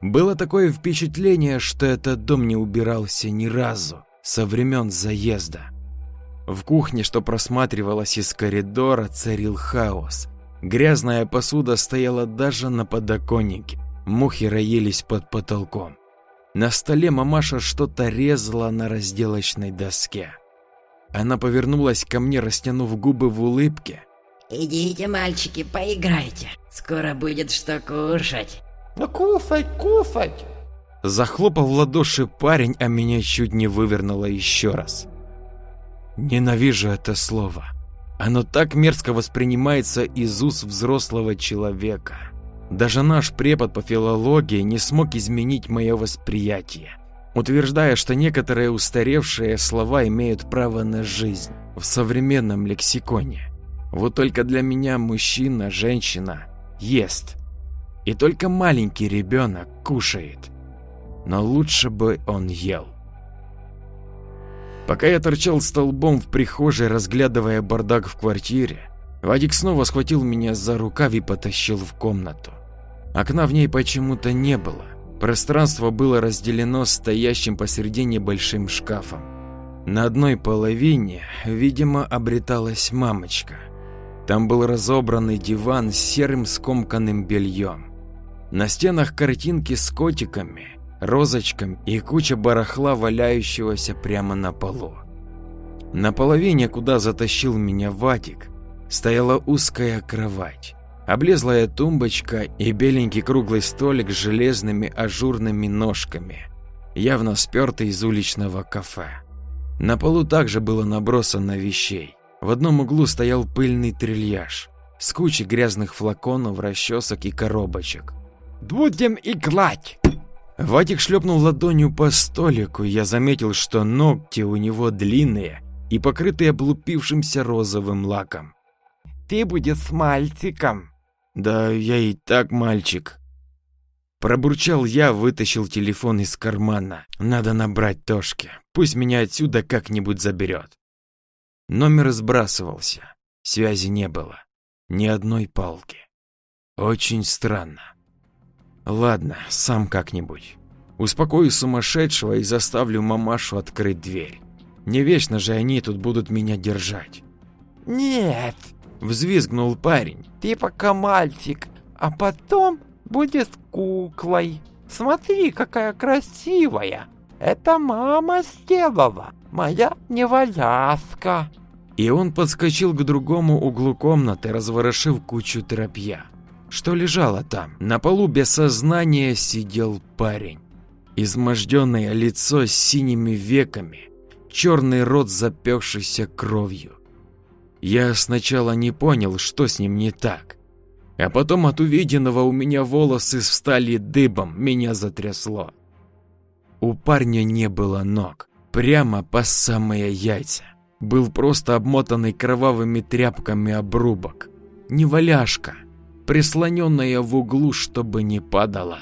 Было такое впечатление, что этот дом не убирался ни разу со времен заезда. В кухне, что просматривалась из коридора, царил хаос. Грязная посуда стояла даже на подоконнике. Мухи роились под потолком. На столе мамаша что-то резала на разделочной доске. Она повернулась ко мне, растянув губы в улыбке. «Идите, мальчики, поиграйте. Скоро будет что кушать». Ну кушать, кушать. Захлопал в ладоши парень, а меня чуть не вывернуло еще раз. Ненавижу это слово. Оно так мерзко воспринимается из уст взрослого человека. Даже наш препод по филологии не смог изменить мое восприятие, утверждая, что некоторые устаревшие слова имеют право на жизнь в современном лексиконе. Вот только для меня мужчина, женщина ест. И только маленький ребенок кушает. Но лучше бы он ел. Пока я торчал столбом в прихожей, разглядывая бардак в квартире, Вадик снова схватил меня за рукав и потащил в комнату. Окна в ней почему-то не было. Пространство было разделено стоящим посередине большим шкафом. На одной половине, видимо, обреталась мамочка. Там был разобранный диван с серым скомканным бельем. На стенах картинки с котиками, розочками и куча барахла, валяющегося прямо на полу. На половине, куда затащил меня Вадик, стояла узкая кровать облезлая тумбочка и беленький круглый столик с железными ажурными ножками, явно спертый из уличного кафе. На полу также было набросано вещей. В одном углу стоял пыльный трильяж с кучей грязных флаконов, расчесок и коробочек. «Будем играть!» Вадик шлепнул ладонью по столику, я заметил, что ногти у него длинные и покрытые облупившимся розовым лаком. «Ты будешь с мальчиком!» «Да я и так мальчик». Пробурчал я, вытащил телефон из кармана. Надо набрать Тошке. Пусть меня отсюда как-нибудь заберет. Номер сбрасывался. Связи не было. Ни одной палки. Очень странно. Ладно, сам как-нибудь. Успокою сумасшедшего и заставлю мамашу открыть дверь. Не вечно же они тут будут меня держать. Нет, Взвизгнул парень. Ты пока мальчик, а потом будешь куклой. Смотри, какая красивая. Это мама сделала, моя неваляска. И он подскочил к другому углу комнаты, разворошив кучу тропья. Что лежало там? На полу без сознания сидел парень. Изможденное лицо с синими веками, черный рот запекшийся кровью. Я сначала не понял, что с ним не так. А потом от увиденного у меня волосы встали дыбом, меня затрясло. У парня не было ног, прямо по самые яйца. Был просто обмотанный кровавыми тряпками обрубок. Неваляшка, прислоненная в углу, чтобы не падала.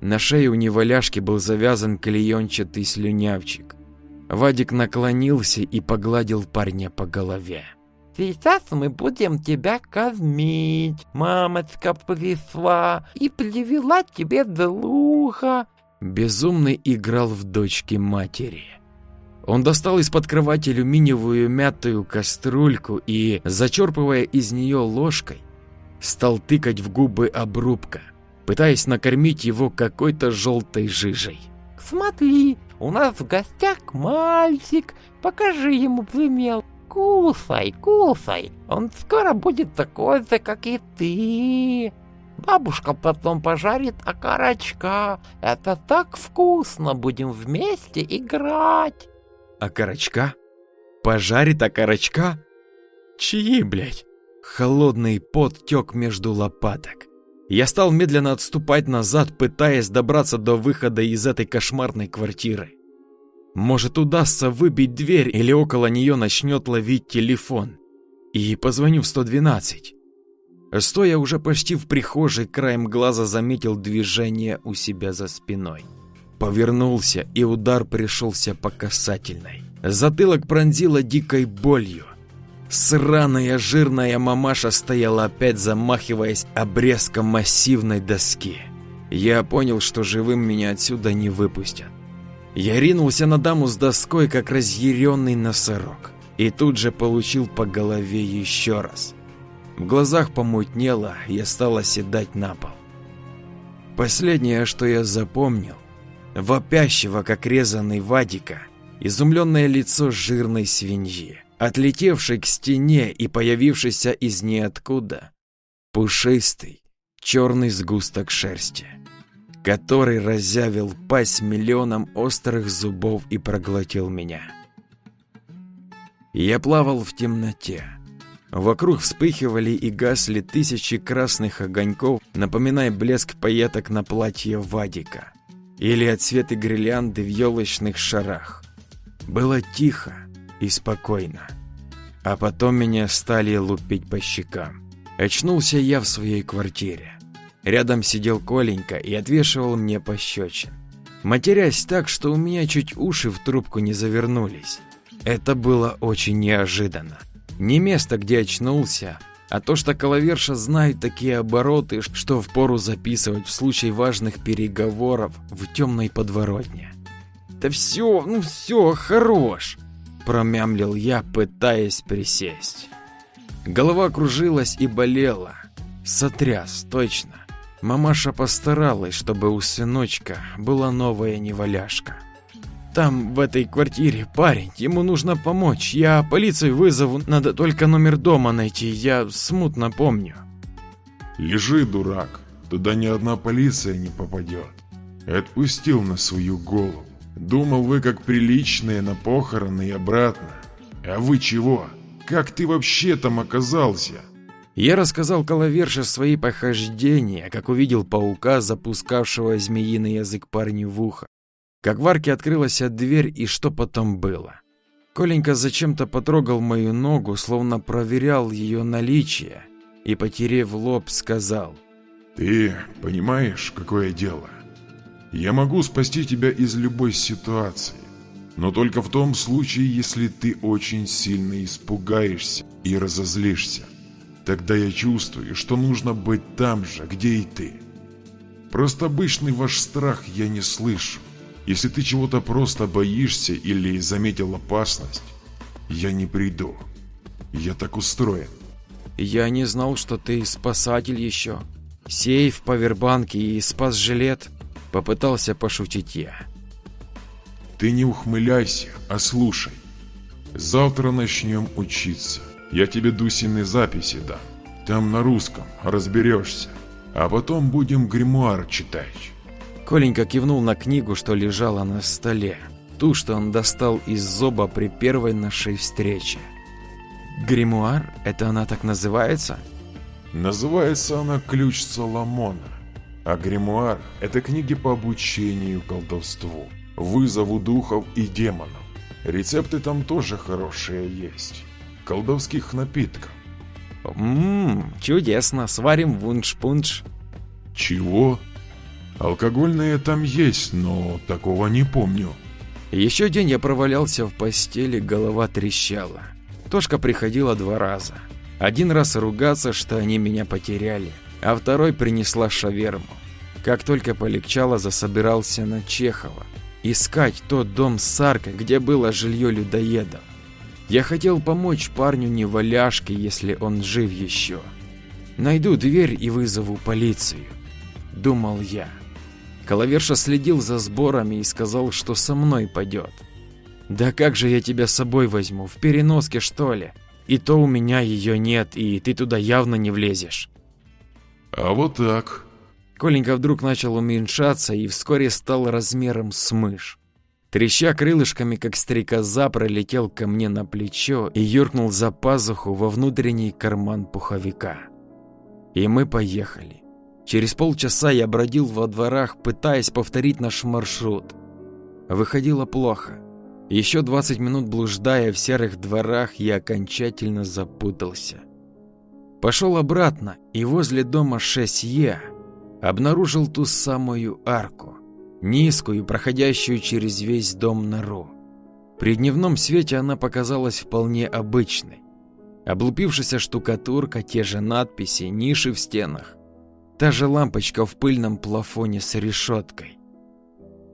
На шее у неваляшки был завязан клеенчатый слюнявчик. Вадик наклонился и погладил парня по голове. Сейчас мы будем тебя кормить. Мамочка пришла и привела тебе друга. Безумный играл в дочке матери. Он достал из-под кровати алюминиевую мятую кастрюльку и, зачерпывая из нее ложкой, стал тыкать в губы обрубка, пытаясь накормить его какой-то желтой жижей. Смотри, у нас в гостях мальчик, покажи ему пример. Кусай, кусай, он скоро будет такой же, как и ты. Бабушка потом пожарит окорочка. Это так вкусно, будем вместе играть. Окорочка? Пожарит окорочка? Чьи, блядь? Холодный пот тек между лопаток. Я стал медленно отступать назад, пытаясь добраться до выхода из этой кошмарной квартиры. Может удастся выбить дверь или около нее начнет ловить телефон. И позвоню в 112. Стоя уже почти в прихожей, краем глаза заметил движение у себя за спиной. Повернулся, и удар пришелся по касательной. Затылок пронзило дикой болью. Сраная жирная мамаша стояла опять, замахиваясь обрезком массивной доски. Я понял, что живым меня отсюда не выпустят. Я ринулся на даму с доской, как разъяренный носорог, и тут же получил по голове еще раз. В глазах помутнело, я стал оседать на пол. Последнее, что я запомнил, вопящего, как резанный Вадика, изумленное лицо жирной свиньи, отлетевшей к стене и появившийся из ниоткуда, пушистый, черный сгусток шерсти, который разъявил пасть миллионом острых зубов и проглотил меня. Я плавал в темноте. Вокруг вспыхивали и гасли тысячи красных огоньков, напоминая блеск пайеток на платье Вадика или отсветы гирлянды в елочных шарах. Было тихо и спокойно. А потом меня стали лупить по щекам. Очнулся я в своей квартире. Рядом сидел Коленька и отвешивал мне пощечин. Матерясь так, что у меня чуть уши в трубку не завернулись. Это было очень неожиданно. Не место, где очнулся, а то, что Коловерша знает такие обороты, что впору записывать в случае важных переговоров в темной подворотне. «Да все, ну все, хорош!» – промямлил я, пытаясь присесть. Голова кружилась и болела. Сотряс, точно. Мамаша постаралась, чтобы у сыночка была новая неваляшка. Там, в этой квартире, парень, ему нужно помочь. Я полицию вызову, надо только номер дома найти, я смутно помню. Лежи, дурак, туда ни одна полиция не попадет. Отпустил на свою голову. Думал, вы как приличные на похороны и обратно. А вы чего? Как ты вообще там оказался? Я рассказал Коловерше свои похождения, как увидел паука, запускавшего змеиный язык парню в ухо. Как в арке открылась дверь и что потом было. Коленька зачем-то потрогал мою ногу, словно проверял ее наличие, и, потерев лоб, сказал. «Ты понимаешь, какое дело? Я могу спасти тебя из любой ситуации, но только в том случае, если ты очень сильно испугаешься и разозлишься. Тогда я чувствую, что нужно быть там же, где и ты. Просто обычный ваш страх я не слышу. Если ты чего-то просто боишься или заметил опасность, я не приду. Я так устроен. Я не знал, что ты спасатель еще. Сейф, павербанк и спас-жилет. Попытался пошутить я. Ты не ухмыляйся, а слушай. Завтра начнем учиться. Я тебе Дусины записи дам. Там на русском разберешься. А потом будем гримуар читать. Коленька кивнул на книгу, что лежала на столе. Ту, что он достал из зоба при первой нашей встрече. Гримуар? Это она так называется? Называется она «Ключ Соломона». А гримуар – это книги по обучению колдовству, вызову духов и демонов. Рецепты там тоже хорошие есть. Колдовских напитков. Ммм, чудесно, сварим вунш-пунш. Чего? Алкогольные там есть, но такого не помню. Еще день я провалялся в постели, голова трещала. Тошка приходила два раза. Один раз ругаться, что они меня потеряли, а второй принесла шаверму. Как только полегчало, засобирался на Чехова. Искать тот дом с аркой, где было жилье людоедов. Я хотел помочь парню неваляшке, если он жив еще. Найду дверь и вызову полицию. Думал я. Коловерша следил за сборами и сказал, что со мной пойдет. «Да как же я тебя с собой возьму? В переноске, что ли? И то у меня ее нет, и ты туда явно не влезешь». «А вот так». Коленька вдруг начал уменьшаться и вскоре стал размером с мышь. Треща крылышками, как стрекоза, пролетел ко мне на плечо и юркнул за пазуху во внутренний карман пуховика. И мы поехали. Через полчаса я бродил во дворах, пытаясь повторить наш маршрут. Выходило плохо. Еще 20 минут блуждая в серых дворах, я окончательно запутался. Пошел обратно и возле дома 6Е обнаружил ту самую арку, низкую, проходящую через весь дом нору. При дневном свете она показалась вполне обычной. Облупившаяся штукатурка, те же надписи, ниши в стенах. Та же лампочка в пыльном плафоне с решеткой.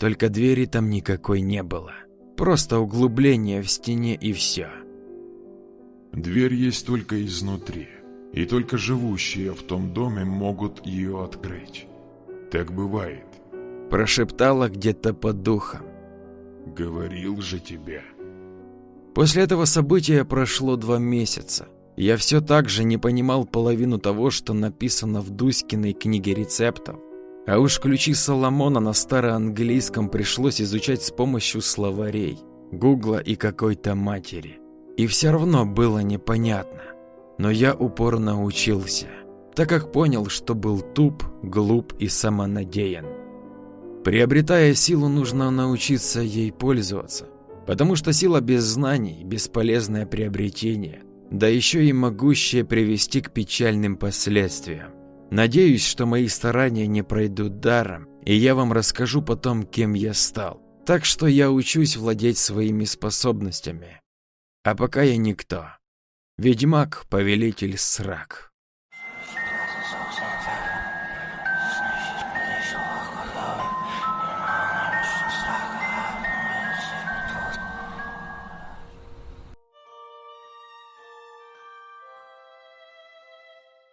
Только двери там никакой не было. Просто углубление в стене и все. Дверь есть только изнутри. И только живущие в том доме могут ее открыть. Так бывает. прошептала где-то под духом. Говорил же тебе. После этого события прошло два месяца. Я все так же не понимал половину того, что написано в Дуськиной книге рецептов. А уж ключи Соломона на староанглийском пришлось изучать с помощью словарей, гугла и какой-то матери. И все равно было непонятно. Но я упорно учился, так как понял, что был туп, глуп и самонадеян. Приобретая силу, нужно научиться ей пользоваться, потому что сила без знаний – бесполезное приобретение, да еще и могущее привести к печальным последствиям. Надеюсь, что мои старания не пройдут даром, и я вам расскажу потом, кем я стал. Так что я учусь владеть своими способностями. А пока я никто. Ведьмак, повелитель срак.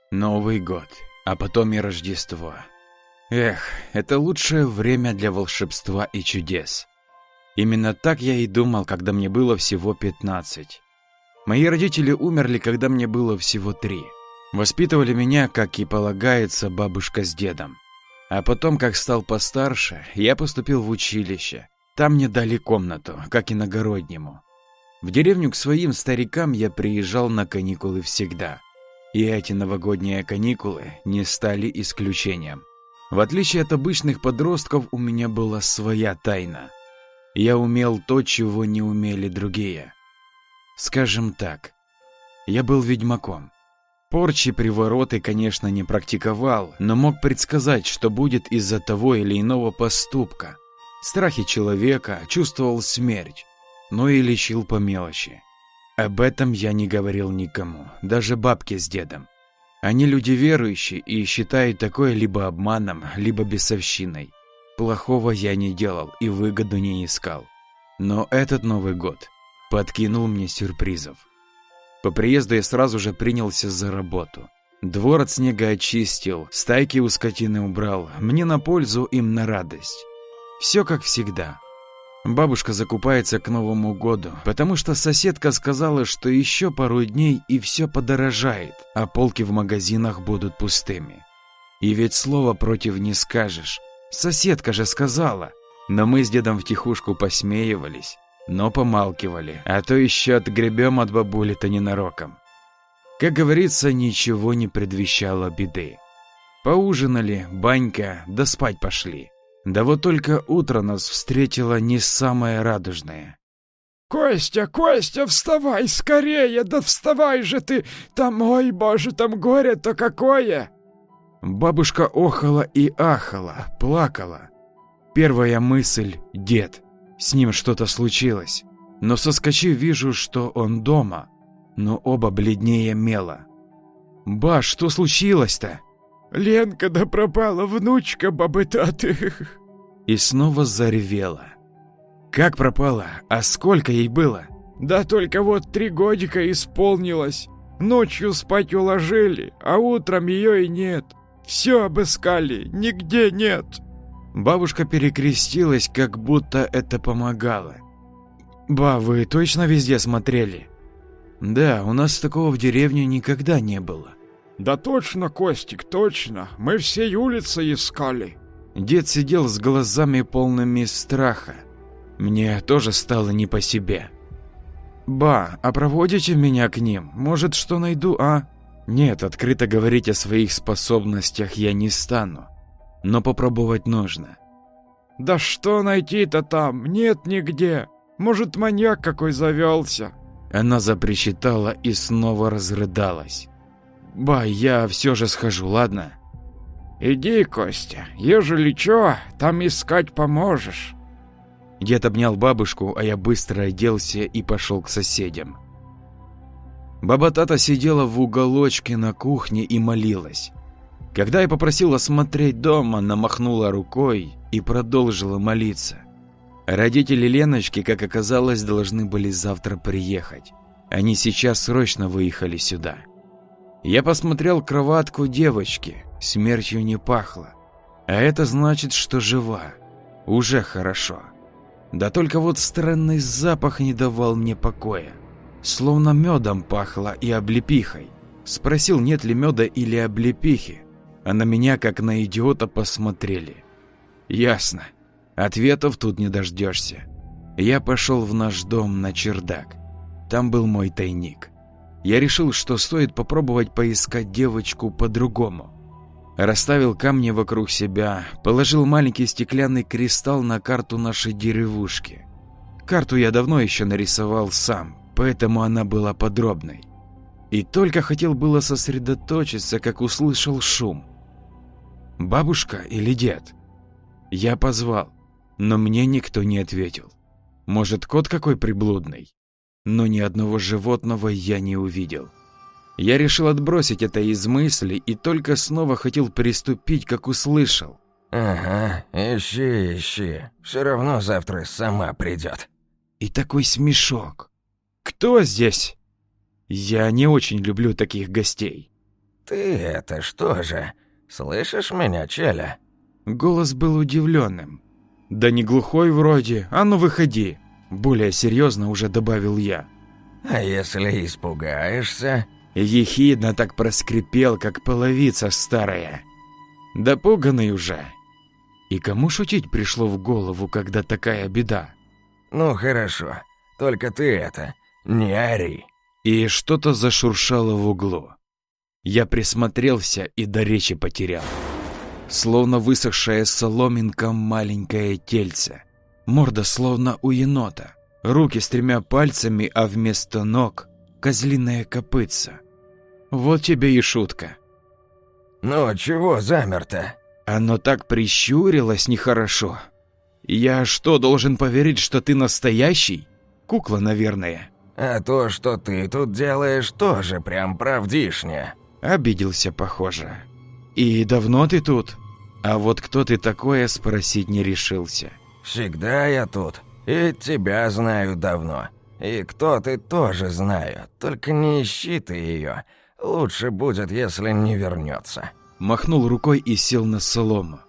Новый год, а потом и Рождество. Эх, это лучшее время для волшебства и чудес. Именно так я и думал, когда мне было всего 15. Мои родители умерли, когда мне было всего три. Воспитывали меня, как и полагается, бабушка с дедом. А потом, как стал постарше, я поступил в училище. Там мне дали комнату, как иногороднему. В деревню к своим старикам я приезжал на каникулы всегда. И эти новогодние каникулы не стали исключением. В отличие от обычных подростков, у меня была своя тайна. Я умел то, чего не умели другие. Скажем так, я был ведьмаком. Порчи привороты, конечно, не практиковал, но мог предсказать, что будет из-за того или иного поступка. Страхи человека чувствовал смерть, но и лечил по мелочи. Об этом я не говорил никому, даже бабке с дедом. Они люди верующие и считают такое либо обманом, либо бесовщиной. Плохого я не делал и выгоду не искал. Но этот Новый год подкинул мне сюрпризов. По приезду я сразу же принялся за работу. Двор от снега очистил, стайки у скотины убрал, мне на пользу, им на радость. Все как всегда. Бабушка закупается к Новому году, потому что соседка сказала, что еще пару дней и все подорожает, а полки в магазинах будут пустыми. И ведь слова против не скажешь. Соседка же сказала. Но мы с дедом втихушку посмеивались, но помалкивали, а то еще отгребем от бабули-то ненароком. Как говорится, ничего не предвещало беды. Поужинали, банька, да спать пошли. Да вот только утро нас встретило не самое радужное. «Костя, Костя, вставай скорее! Да вставай же ты! Там, ой, боже, там горе-то какое!» Бабушка охала и ахала, плакала. Первая мысль — дед. С ним что-то случилось. Но соскочив, вижу, что он дома. Но оба бледнее мела. «Ба, что случилось-то?» Ленка да пропала, внучка бабы Таты. И снова заревела. Как пропала? А сколько ей было? Да только вот три годика исполнилось. Ночью спать уложили, а утром ее и нет. Все обыскали, нигде нет. Бабушка перекрестилась, как будто это помогало. «Ба, вы точно везде смотрели?» «Да, у нас такого в деревне никогда не было». «Да точно, Костик, точно. Мы все улицы искали». Дед сидел с глазами полными страха. Мне тоже стало не по себе. «Ба, а проводите меня к ним? Может, что найду, а?» «Нет, открыто говорить о своих способностях я не стану. Но попробовать нужно». «Да что найти-то там? Нет нигде. Может, маньяк какой завелся?» Она запричитала и снова разрыдалась. «Ба, я все же схожу, ладно?» «Иди, Костя, ежели чё, там искать поможешь». Дед обнял бабушку, а я быстро оделся и пошел к соседям. Баба Тата сидела в уголочке на кухне и молилась. Когда я попросил осмотреть дом, она махнула рукой и продолжила молиться. Родители Леночки, как оказалось, должны были завтра приехать. Они сейчас срочно выехали сюда. Я посмотрел кроватку девочки, смертью не пахло. А это значит, что жива. Уже хорошо. Да только вот странный запах не давал мне покоя. Словно медом пахло и облепихой. Спросил, нет ли меда или облепихи, а на меня, как на идиота, посмотрели. Ясно. Ответов тут не дождешься. Я пошел в наш дом на чердак. Там был мой тайник. Я решил, что стоит попробовать поискать девочку по-другому. Расставил камни вокруг себя, положил маленький стеклянный кристалл на карту нашей деревушки. Карту я давно еще нарисовал сам, поэтому она была подробной. И только хотел было сосредоточиться, как услышал шум. «Бабушка или дед?» Я позвал, но мне никто не ответил. Может, кот какой приблудный? Но ни одного животного я не увидел. Я решил отбросить это из мысли и только снова хотел приступить, как услышал. «Ага, ищи, ищи. Все равно завтра сама придет». И такой смешок. «Кто здесь?» Я не очень люблю таких гостей. «Ты это что же? Слышишь меня, Челя?» Голос был удивленным. «Да не глухой вроде, а ну выходи!» Более серьезно уже добавил я. «А если испугаешься?» Ехидно так проскрипел, как половица старая. Допуганный уже. И кому шутить пришло в голову, когда такая беда? «Ну хорошо, только ты это, не ори». И что-то зашуршало в углу. Я присмотрелся и до речи потерял. Словно высохшая соломинка маленькое тельце. Морда словно у енота. Руки с тремя пальцами, а вместо ног — козлиная копытца. Вот тебе и шутка. «Ну, чего замер-то?» Оно так прищурилось нехорошо. Я что, должен поверить, что ты настоящий? Кукла, наверное. А то, что ты тут делаешь, тоже прям правдишнее. Обиделся, похоже. И давно ты тут? А вот кто ты такое, спросить не решился. Всегда я тут. И тебя знаю давно. И кто ты тоже знаю. Только не ищи ты ее. Лучше будет, если не вернется. Махнул рукой и сел на солому.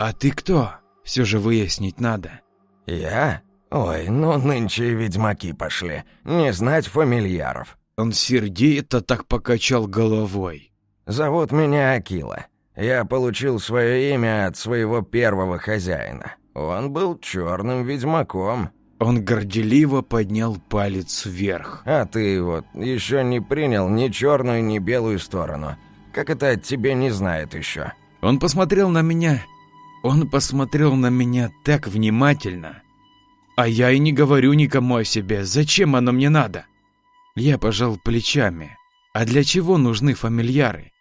А ты кто? Все же выяснить надо. Я? Ой, ну нынче ведьмаки пошли. Не знать фамильяров. Он сердито так покачал головой. Зовут меня Акила. Я получил свое имя от своего первого хозяина. Он был черным ведьмаком. Он горделиво поднял палец вверх. А ты вот еще не принял ни черную, ни белую сторону. Как это от тебя не знает еще? Он посмотрел на меня. Он посмотрел на меня так внимательно, а я и не говорю никому о себе. Зачем оно мне надо? Я пожал плечами. А для чего нужны фамильяры?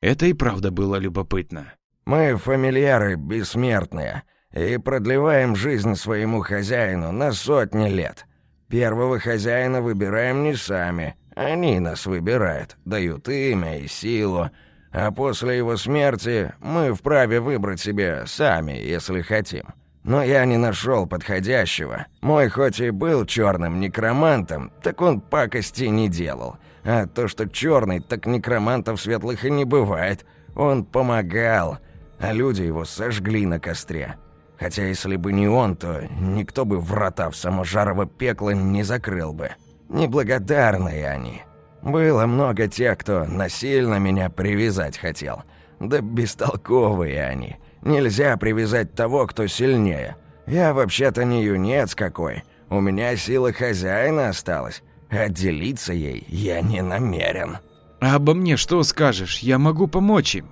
Это и правда было любопытно. Мы, фамильяры, бессмертные, и продлеваем жизнь своему хозяину на сотни лет. Первого хозяина выбираем не сами, они нас выбирают, дают имя и силу, а после его смерти мы вправе выбрать себе сами, если хотим. Но я не нашел подходящего. Мой хоть и был черным некромантом, так он пакости не делал. А то, что черный, так некромантов светлых и не бывает. Он помогал, а люди его сожгли на костре. Хотя если бы не он, то никто бы врата в само жарово пекло не закрыл бы. Неблагодарные они. Было много тех, кто насильно меня привязать хотел. Да бестолковые они. Нельзя привязать того, кто сильнее. Я вообще-то не юнец какой. У меня сила хозяина осталась. Отделиться ей я не намерен. А обо мне что скажешь? Я могу помочь им.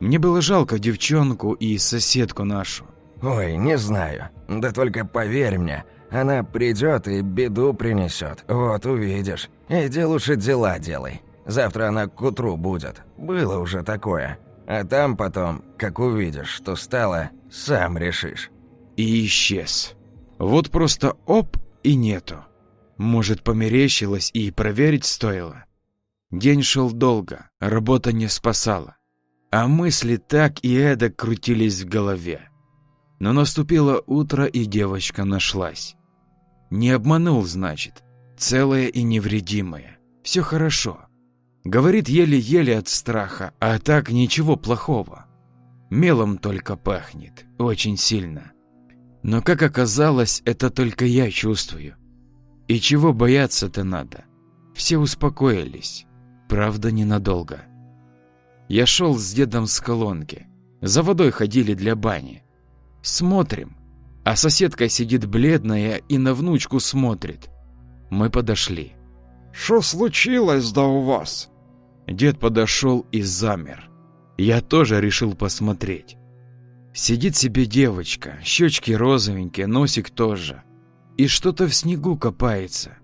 Мне было жалко девчонку и соседку нашу. Ой, не знаю. Да только поверь мне, она придет и беду принесет. Вот увидишь. Иди лучше дела делай. Завтра она к утру будет. Было уже такое. А там потом, как увидишь, что стало, сам решишь. И исчез. Вот просто оп и нету. Может, померещилось и проверить стоило. День шел долго, работа не спасала. А мысли так и эдак крутились в голове. Но наступило утро, и девочка нашлась. Не обманул, значит. Целая и невредимая. Все хорошо. Говорит еле-еле от страха, а так ничего плохого. Мелом только пахнет. Очень сильно. Но, как оказалось, это только я чувствую. И чего бояться-то надо? Все успокоились. Правда, ненадолго. Я шел с дедом с колонки. За водой ходили для бани. Смотрим. А соседка сидит бледная и на внучку смотрит. Мы подошли. «Что случилось да у вас?» Дед подошел и замер. Я тоже решил посмотреть. Сидит себе девочка, щечки розовенькие, носик тоже. И что-то в снегу копается.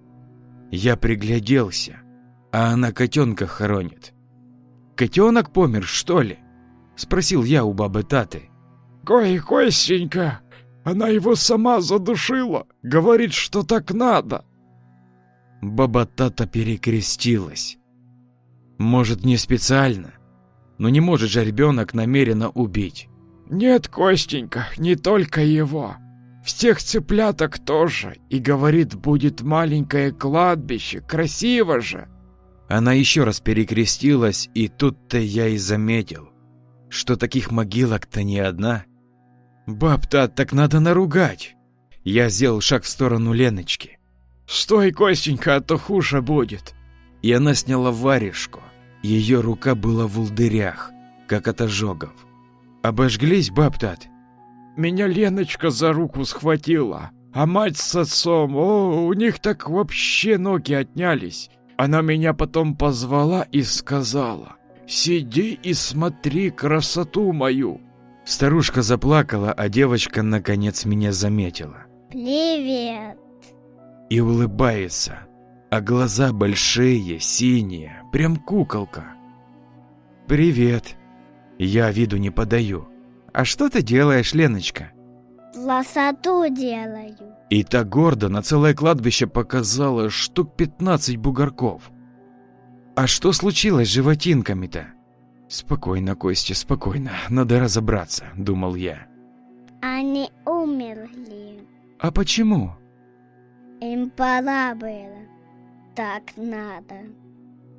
Я пригляделся, а она котенка хоронит. «Котенок помер, что ли?» Спросил я у бабы Таты. «Ой, Костенька, она его сама задушила, говорит, что так надо». Баба Тата перекрестилась. Может, не специально, но не может же ребенок намеренно убить. «Нет, Костенька, не только его. Всех цыпляток тоже. И говорит, будет маленькое кладбище, красиво же». Она еще раз перекрестилась, и тут-то я и заметил, что таких могилок-то не одна. «Баб-то так надо наругать!» Я сделал шаг в сторону Леночки. «Стой, Костенька, а то хуже будет!» И она сняла варежку. Ее рука была в улдырях, как от ожогов. «Обожглись, баб-тат?» «Меня Леночка за руку схватила, а мать с отцом, о, у них так вообще ноги отнялись. Она меня потом позвала и сказала, «Сиди и смотри красоту мою». Старушка заплакала, а девочка наконец меня заметила. «Привет!» И улыбается, а глаза большие, синие, прям куколка. «Привет!» Я виду не подаю. «А что ты делаешь, Леночка?» «Красоту делаю!» И так гордо на целое кладбище показала штук 15 бугорков. «А что случилось с животинками-то?» «Спокойно, Костя, спокойно. Надо разобраться», — думал я. Они умерли. «А почему?» Им пора было. Так надо.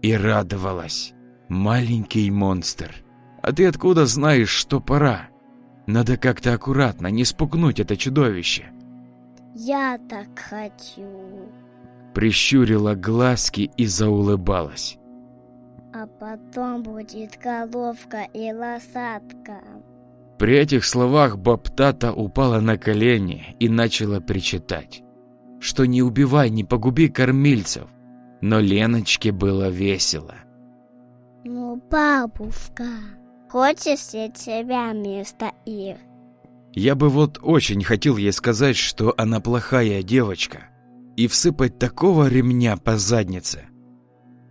И радовалась. Маленький монстр. А ты откуда знаешь, что пора? Надо как-то аккуратно, не спугнуть это чудовище. Я так хочу. Прищурила глазки и заулыбалась. А потом будет головка и лосатка. При этих словах Баптата упала на колени и начала причитать, что не убивай, не погуби кормильцев. Но Леночке было весело. Ну, бабушка, хочешь я тебя вместо их? Я бы вот очень хотел ей сказать, что она плохая девочка, и всыпать такого ремня по заднице.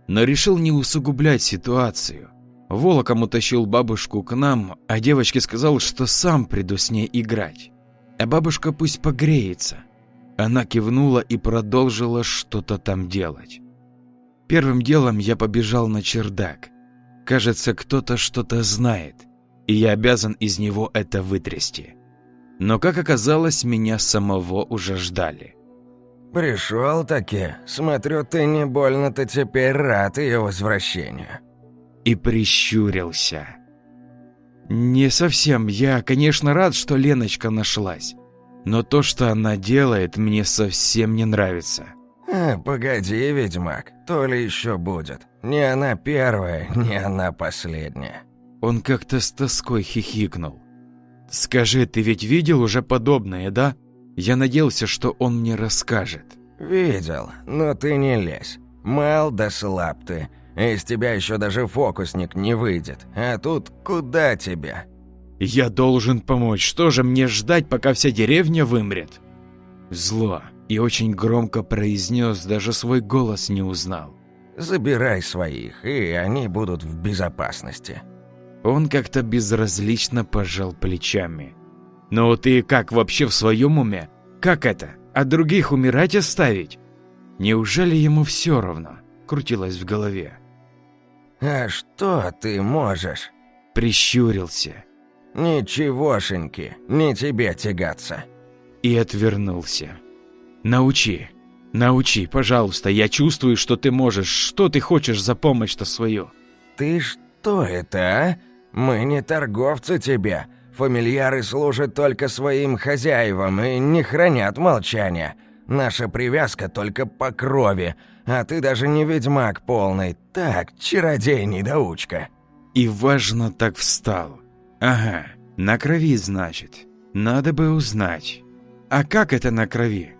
Но решил не усугублять ситуацию. Волоком утащил бабушку к нам, а девочке сказал, что сам приду с ней играть. А бабушка пусть погреется. Она кивнула и продолжила что-то там делать. Первым делом я побежал на чердак. Кажется, кто-то что-то знает, и я обязан из него это вытрясти. Но, как оказалось, меня самого уже ждали. «Пришел-таки. Смотрю, ты не больно-то теперь рад ее возвращению». И прищурился. «Не совсем. Я, конечно, рад, что Леночка нашлась. Но то, что она делает, мне совсем не нравится». А, «Погоди, ведьмак, то ли еще будет. Не она первая, не она последняя». Он как-то с тоской хихикнул. «Скажи, ты ведь видел уже подобное, да? Я надеялся, что он мне расскажет». «Видел, но ты не лезь. Мал да слаб ты. Из тебя еще даже фокусник не выйдет. А тут куда тебе?» «Я должен помочь. Что же мне ждать, пока вся деревня вымрет?» Зло. И очень громко произнес, даже свой голос не узнал. «Забирай своих, и они будут в безопасности». Он как-то безразлично пожал плечами. «Ну ты как вообще в своем уме? Как это? От других умирать оставить? Неужели ему все равно?» Крутилось в голове. «А что ты можешь?» Прищурился. «Ничегошеньки, не тебе тягаться». И отвернулся. «Научи, научи, пожалуйста, я чувствую, что ты можешь. Что ты хочешь за помощь-то свою?» «Ты что это, а? Мы не торговцы тебе. Фамильяры служат только своим хозяевам и не хранят молчания. Наша привязка только по крови, а ты даже не ведьмак полный. Так, чародей-недоучка». И важно так встал. «Ага, на крови, значит. Надо бы узнать. А как это на крови?»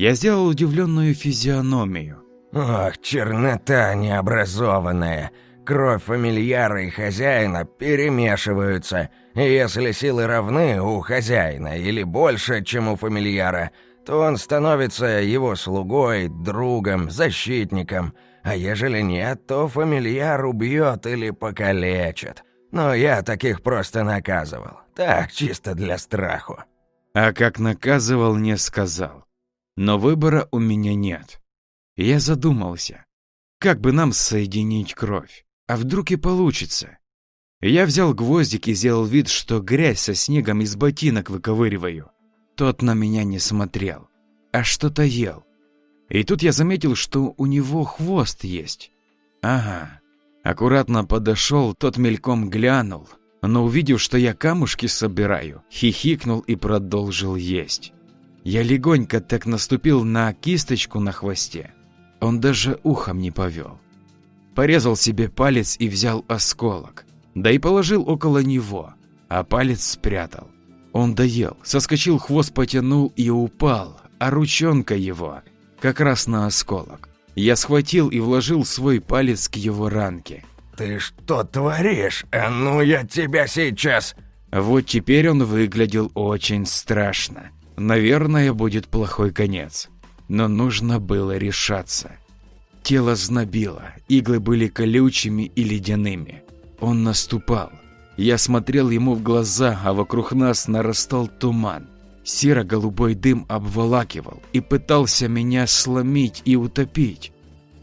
Я сделал удивленную физиономию. «Ох, чернота необразованная!» Кровь фамильяра и хозяина перемешиваются, и если силы равны у хозяина или больше, чем у фамильяра, то он становится его слугой, другом, защитником, а ежели нет, то фамильяр убьет или покалечит. Но я таких просто наказывал. Так, чисто для страху. А как наказывал, не сказал. Но выбора у меня нет. Я задумался, как бы нам соединить кровь. А вдруг и получится? Я взял гвоздик и сделал вид, что грязь со снегом из ботинок выковыриваю. Тот на меня не смотрел, а что-то ел. И тут я заметил, что у него хвост есть. Ага. Аккуратно подошел, тот мельком глянул, но увидев, что я камушки собираю, хихикнул и продолжил есть. Я легонько так наступил на кисточку на хвосте. Он даже ухом не повел. Порезал себе палец и взял осколок. Да и положил около него, а палец спрятал. Он доел, соскочил, хвост потянул и упал, а ручонка его как раз на осколок. Я схватил и вложил свой палец к его ранке. «Ты что творишь? А ну я тебя сейчас...» Вот теперь он выглядел очень страшно. Наверное, будет плохой конец. Но нужно было решаться. Тело знобило, иглы были колючими и ледяными. Он наступал. Я смотрел ему в глаза, а вокруг нас нарастал туман. Серо-голубой дым обволакивал и пытался меня сломить и утопить.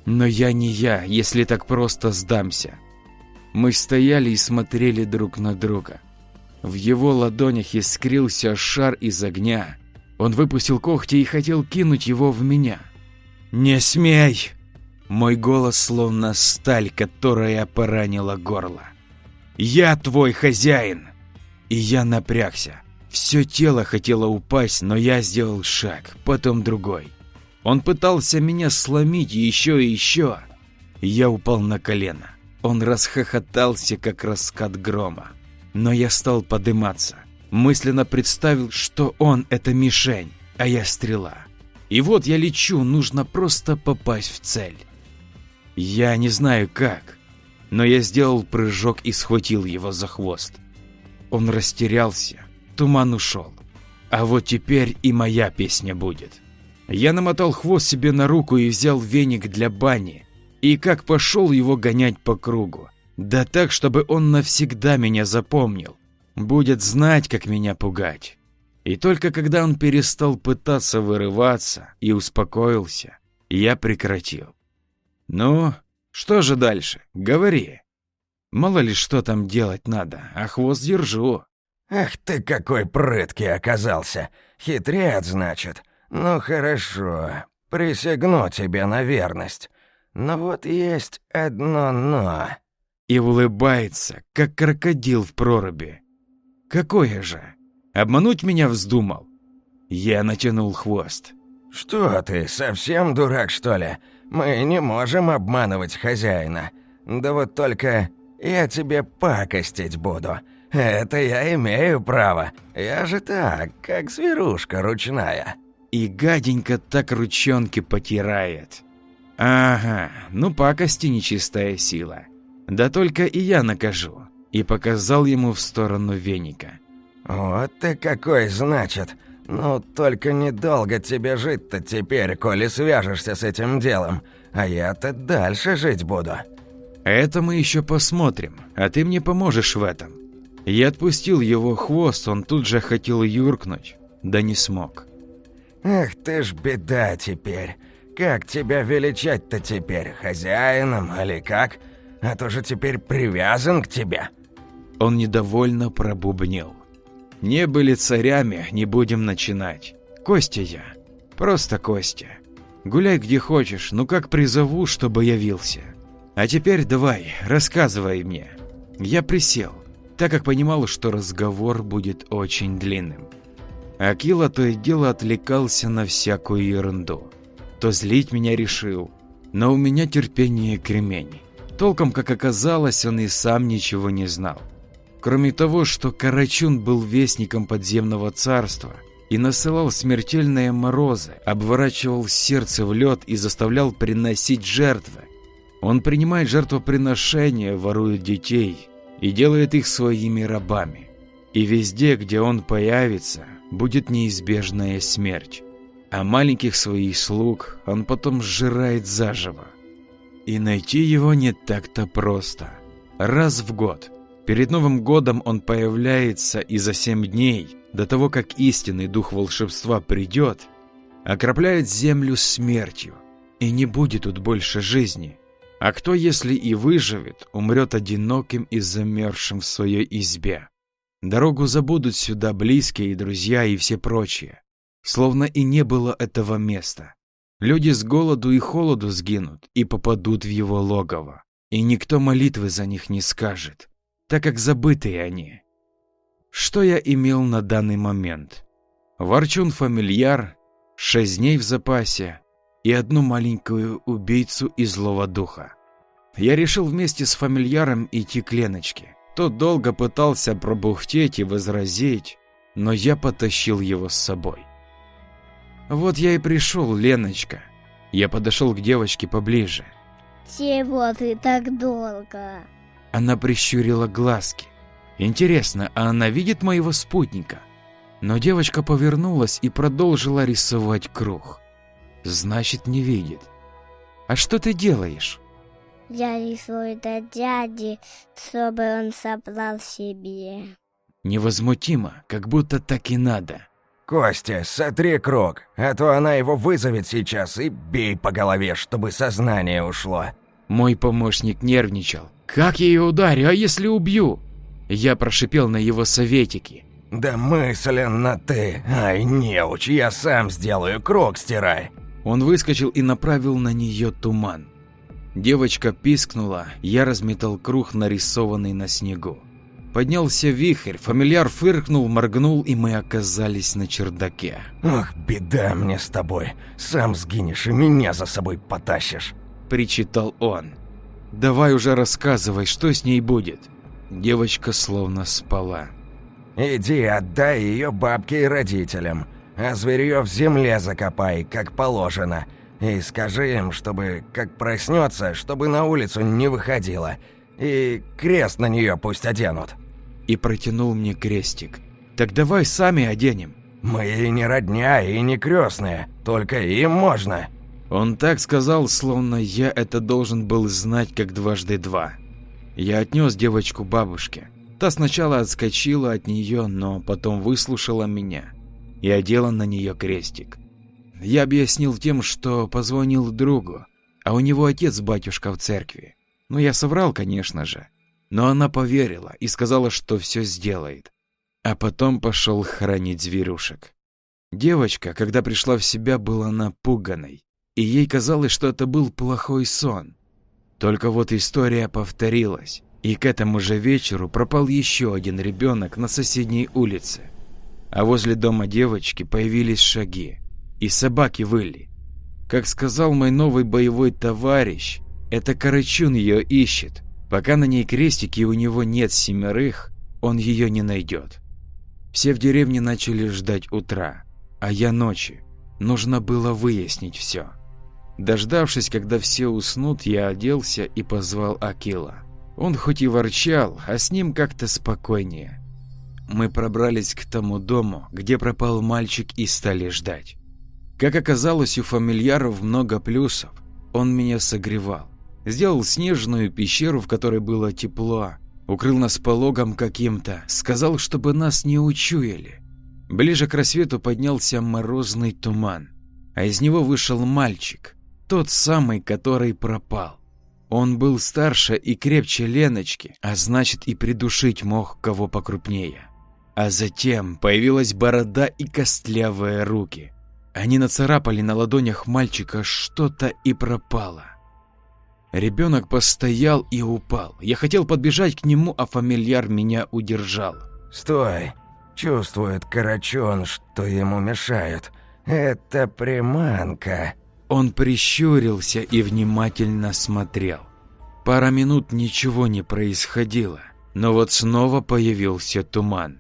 Но я не я, если так просто сдамся. Мы стояли и смотрели друг на друга. В его ладонях искрился шар из огня. Он выпустил когти и хотел кинуть его в меня. «Не смей!» Мой голос словно сталь, которая поранила горло. «Я твой хозяин!» И я напрягся. Все тело хотело упасть, но я сделал шаг, потом другой. Он пытался меня сломить еще и еще. Я упал на колено. Он расхохотался, как раскат грома. Но я стал подниматься. Мысленно представил, что он — это мишень, а я стрела. И вот я лечу, нужно просто попасть в цель. Я не знаю как, но я сделал прыжок и схватил его за хвост. Он растерялся, туман ушел. А вот теперь и моя песня будет. Я намотал хвост себе на руку и взял веник для бани. И как пошел его гонять по кругу. Да так, чтобы он навсегда меня запомнил. Будет знать, как меня пугать. И только когда он перестал пытаться вырываться и успокоился, я прекратил. «Ну, что же дальше? Говори. Мало ли что там делать надо, а хвост держу». «Ах ты какой прыткий оказался! Хитрец, значит. Ну хорошо, присягну тебе на верность. Но вот есть одно «но». И улыбается, как крокодил в проруби. «Какое же? Обмануть меня вздумал?» Я натянул хвост. «Что ты, совсем дурак, что ли? Мы не можем обманывать хозяина. Да вот только я тебе пакостить буду. Это я имею право. Я же так, как зверушка ручная». И гаденько так ручонки потирает. «Ага, ну пакости нечистая сила. Да только и я накажу». И показал ему в сторону веника. «Вот ты какой, значит. «Ну, только недолго тебе жить-то теперь, коли свяжешься с этим делом, а я-то дальше жить буду». «Это мы еще посмотрим, а ты мне поможешь в этом». Я отпустил его хвост, он тут же хотел юркнуть, да не смог. «Эх ты ж беда теперь. Как тебя величать-то теперь, хозяином или как? А то же теперь привязан к тебе». Он недовольно пробубнил. Не были царями, не будем начинать. Костя я. Просто Костя. Гуляй где хочешь, ну как призову, чтобы явился. А теперь давай, рассказывай мне. Я присел. так как понимал, что разговор будет очень длинным. Акила то и дело отвлекался на всякую ерунду. То злить меня решил, но у меня терпение кремень. Толком, как оказалось, он и сам ничего не знал. Кроме того, что Карачун был вестником подземного царства и насылал смертельные морозы, обворачивал сердце в лед и заставлял приносить жертвы. Он принимает жертвоприношения, ворует детей и делает их своими рабами. И везде, где он появится, будет неизбежная смерть. А маленьких своих слуг он потом сжирает заживо. И найти его не так-то просто. Раз в год. Перед Новым годом он появляется и за семь дней, до того, как истинный дух волшебства придет, окропляет землю смертью, и не будет тут больше жизни. А кто, если и выживет, умрет одиноким и замерзшим в своей избе. Дорогу забудут сюда близкие и друзья и все прочие, словно и не было этого места. Люди с голоду и холоду сгинут и попадут в его логово, и никто молитвы за них не скажет, так как забытые они. Что я имел на данный момент? Ворчун-фамильяр, шесть дней в запасе и одну маленькую убийцу и злого духа. Я решил вместе с фамильяром идти к Леночке. Тот долго пытался пробухтеть и возразить, но я потащил его с собой. Вот я и пришел, Леночка. Я подошел к девочке поближе. Чего ты так долго? Она прищурила глазки. Интересно, а она видит моего спутника? Но девочка повернулась и продолжила рисовать круг. Значит, не видит. А что ты делаешь? Я рисую до дяди, чтобы он собрал себе. Невозмутимо, как будто так и надо. Костя, сотри круг, а то она его вызовет сейчас и бей по голове, чтобы сознание ушло. Мой помощник нервничал. Как я ее ударю, а если убью? Я прошипел на его советики. Да мысленно ты. Ай, неуч, я сам сделаю, круг стирай. Он выскочил и направил на нее туман. Девочка пискнула, я разметал круг, нарисованный на снегу. Поднялся вихрь, фамильяр фыркнул, моргнул, и мы оказались на чердаке. Ох, беда мне с тобой. Сам сгинешь и меня за собой потащишь. Причитал он. Давай уже рассказывай, что с ней будет. Девочка словно спала. Иди, отдай ее бабке и родителям, а зверье в земле закопай, как положено. И скажи им, чтобы, как проснется, чтобы на улицу не выходила. И крест на нее пусть оденут и протянул мне крестик. «Так давай сами оденем». «Мы и не родня, и не крестные, только им можно». Он так сказал, словно я это должен был знать как дважды два. Я отнес девочку бабушке. Та сначала отскочила от нее, но потом выслушала меня и одела на нее крестик. Я объяснил тем, что позвонил другу, а у него отец-батюшка в церкви. Ну, я соврал, конечно же. Но она поверила и сказала, что все сделает. А потом пошел хранить зверюшек. Девочка, когда пришла в себя, была напуганной, и ей казалось, что это был плохой сон. Только вот история повторилась, и к этому же вечеру пропал еще один ребенок на соседней улице. А возле дома девочки появились шаги, и собаки выли. Как сказал мой новый боевой товарищ, это Карачун ее ищет, Пока на ней крестики у него нет семерых, он ее не найдет. Все в деревне начали ждать утра, а я ночи. Нужно было выяснить все. Дождавшись, когда все уснут, я оделся и позвал Акила. Он хоть и ворчал, а с ним как-то спокойнее. Мы пробрались к тому дому, где пропал мальчик и стали ждать. Как оказалось, у фамильяров много плюсов. Он меня согревал. Сделал снежную пещеру, в которой было тепло. Укрыл нас пологом каким-то. Сказал, чтобы нас не учуяли. Ближе к рассвету поднялся морозный туман. А из него вышел мальчик. Тот самый, который пропал. Он был старше и крепче Леночки, а значит и придушить мог кого покрупнее. А затем появилась борода и костлявые руки. Они нацарапали на ладонях мальчика что-то и пропало. Ребенок постоял и упал. Я хотел подбежать к нему, а фамильяр меня удержал. «Стой! Чувствует Карачон, что ему мешают. Это приманка!» Он прищурился и внимательно смотрел. Пара минут ничего не происходило, но вот снова появился туман.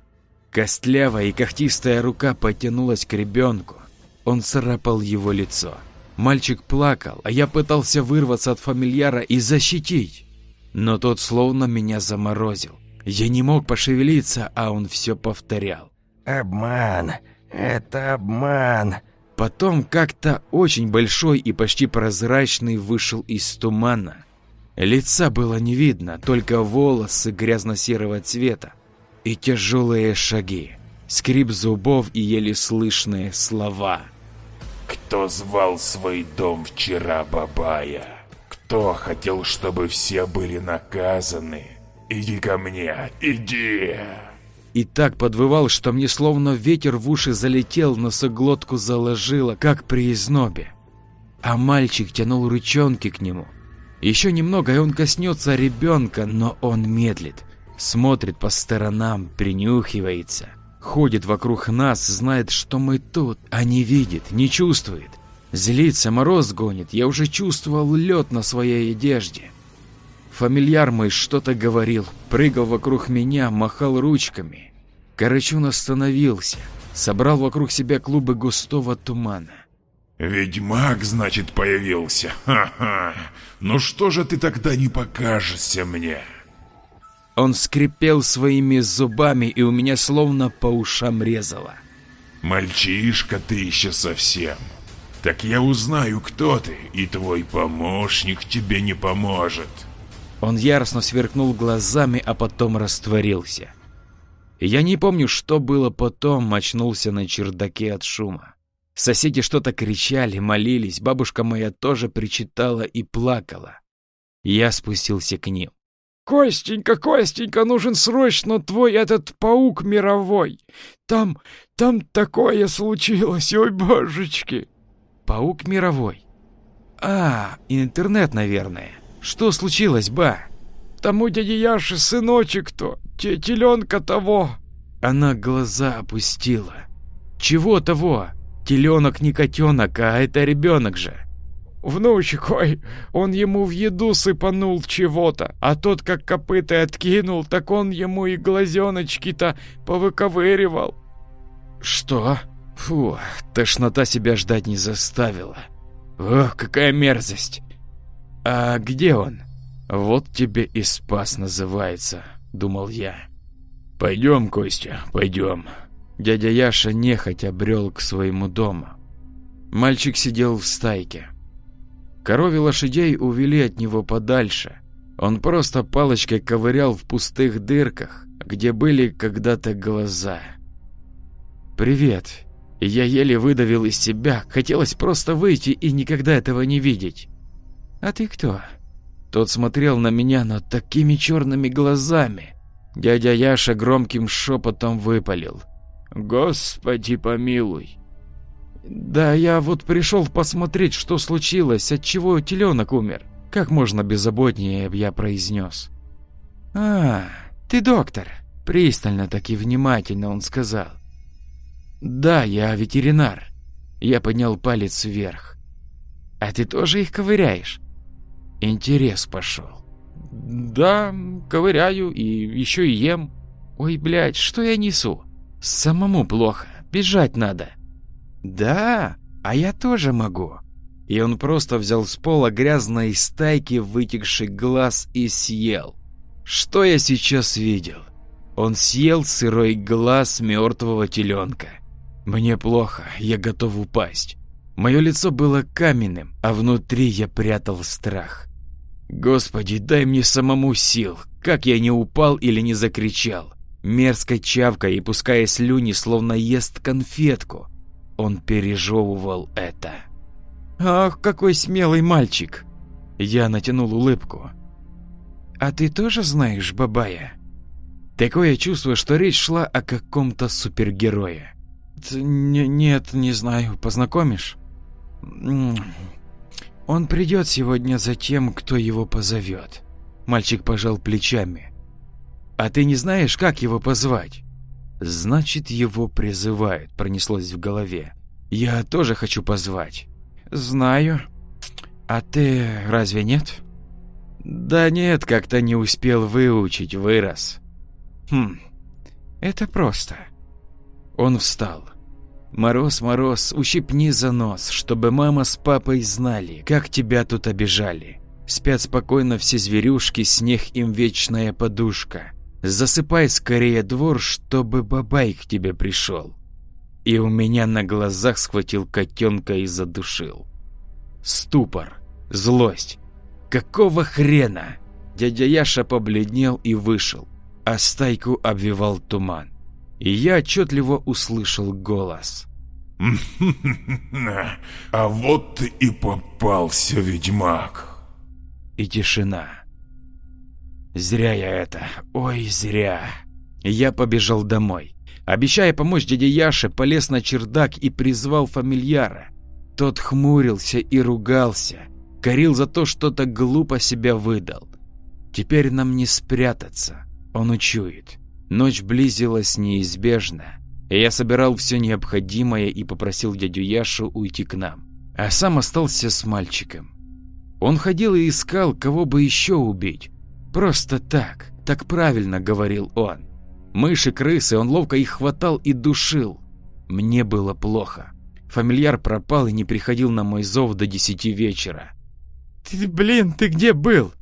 Костлявая и когтистая рука потянулась к ребенку. Он царапал его лицо. Мальчик плакал, а я пытался вырваться от фамильяра и защитить. Но тот словно меня заморозил. Я не мог пошевелиться, а он все повторял. «Обман! Это обман!» Потом как-то очень большой и почти прозрачный вышел из тумана. Лица было не видно, только волосы грязно-серого цвета и тяжелые шаги, скрип зубов и еле слышные слова. «Кто звал свой дом вчера, Бабая? Кто хотел, чтобы все были наказаны? Иди ко мне, иди!» И так подвывал, что мне словно ветер в уши залетел, носоглотку заложило, как при изнобе. А мальчик тянул ручонки к нему. Еще немного, и он коснется ребенка, но он медлит. Смотрит по сторонам, принюхивается. Ходит вокруг нас, знает, что мы тут, а не видит, не чувствует. Злится, мороз гонит, я уже чувствовал лед на своей одежде. Фамильяр мой что-то говорил, прыгал вокруг меня, махал ручками. Карачун остановился, собрал вокруг себя клубы густого тумана. «Ведьмак, значит, появился? Ха-ха! Ну что же ты тогда не покажешься мне?» Он скрипел своими зубами, и у меня словно по ушам резало. «Мальчишка ты еще совсем. Так я узнаю, кто ты, и твой помощник тебе не поможет». Он яростно сверкнул глазами, а потом растворился. Я не помню, что было потом, очнулся на чердаке от шума. Соседи что-то кричали, молились, бабушка моя тоже причитала и плакала. Я спустился к ним. Костенька, Костенька, нужен срочно твой этот паук мировой. Там, там такое случилось, ой, божечки. Паук мировой? А, интернет, наверное. Что случилось, ба? Тому дяди Яши сыночек-то, те теленка того. Она глаза опустила. Чего того? Теленок не котенок, а это ребенок же. Внучек, ой, он ему в еду сыпанул чего-то, а тот как копыта откинул, так он ему и глазеночки-то повыковыривал. Что? Фу, тошнота себя ждать не заставила. Ох, какая мерзость. А где он? Вот тебе и спас называется, думал я. Пойдем, Костя, пойдем. Дядя Яша нехотя брел к своему дому. Мальчик сидел в стайке. Корове лошадей увели от него подальше. Он просто палочкой ковырял в пустых дырках, где были когда-то глаза. «Привет!» Я еле выдавил из себя, хотелось просто выйти и никогда этого не видеть. «А ты кто?» Тот смотрел на меня, но такими черными глазами. Дядя Яша громким шепотом выпалил. «Господи помилуй!» «Да я вот пришел посмотреть, что случилось, отчего теленок умер». Как можно беззаботнее я произнес. «А, ты доктор?» Пристально так и внимательно он сказал. «Да, я ветеринар». Я поднял палец вверх. «А ты тоже их ковыряешь?» Интерес пошел. «Да, ковыряю и еще и ем». «Ой, блядь, что я несу?» «Самому плохо, бежать надо». «Да, а я тоже могу». И он просто взял с пола грязной стайки вытекший глаз и съел. Что я сейчас видел? Он съел сырой глаз мертвого теленка. Мне плохо, я готов упасть. Мое лицо было каменным, а внутри я прятал страх. Господи, дай мне самому сил, как я не упал или не закричал. Мерзко чавкая и пуская слюни, словно ест конфетку. Он пережевывал это. «Ах, какой смелый мальчик!» Я натянул улыбку. «А ты тоже знаешь Бабая?» Такое чувство, что речь шла о каком-то супергерое. Н «Нет, не знаю. Познакомишь?» Он придет сегодня за тем, кто его позовет. Мальчик пожал плечами. А ты не знаешь, как его позвать? Значит, его призывают, пронеслось в голове. Я тоже хочу позвать. Знаю. А ты разве нет? Да нет, как-то не успел выучить, вырос. Хм, это просто. Он встал. Мороз, Мороз, ущипни за нос, чтобы мама с папой знали, как тебя тут обижали. Спят спокойно все зверюшки, снег им вечная подушка. Засыпай скорее двор, чтобы бабай к тебе пришел. И у меня на глазах схватил котенка и задушил. Ступор, злость. Какого хрена? Дядя Яша побледнел и вышел, а стайку обвивал туман. И я отчетливо услышал голос. «А вот ты и попался, ведьмак!» И тишина. Зря я это, ой, зря. Я побежал домой. Обещая помочь дяде Яше, полез на чердак и призвал фамильяра. Тот хмурился и ругался, корил за то, что так глупо себя выдал. Теперь нам не спрятаться, он учует. Ночь близилась неизбежно, и я собирал все необходимое и попросил дядю Яшу уйти к нам, а сам остался с мальчиком. Он ходил и искал, кого бы еще убить. Просто так, так правильно говорил он. Мыши, крысы, он ловко их хватал и душил. Мне было плохо. Фамильяр пропал и не приходил на мой зов до десяти вечера. «Ты, блин, ты где был?»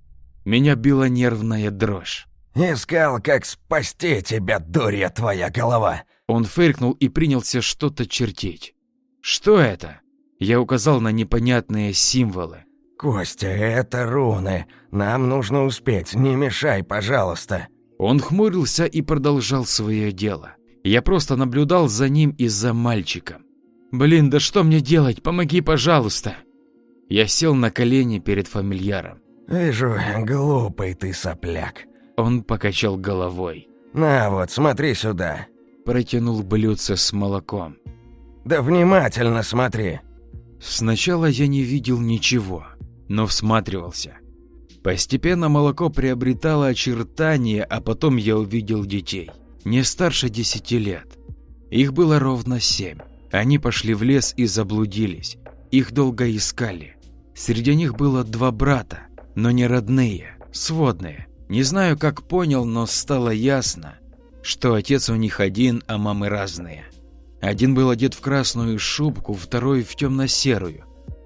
Меня била нервная дрожь. «Искал, как спасти тебя, дурья твоя голова!» Он фыркнул и принялся что-то чертить. «Что это?» Я указал на непонятные символы. «Костя, это руны. Нам нужно успеть. Не мешай, пожалуйста». Он хмурился и продолжал свое дело. Я просто наблюдал за ним и за мальчиком. «Блин, да что мне делать? Помоги, пожалуйста!» Я сел на колени перед фамильяром. «Вижу, глупый ты сопляк. Он покачал головой. «На вот, смотри сюда». Протянул блюдце с молоком. «Да внимательно смотри». Сначала я не видел ничего, но всматривался. Постепенно молоко приобретало очертания, а потом я увидел детей. Не старше десяти лет. Их было ровно семь. Они пошли в лес и заблудились. Их долго искали. Среди них было два брата, но не родные, сводные. Не знаю, как понял, но стало ясно, что отец у них один, а мамы разные. Один был одет в красную шубку, второй в темно-серую.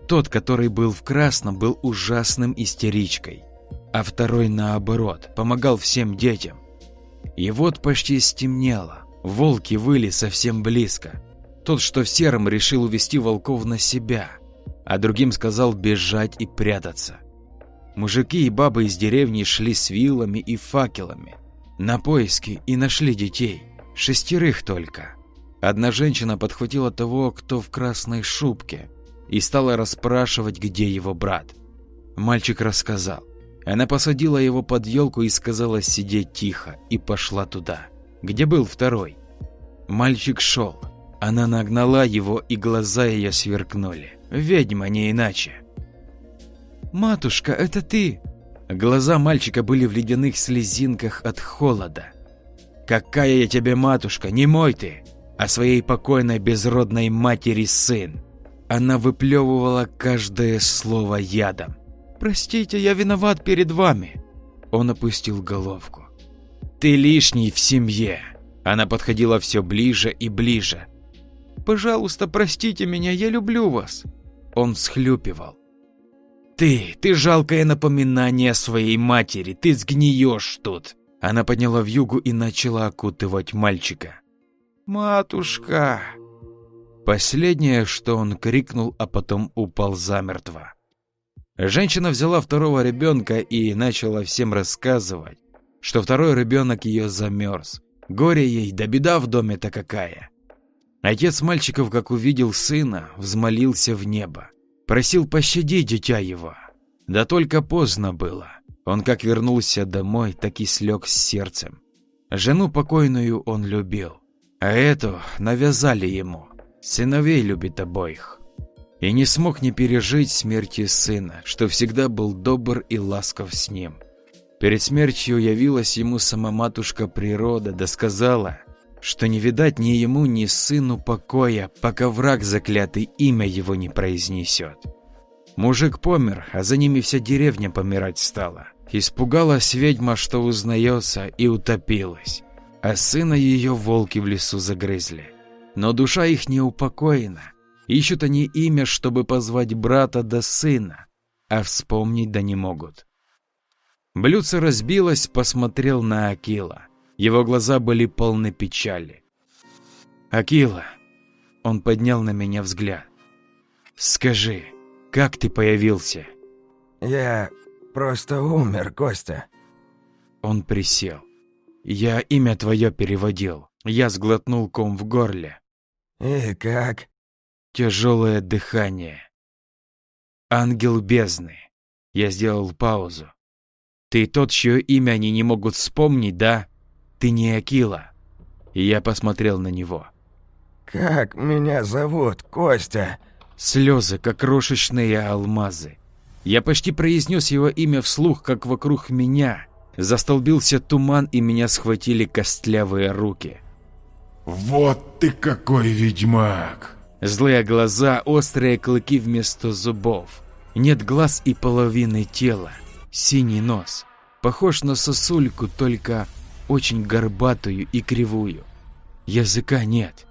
Тот, который был в красном, был ужасным истеричкой, а второй, наоборот, помогал всем детям. И вот почти стемнело, волки выли совсем близко. Тот, что в сером, решил увести волков на себя, а другим сказал бежать и прятаться. Мужики и бабы из деревни шли с вилами и факелами на поиски и нашли детей. Шестерых только. Одна женщина подхватила того, кто в красной шубке, и стала расспрашивать, где его брат. Мальчик рассказал. Она посадила его под елку и сказала сидеть тихо, и пошла туда, где был второй. Мальчик шел. Она нагнала его, и глаза ее сверкнули. Ведьма не иначе. «Матушка, это ты!» Глаза мальчика были в ледяных слезинках от холода. «Какая я тебе матушка, не мой ты, а своей покойной безродной матери сын!» Она выплевывала каждое слово ядом. «Простите, я виноват перед вами!» Он опустил головку. «Ты лишний в семье!» Она подходила все ближе и ближе. «Пожалуйста, простите меня, я люблю вас!» Он всхлюпивал. «Ты, ты жалкое напоминание своей матери, ты сгниешь тут!» Она подняла вьюгу и начала окутывать мальчика. «Матушка!» Последнее, что он крикнул, а потом упал замертво. Женщина взяла второго ребенка и начала всем рассказывать, что второй ребенок ее замерз. Горе ей, да беда в доме-то какая. Отец мальчиков, как увидел сына, взмолился в небо. Просил пощадить дитя его. Да только поздно было. Он как вернулся домой, так и слег с сердцем. Жену покойную он любил, а эту навязали ему. Сыновей любит обоих. и не смог не пережить смерти сына, что всегда был добр и ласков с ним. Перед смертью явилась ему сама матушка природа, да сказала, что не видать ни ему, ни сыну покоя, пока враг заклятый имя его не произнесет. Мужик помер, а за ними вся деревня помирать стала. Испугалась ведьма, что узнается, и утопилась. А сына ее волки в лесу загрызли. Но душа их не упокоена. Ищут они имя, чтобы позвать брата да сына, а вспомнить да не могут. Блюдце разбилось, посмотрел на Акила. Его глаза были полны печали. «Акила!» Он поднял на меня взгляд. «Скажи, как ты появился?» «Я просто умер, Костя». Он присел. «Я имя твое переводил. Я сглотнул ком в горле». «И как?» Тяжелое дыхание. «Ангел бездны». Я сделал паузу. «Ты тот, чье имя они не могут вспомнить, да? Ты не Акила?» И я посмотрел на него. «Как меня зовут, Костя?» Слезы, как крошечные алмазы. Я почти произнес его имя вслух, как вокруг меня. Застолбился туман, и меня схватили костлявые руки. «Вот ты какой ведьмак!» Злые глаза, острые клыки вместо зубов. Нет глаз и половины тела. Синий нос. Похож на сосульку, только очень горбатую и кривую. Языка нет.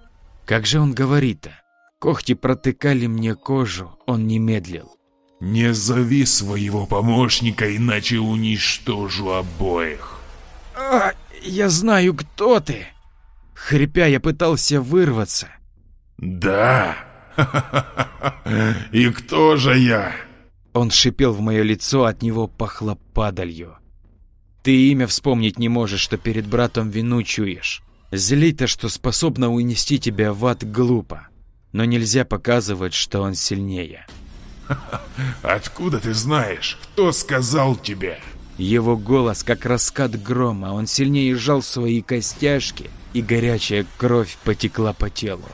Как же он говорит-то? Когти протыкали мне кожу, он не медлил. «Не зови своего помощника, иначе уничтожу обоих». «А, я знаю, кто ты!» Хрипя, я пытался вырваться. «Да? И кто же я?» Он шипел в мое лицо, от него пахло падалью. «Ты имя вспомнить не можешь, что перед братом вину чуешь. Злить-то, что способна унести тебя в ад, глупо. Но нельзя показывать, что он сильнее». «Откуда ты знаешь? Кто сказал тебе?» Его голос, как раскат грома, он сильнее сжал свои костяшки, и горячая кровь потекла по телу.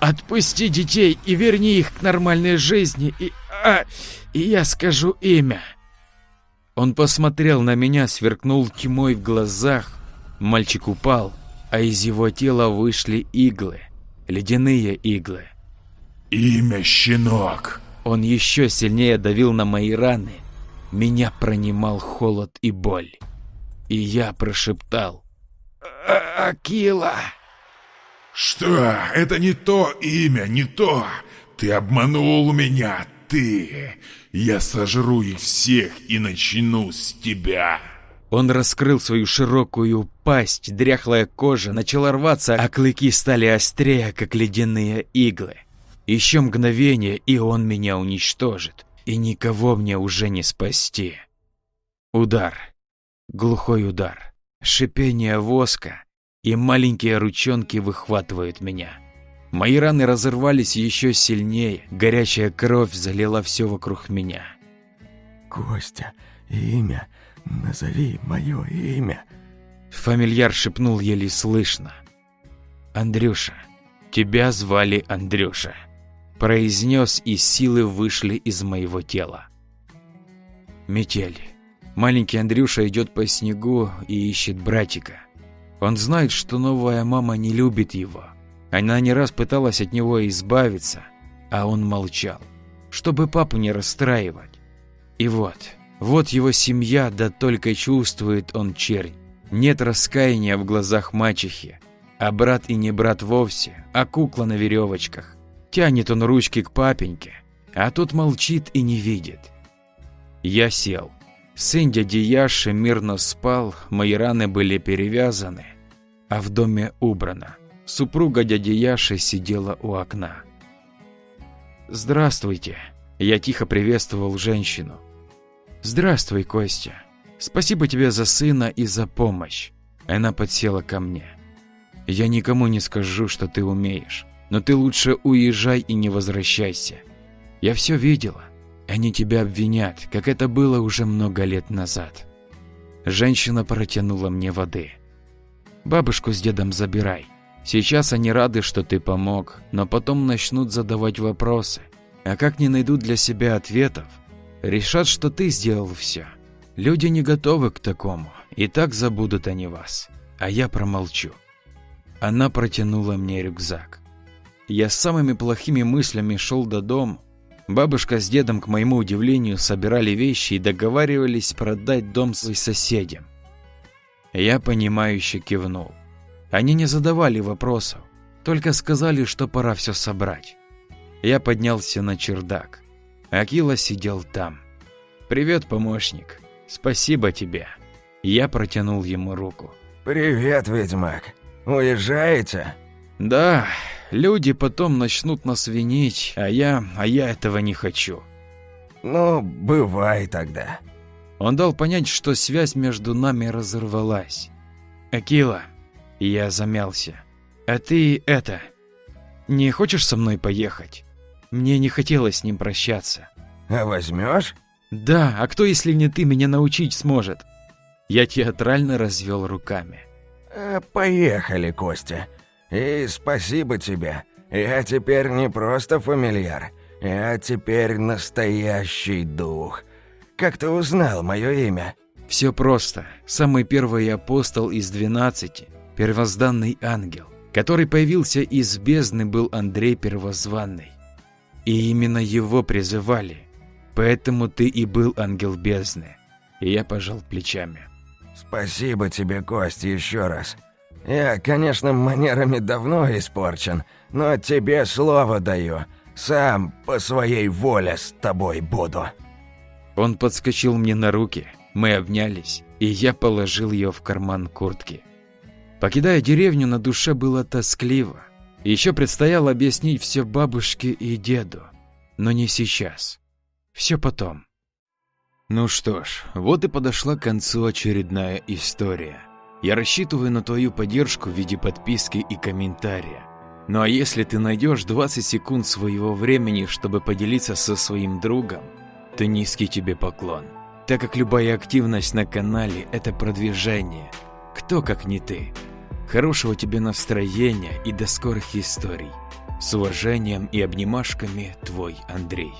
Отпусти детей и верни их к нормальной жизни, и... А, и я скажу имя. Он посмотрел на меня, сверкнул тьмой в глазах. Мальчик упал, а из его тела вышли иглы. Ледяные иглы. «Имя, щенок!» Он еще сильнее давил на мои раны. Меня пронимал холод и боль. И я прошептал. «А, «Акила!» «Что? Это не то имя, не то! Ты обманул меня, ты! Я сожру их всех и начну с тебя!» Он раскрыл свою широкую пасть, дряхлая кожа начала рваться, а клыки стали острее, как ледяные иглы. Еще мгновение, и он меня уничтожит, и никого мне уже не спасти. Удар. Глухой удар. Шипение воска, и маленькие ручонки выхватывают меня. Мои раны разорвались еще сильнее, горячая кровь залила все вокруг меня. «Костя, имя, назови мое имя!» Фамильяр шепнул еле слышно. «Андрюша, тебя звали Андрюша», произнес, и силы вышли из моего тела. Метель. Маленький Андрюша идет по снегу и ищет братика. Он знает, что новая мама не любит его. Она не раз пыталась от него избавиться, а он молчал, чтобы папу не расстраивать. И вот, вот его семья, да только чувствует он чернь. Нет раскаяния в глазах мачехи, а брат и не брат вовсе, а кукла на веревочках. Тянет он ручки к папеньке, а тот молчит и не видит. Я сел. Сын дяди Яши мирно спал, мои раны были перевязаны, а в доме убрано. Супруга дяди Яши сидела у окна. «Здравствуйте!» Я тихо приветствовал женщину. «Здравствуй, Костя. Спасибо тебе за сына и за помощь». Она подсела ко мне. «Я никому не скажу, что ты умеешь, но ты лучше уезжай и не возвращайся. Я все видела. Они тебя обвинят, как это было уже много лет назад. Женщина протянула мне воды. Бабушку с дедом забирай. Сейчас они рады, что ты помог, но потом начнут задавать вопросы. А как не найдут для себя ответов, решат, что ты сделал все. Люди не готовы к такому, и так забудут они вас. А я промолчу. Она протянула мне рюкзак. Я с самыми плохими мыслями шел до дома. Бабушка с дедом, к моему удивлению, собирали вещи и договаривались продать дом своим соседям. Я понимающе кивнул. Они не задавали вопросов, только сказали, что пора все собрать. Я поднялся на чердак. Акила сидел там. «Привет, помощник. Спасибо тебе». Я протянул ему руку. «Привет, ведьмак. Уезжаете?» «Да, люди потом начнут нас винить, а я... а я этого не хочу». «Ну, бывай тогда». Он дал понять, что связь между нами разорвалась. «Акила», я замялся. «А ты это... Не хочешь со мной поехать? Мне не хотелось с ним прощаться». «А возьмешь?» «Да, а кто, если не ты, меня научить сможет?» Я театрально развел руками. «А, «Поехали, Костя. И спасибо тебе. Я теперь не просто фамильяр. Я теперь настоящий дух. Как ты узнал мое имя?» «Все просто. Самый первый апостол из двенадцати, первозданный ангел, который появился из бездны, был Андрей Первозванный. И именно его призывали. Поэтому ты и был ангел бездны. И я пожал плечами. Спасибо тебе, Кость, еще раз. Я, конечно, манерами давно испорчен, но тебе слово даю. Сам по своей воле с тобой буду. Он подскочил мне на руки, мы обнялись, и я положил ее в карман куртки. Покидая деревню, на душе было тоскливо. Еще предстояло объяснить все бабушке и деду. Но не сейчас. Все потом. Ну что ж, вот и подошла к концу очередная история. Я рассчитываю на твою поддержку в виде подписки и комментария. Ну а если ты найдешь 20 секунд своего времени, чтобы поделиться со своим другом, то низкий тебе поклон. Так как любая активность на канале – это продвижение. Кто как не ты. Хорошего тебе настроения и до скорых историй. С уважением и обнимашками, твой Андрей.